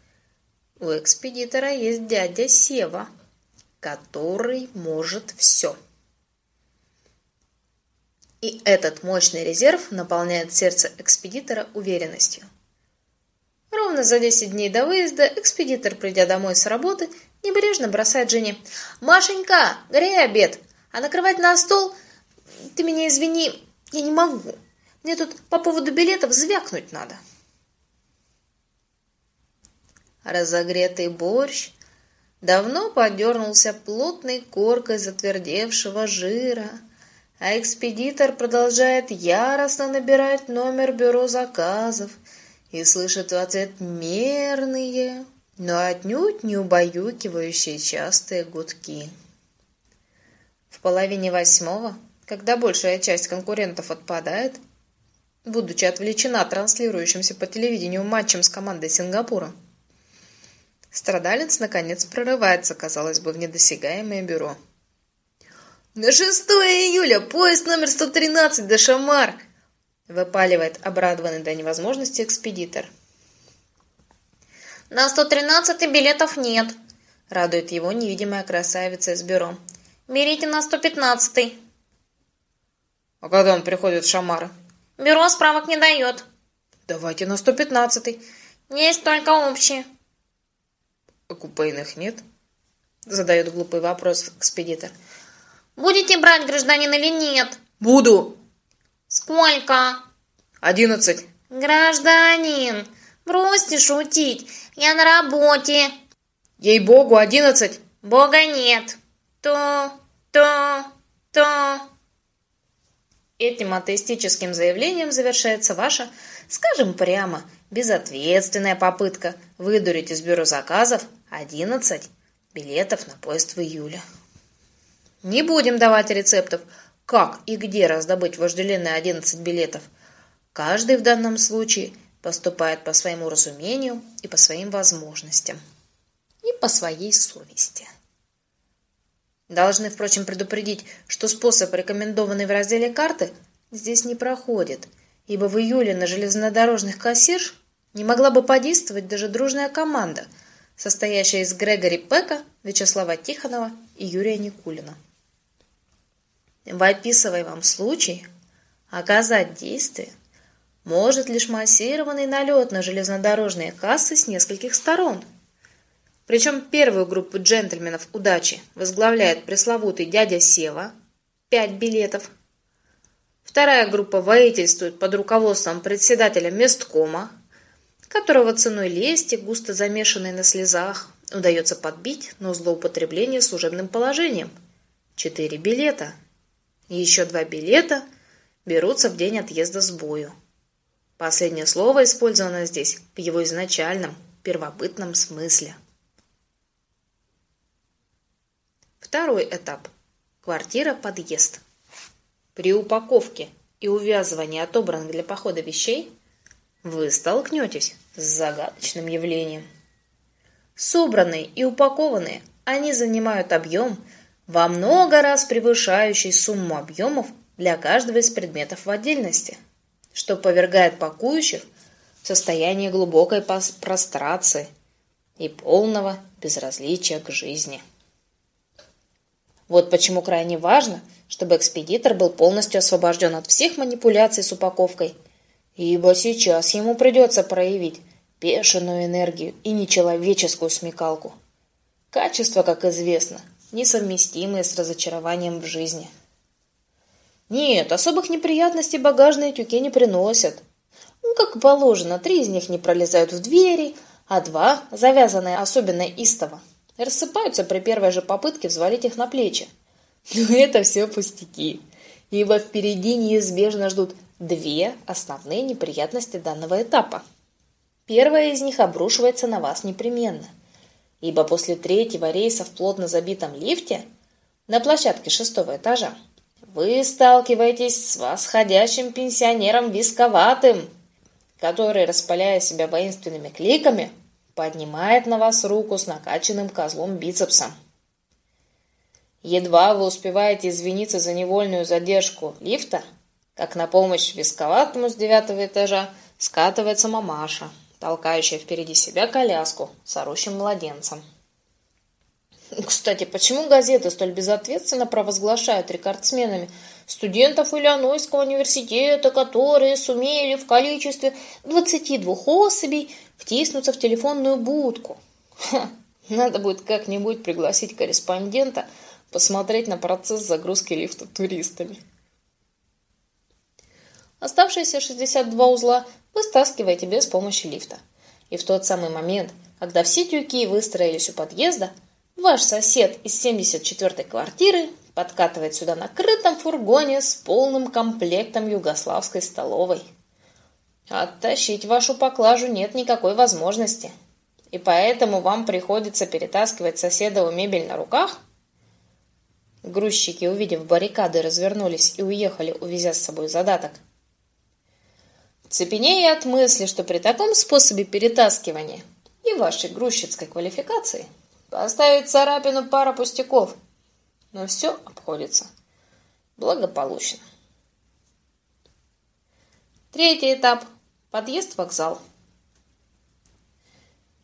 у экспедитора есть дядя Сева, который может все. И этот мощный резерв наполняет сердце экспедитора уверенностью. Ровно за 10 дней до выезда экспедитор, придя домой с работы, небрежно бросает жене «Машенька, грей обед, а накрывать на стол, ты меня извини, я не могу. Мне тут по поводу билетов звякнуть надо». Разогретый борщ давно подернулся плотной коркой затвердевшего жира – а экспедитор продолжает яростно набирать номер бюро заказов и слышит в ответ мерные, но отнюдь не убаюкивающие частые гудки. В половине восьмого, когда большая часть конкурентов отпадает, будучи отвлечена транслирующимся по телевидению матчем с командой Сингапура, страдалец наконец прорывается, казалось бы, в недосягаемое бюро. «На 6 июля поезд номер 113 до Шамар!» выпаливает обрадованный до невозможности экспедитор. «На 113 билетов нет», — радует его невидимая красавица из бюро. «Берите на 115 «А когда он приходит в Шамар?» «Бюро справок не дает». «Давайте на 115 «Есть только общие». «А купейных нет?» — задает глупый вопрос экспедитор. Будете брать, гражданин, или нет? Буду. Сколько? Одиннадцать. Гражданин, бросьте шутить. Я на работе. Ей-богу, одиннадцать. Бога нет. То, то, то. Этим атеистическим заявлением завершается ваша, скажем прямо, безответственная попытка выдурить из бюро заказов 11 билетов на поезд в июле. Не будем давать рецептов, как и где раздобыть вожделенные 11 билетов. Каждый в данном случае поступает по своему разумению и по своим возможностям. И по своей совести. Должны, впрочем, предупредить, что способ, рекомендованный в разделе «Карты», здесь не проходит, ибо в июле на железнодорожных кассирш не могла бы подействовать даже дружная команда, состоящая из Грегори Пека, Вячеслава Тихонова и Юрия Никулина. В описываемом случае оказать действие может лишь массированный налет на железнодорожные кассы с нескольких сторон. Причем первую группу джентльменов удачи возглавляет пресловутый дядя Сева, пять билетов. Вторая группа воительствует под руководством председателя месткома, которого ценой лести, густо замешанной на слезах, удается подбить на злоупотребление служебным положением. Четыре билета. И еще два билета берутся в день отъезда с бою. Последнее слово использовано здесь в его изначальном, первобытном смысле. Второй этап. Квартира-подъезд. При упаковке и увязывании отобранных для похода вещей вы столкнетесь с загадочным явлением. Собранные и упакованные, они занимают объем, во много раз превышающий сумму объемов для каждого из предметов в отдельности – что повергает пакующих в состояние глубокой прострации и полного безразличия к жизни. Вот почему крайне важно, чтобы экспедитор был полностью освобожден от всех манипуляций с упаковкой, ибо сейчас ему придется проявить бешеную энергию и нечеловеческую смекалку. Качества, как известно, несовместимые с разочарованием в жизни – нет, особых неприятностей багажные тюки не приносят. Ну, как положено, три из них не пролезают в двери, а два, завязанные особенно истово, рассыпаются при первой же попытке взвалить их на плечи. Но это все пустяки, ибо впереди неизбежно ждут две основные неприятности данного этапа. Первая из них обрушивается на вас непременно, ибо после третьего рейса в плотно забитом лифте на площадке шестого этажа вы сталкиваетесь с восходящим пенсионером Висковатым, который, распаляя себя воинственными кликами, поднимает на вас руку с накачанным козлом бицепсом. Едва вы успеваете извиниться за невольную задержку лифта, как на помощь Висковатому с девятого этажа скатывается мамаша, толкающая впереди себя коляску с орущим младенцем. Кстати, почему газеты столь безответственно провозглашают рекордсменами студентов Иллинойского университета, которые сумели в количестве 22 особей втиснуться в телефонную будку? Ха, надо будет как-нибудь пригласить корреспондента посмотреть на процесс загрузки лифта туристами. Оставшиеся 62 узла вы стаскиваете без помощи лифта. И в тот самый момент, когда все тюки выстроились у подъезда, Ваш сосед из 74-й квартиры подкатывает сюда на крытом фургоне с полным комплектом югославской столовой. Оттащить вашу поклажу нет никакой возможности. И поэтому вам приходится перетаскивать соседову мебель на руках? Грузчики, увидев баррикады, развернулись и уехали, увезя с собой задаток. Цепенея от мысли, что при таком способе перетаскивания и вашей грузчицкой квалификации – Поставить царапину пара пустяков. Но все обходится благополучно. Третий этап. Подъезд в вокзал.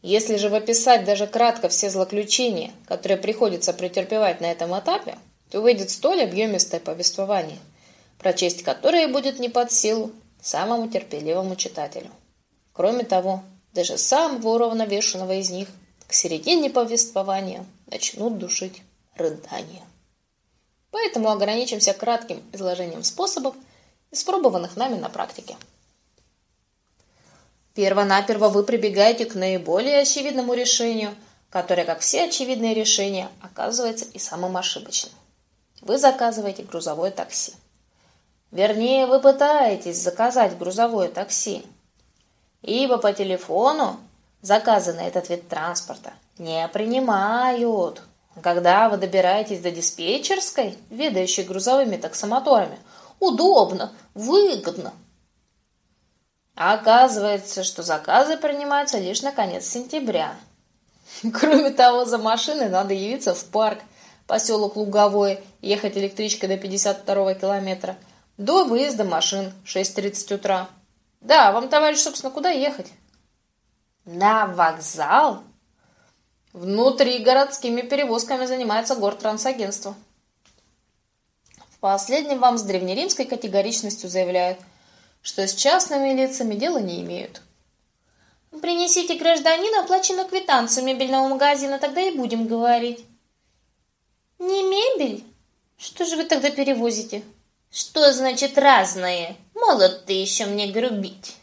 Если же выписать даже кратко все злоключения, которые приходится претерпевать на этом этапе, то выйдет столь объемистое повествование, прочесть которое будет не под силу самому терпеливому читателю. Кроме того, даже самого уравновешенного из них – к середине повествования начнут душить рыдания. Поэтому ограничимся кратким изложением способов, испробованных нами на практике. Первонаперво вы прибегаете к наиболее очевидному решению, которое, как все очевидные решения, оказывается и самым ошибочным. Вы заказываете грузовое такси. Вернее, вы пытаетесь заказать грузовое такси, ибо по телефону заказы на этот вид транспорта не принимают. Когда вы добираетесь до диспетчерской, ведающей грузовыми таксомоторами, удобно, выгодно. Оказывается, что заказы принимаются лишь на конец сентября. [LAUGHS] Кроме того, за машиной надо явиться в парк, поселок Луговой, ехать электричкой до 52 километра, до выезда машин 6.30 утра. Да, вам, товарищ, собственно, куда ехать? На вокзал? Внутри городскими перевозками занимается гортрансагентство. В последнем вам с древнеримской категоричностью заявляют, что с частными лицами дела не имеют. Принесите гражданину оплаченную квитанцию мебельного магазина, тогда и будем говорить. Не мебель? Что же вы тогда перевозите? Что значит разное? Молод ты еще мне грубить.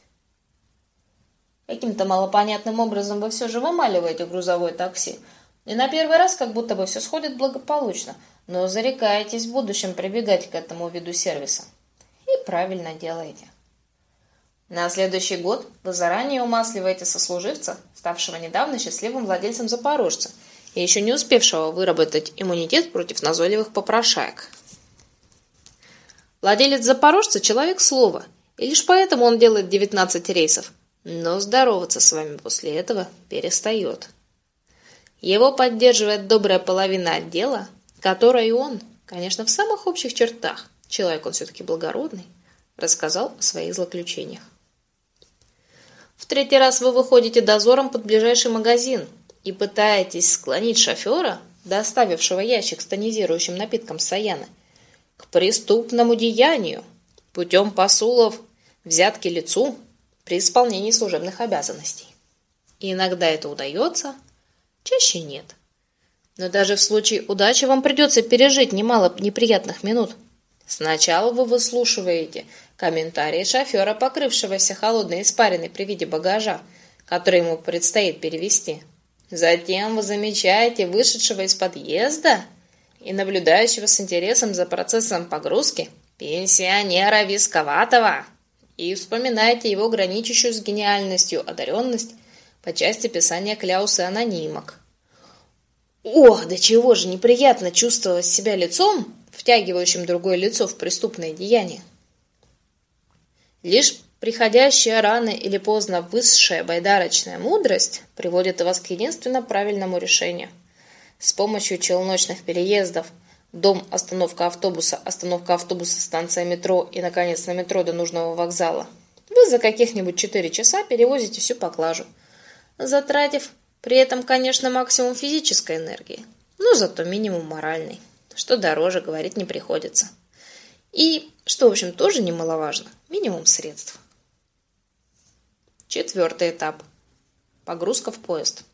Каким-то малопонятным образом вы все же вымаливаете грузовое такси. И на первый раз как будто бы все сходит благополучно, но зарекаетесь в будущем прибегать к этому виду сервиса. И правильно делаете. На следующий год вы заранее умасливаете сослуживца, ставшего недавно счастливым владельцем Запорожца и еще не успевшего выработать иммунитет против назойливых попрошаек. Владелец Запорожца – человек слова, и лишь поэтому он делает 19 рейсов – но здороваться с вами после этого перестает. Его поддерживает добрая половина отдела, которой он, конечно, в самых общих чертах, человек он все-таки благородный, рассказал о своих злоключениях. В третий раз вы выходите дозором под ближайший магазин и пытаетесь склонить шофера, доставившего ящик с тонизирующим напитком Саяна, к преступному деянию путем посулов взятки лицу при исполнении служебных обязанностей. И иногда это удается, чаще нет. Но даже в случае удачи вам придется пережить немало неприятных минут. Сначала вы выслушиваете комментарии шофера, покрывшегося холодной испариной при виде багажа, который ему предстоит перевести. Затем вы замечаете вышедшего из подъезда и наблюдающего с интересом за процессом погрузки пенсионера Висковатого и вспоминайте его граничащую с гениальностью одаренность по части писания кляусы анонимок. Ох, до чего же неприятно чувствовать себя лицом, втягивающим другое лицо в преступное деяние. Лишь приходящая рано или поздно высшая байдарочная мудрость приводит вас к единственно правильному решению. С помощью челночных переездов – Дом, остановка автобуса, остановка автобуса, станция метро и, наконец, на метро до нужного вокзала. Вы за каких-нибудь 4 часа перевозите всю поклажу, затратив при этом, конечно, максимум физической энергии, но зато минимум моральной, что дороже говорить не приходится. И, что, в общем, тоже немаловажно, минимум средств. Четвертый этап. Погрузка в поезд.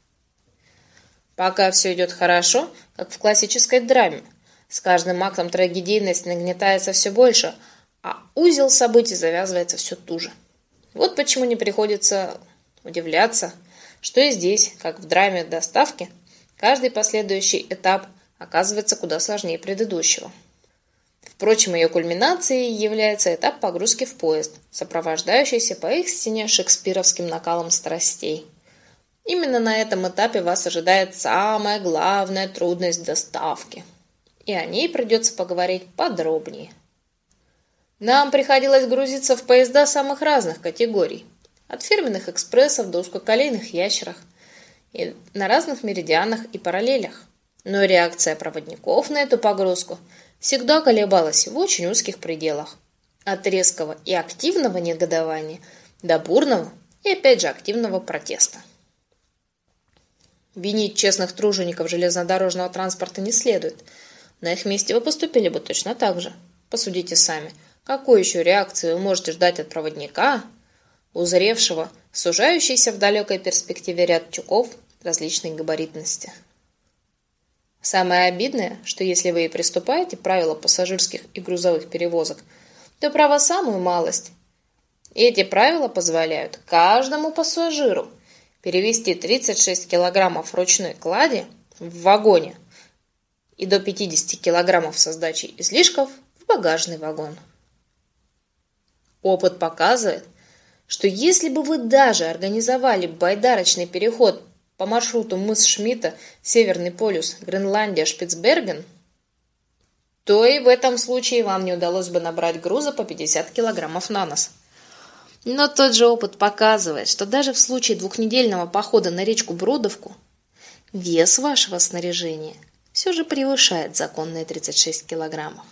Пока все идет хорошо, как в классической драме – с каждым актом трагедийность нагнетается все больше, а узел событий завязывается все туже. Вот почему не приходится удивляться, что и здесь, как в драме доставки, каждый последующий этап оказывается куда сложнее предыдущего. Впрочем, ее кульминацией является этап погрузки в поезд, сопровождающийся по их стене шекспировским накалом страстей. Именно на этом этапе вас ожидает самая главная трудность доставки – и о ней придется поговорить подробнее. Нам приходилось грузиться в поезда самых разных категорий, от фирменных экспрессов до узкоколейных ящерах, и на разных меридианах и параллелях. Но реакция проводников на эту погрузку всегда колебалась в очень узких пределах. От резкого и активного негодования до бурного и опять же активного протеста. Винить честных тружеников железнодорожного транспорта не следует – на их месте вы поступили бы точно так же. Посудите сами, какой еще реакции вы можете ждать от проводника, узревшего сужающийся в далекой перспективе ряд тюков различной габаритности. Самое обидное, что если вы и приступаете правила пассажирских и грузовых перевозок, то право самую малость. Эти правила позволяют каждому пассажиру перевести 36 килограммов ручной клади в вагоне и до 50 килограммов со сдачей излишков в багажный вагон. Опыт показывает, что если бы вы даже организовали байдарочный переход по маршруту мыс Шмидта, Северный полюс, Гренландия, Шпицберген, то и в этом случае вам не удалось бы набрать груза по 50 килограммов на нос. Но тот же опыт показывает, что даже в случае двухнедельного похода на речку Бродовку вес вашего снаряжения все же превышает законные 36 килограммов.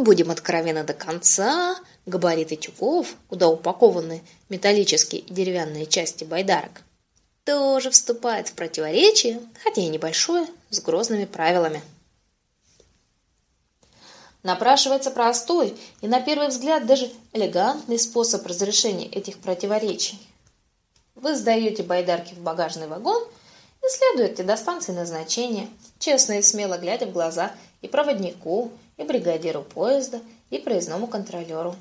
Будем откровенны до конца, габариты тюков, куда упакованы металлические и деревянные части байдарок, тоже вступают в противоречие, хотя и небольшое, с грозными правилами. Напрашивается простой и, на первый взгляд, даже элегантный способ разрешения этих противоречий. Вы сдаете байдарки в багажный вагон и следуете до станции назначения, честно и смело глядя в глаза и проводнику, и бригадиру поезда, и проездному контролеру.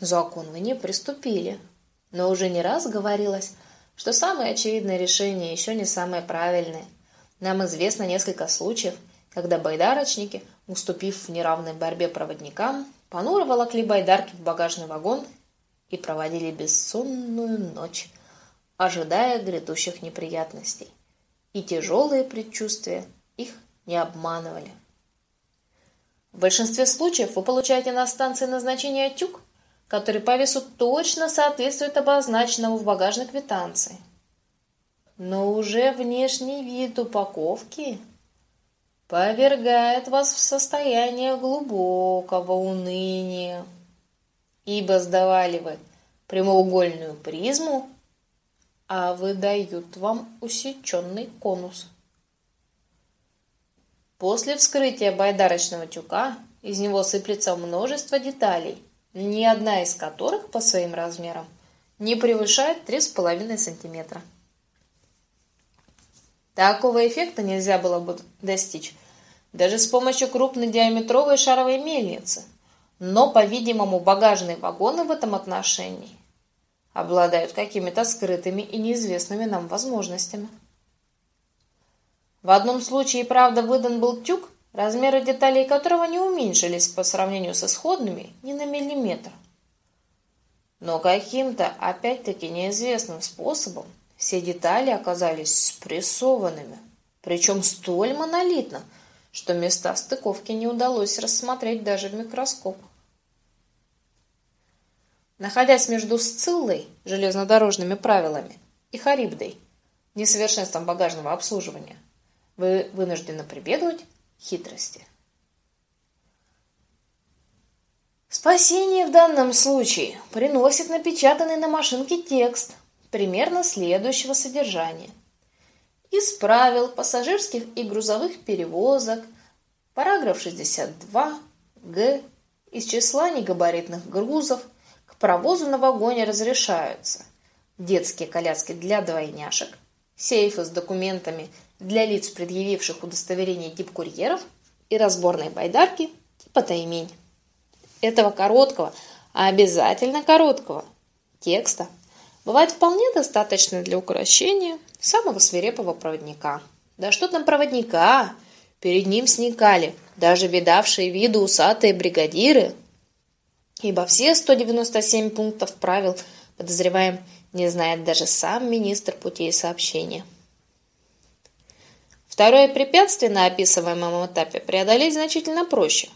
Закон вы не приступили, но уже не раз говорилось, что самое очевидное решение еще не самое правильное. Нам известно несколько случаев, когда байдарочники – уступив в неравной борьбе проводникам, понуро волокли байдарки в багажный вагон и проводили бессонную ночь, ожидая грядущих неприятностей. И тяжелые предчувствия их не обманывали. В большинстве случаев вы получаете на станции назначения тюк, который по весу точно соответствует обозначенному в багажной квитанции. Но уже внешний вид упаковки повергает вас в состояние глубокого уныния, ибо сдавали вы прямоугольную призму, а выдают вам усеченный конус. После вскрытия байдарочного тюка из него сыплется множество деталей, ни одна из которых по своим размерам не превышает 3,5 сантиметра. Такого эффекта нельзя было бы достичь даже с помощью крупнодиаметровой шаровой мельницы. Но, по-видимому, багажные вагоны в этом отношении обладают какими-то скрытыми и неизвестными нам возможностями. В одном случае, правда, выдан был тюк, размеры деталей которого не уменьшились по сравнению с исходными ни на миллиметр. Но каким-то, опять-таки, неизвестным способом все детали оказались спрессованными, причем столь монолитно – что места стыковки не удалось рассмотреть даже в микроскоп. Находясь между Сциллой, железнодорожными правилами, и Харибдой, несовершенством багажного обслуживания, вы вынуждены прибегнуть к хитрости. Спасение в данном случае приносит напечатанный на машинке текст примерно следующего содержания из правил пассажирских и грузовых перевозок, параграф 62, г, из числа негабаритных грузов к провозу на вагоне разрешаются детские коляски для двойняшек, сейфы с документами для лиц, предъявивших удостоверение тип курьеров и разборные байдарки типа таймень. Этого короткого, а обязательно короткого текста бывает вполне достаточно для украшения самого свирепого проводника. Да что там проводника? Перед ним сникали даже видавшие виды усатые бригадиры, ибо все 197 пунктов правил, подозреваем, не знает даже сам министр путей сообщения. Второе препятствие на описываемом этапе преодолеть значительно проще.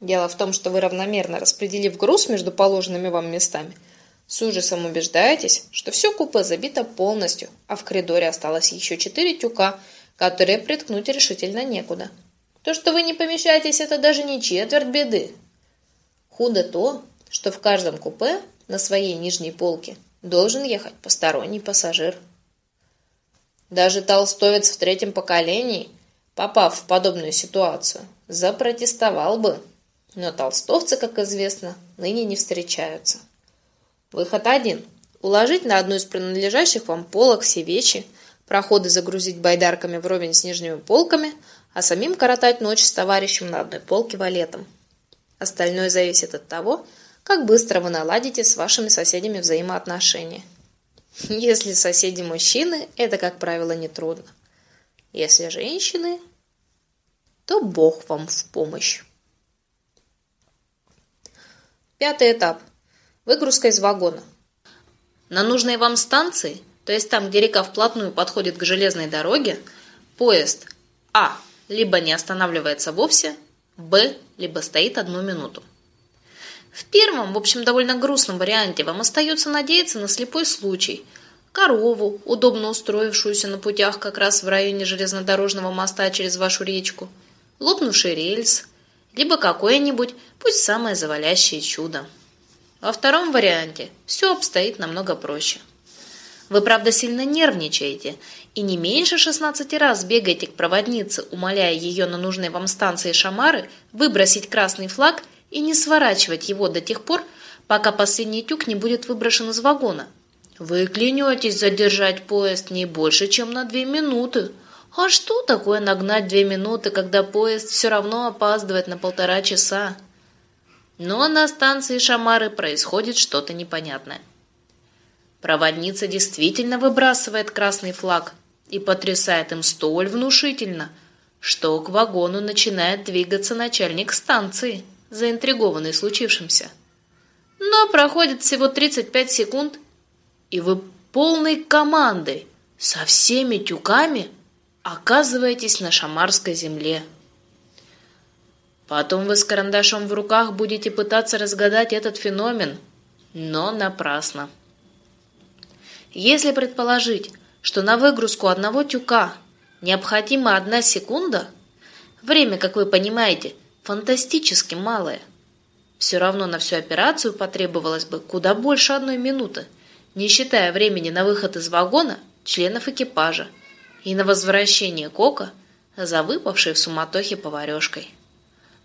Дело в том, что вы равномерно распределив груз между положенными вам местами – с ужасом убеждаетесь, что все купе забито полностью, а в коридоре осталось еще четыре тюка, которые приткнуть решительно некуда. То, что вы не помещаетесь, это даже не четверть беды. Худо то, что в каждом купе на своей нижней полке должен ехать посторонний пассажир. Даже толстовец в третьем поколении, попав в подобную ситуацию, запротестовал бы. Но толстовцы, как известно, ныне не встречаются. Выход один. Уложить на одну из принадлежащих вам полок все вещи, проходы загрузить байдарками вровень с нижними полками, а самим коротать ночь с товарищем на одной полке валетом. Остальное зависит от того, как быстро вы наладите с вашими соседями взаимоотношения. Если соседи мужчины, это, как правило, нетрудно. Если женщины, то Бог вам в помощь. Пятый этап. Выгрузка из вагона. На нужной вам станции, то есть там, где река вплотную подходит к железной дороге, поезд А. либо не останавливается вовсе, Б. либо стоит одну минуту. В первом, в общем, довольно грустном варианте вам остается надеяться на слепой случай. Корову, удобно устроившуюся на путях как раз в районе железнодорожного моста через вашу речку, лопнувший рельс, либо какое-нибудь, пусть самое завалящее чудо. Во втором варианте все обстоит намного проще. Вы, правда, сильно нервничаете и не меньше 16 раз бегаете к проводнице, умоляя ее на нужной вам станции Шамары выбросить красный флаг и не сворачивать его до тех пор, пока последний тюк не будет выброшен из вагона. Вы клянетесь задержать поезд не больше, чем на две минуты. А что такое нагнать две минуты, когда поезд все равно опаздывает на полтора часа? Но на станции Шамары происходит что-то непонятное. Проводница действительно выбрасывает красный флаг и потрясает им столь внушительно, что к вагону начинает двигаться начальник станции, заинтригованный случившимся. Но проходит всего 35 секунд, и вы полной командой со всеми тюками оказываетесь на шамарской земле. Потом вы с карандашом в руках будете пытаться разгадать этот феномен, но напрасно. Если предположить, что на выгрузку одного тюка необходима одна секунда, время, как вы понимаете, фантастически малое. Все равно на всю операцию потребовалось бы куда больше одной минуты, не считая времени на выход из вагона членов экипажа и на возвращение Кока за выпавшей в суматохе поварешкой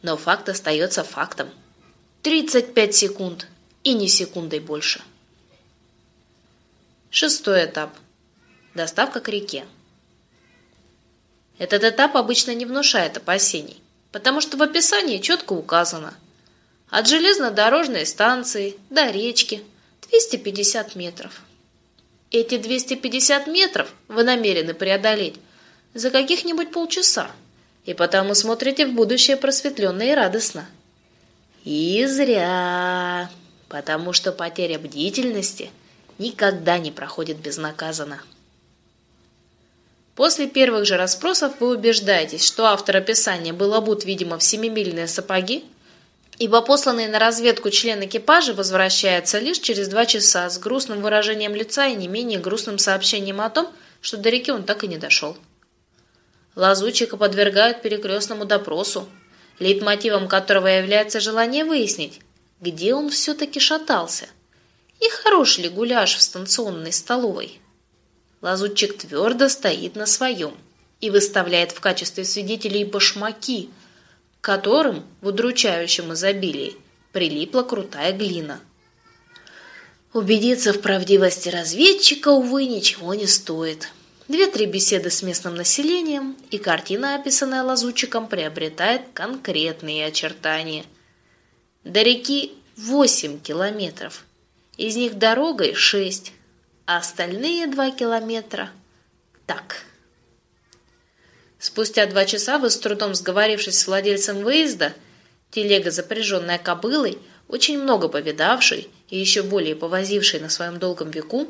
но факт остается фактом. 35 секунд и не секундой больше. Шестой этап. Доставка к реке. Этот этап обычно не внушает опасений, потому что в описании четко указано. От железнодорожной станции до речки 250 метров. Эти 250 метров вы намерены преодолеть за каких-нибудь полчаса и потому смотрите в будущее просветленно и радостно. И зря, потому что потеря бдительности никогда не проходит безнаказанно. После первых же расспросов вы убеждаетесь, что автор описания был обут, видимо, в семимильные сапоги, ибо посланный на разведку член экипажа возвращается лишь через два часа с грустным выражением лица и не менее грустным сообщением о том, что до реки он так и не дошел. Лазутчика подвергают перекрестному допросу, лейтмотивом которого является желание выяснить, где он все-таки шатался и хорош ли гуляш в станционной столовой. Лазутчик твердо стоит на своем и выставляет в качестве свидетелей башмаки, которым в удручающем изобилии прилипла крутая глина. Убедиться в правдивости разведчика, увы, ничего не стоит. Две-три беседы с местным населением, и картина, описанная лазутчиком, приобретает конкретные очертания. До реки 8 километров, из них дорогой 6, а остальные 2 километра так. Спустя два часа вы с трудом сговорившись с владельцем выезда, телега, запряженная кобылой, очень много повидавшей и еще более повозившей на своем долгом веку,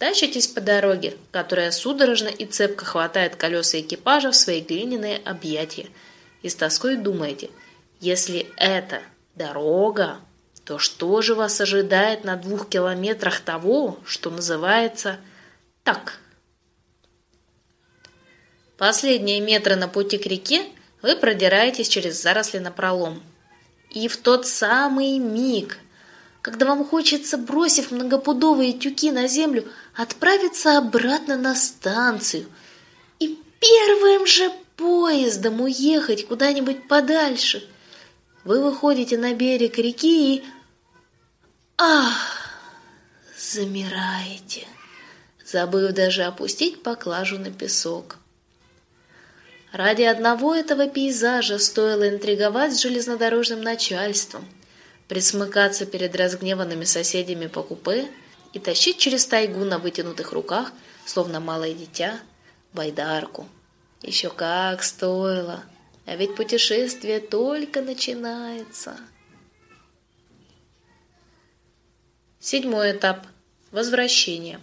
Тащитесь по дороге, которая судорожно и цепко хватает колеса экипажа в свои глиняные объятия. И с тоской думаете, если это дорога, то что же вас ожидает на двух километрах того, что называется так? Последние метры на пути к реке вы продираетесь через заросли на пролом. И в тот самый миг, когда вам хочется, бросив многопудовые тюки на землю, отправиться обратно на станцию и первым же поездом уехать куда-нибудь подальше. Вы выходите на берег реки и... Ах! Замираете, забыв даже опустить поклажу на песок. Ради одного этого пейзажа стоило интриговать с железнодорожным начальством – присмыкаться перед разгневанными соседями по купе и тащить через тайгу на вытянутых руках, словно малое дитя, байдарку. Еще как стоило, а ведь путешествие только начинается. Седьмой этап – возвращение.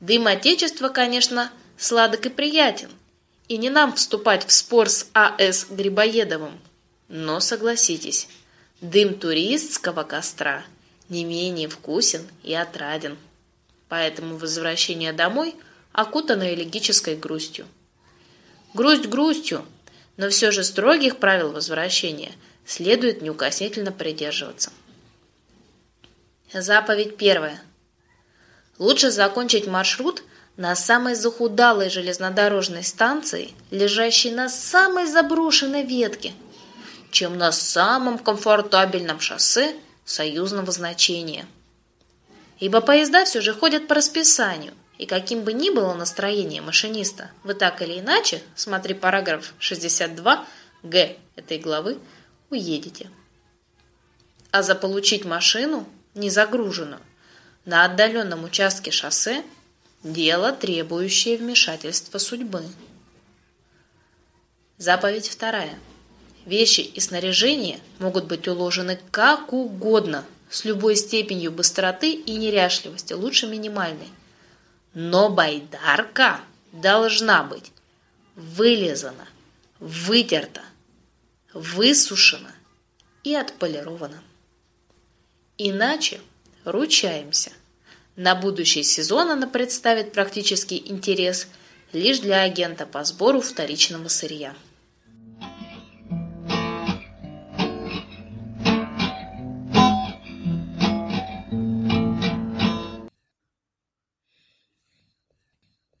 Дым Отечества, конечно, сладок и приятен, и не нам вступать в спор с А.С. Грибоедовым. Но согласитесь, дым туристского костра не менее вкусен и отраден. Поэтому возвращение домой окутано элегической грустью. Грусть грустью, но все же строгих правил возвращения следует неукоснительно придерживаться. Заповедь первая. Лучше закончить маршрут на самой захудалой железнодорожной станции, лежащей на самой заброшенной ветке, чем на самом комфортабельном шоссе союзного значения. Ибо поезда все же ходят по расписанию, и каким бы ни было настроение машиниста, вы так или иначе, смотри параграф 62 г этой главы, уедете. А заполучить машину, не загруженную, на отдаленном участке шоссе – Дело, требующее вмешательства судьбы. Заповедь вторая. Вещи и снаряжение могут быть уложены как угодно, с любой степенью быстроты и неряшливости, лучше минимальной. Но байдарка должна быть вылезана, вытерта, высушена и отполирована. Иначе ручаемся – на будущий сезон она представит практический интерес лишь для агента по сбору вторичного сырья.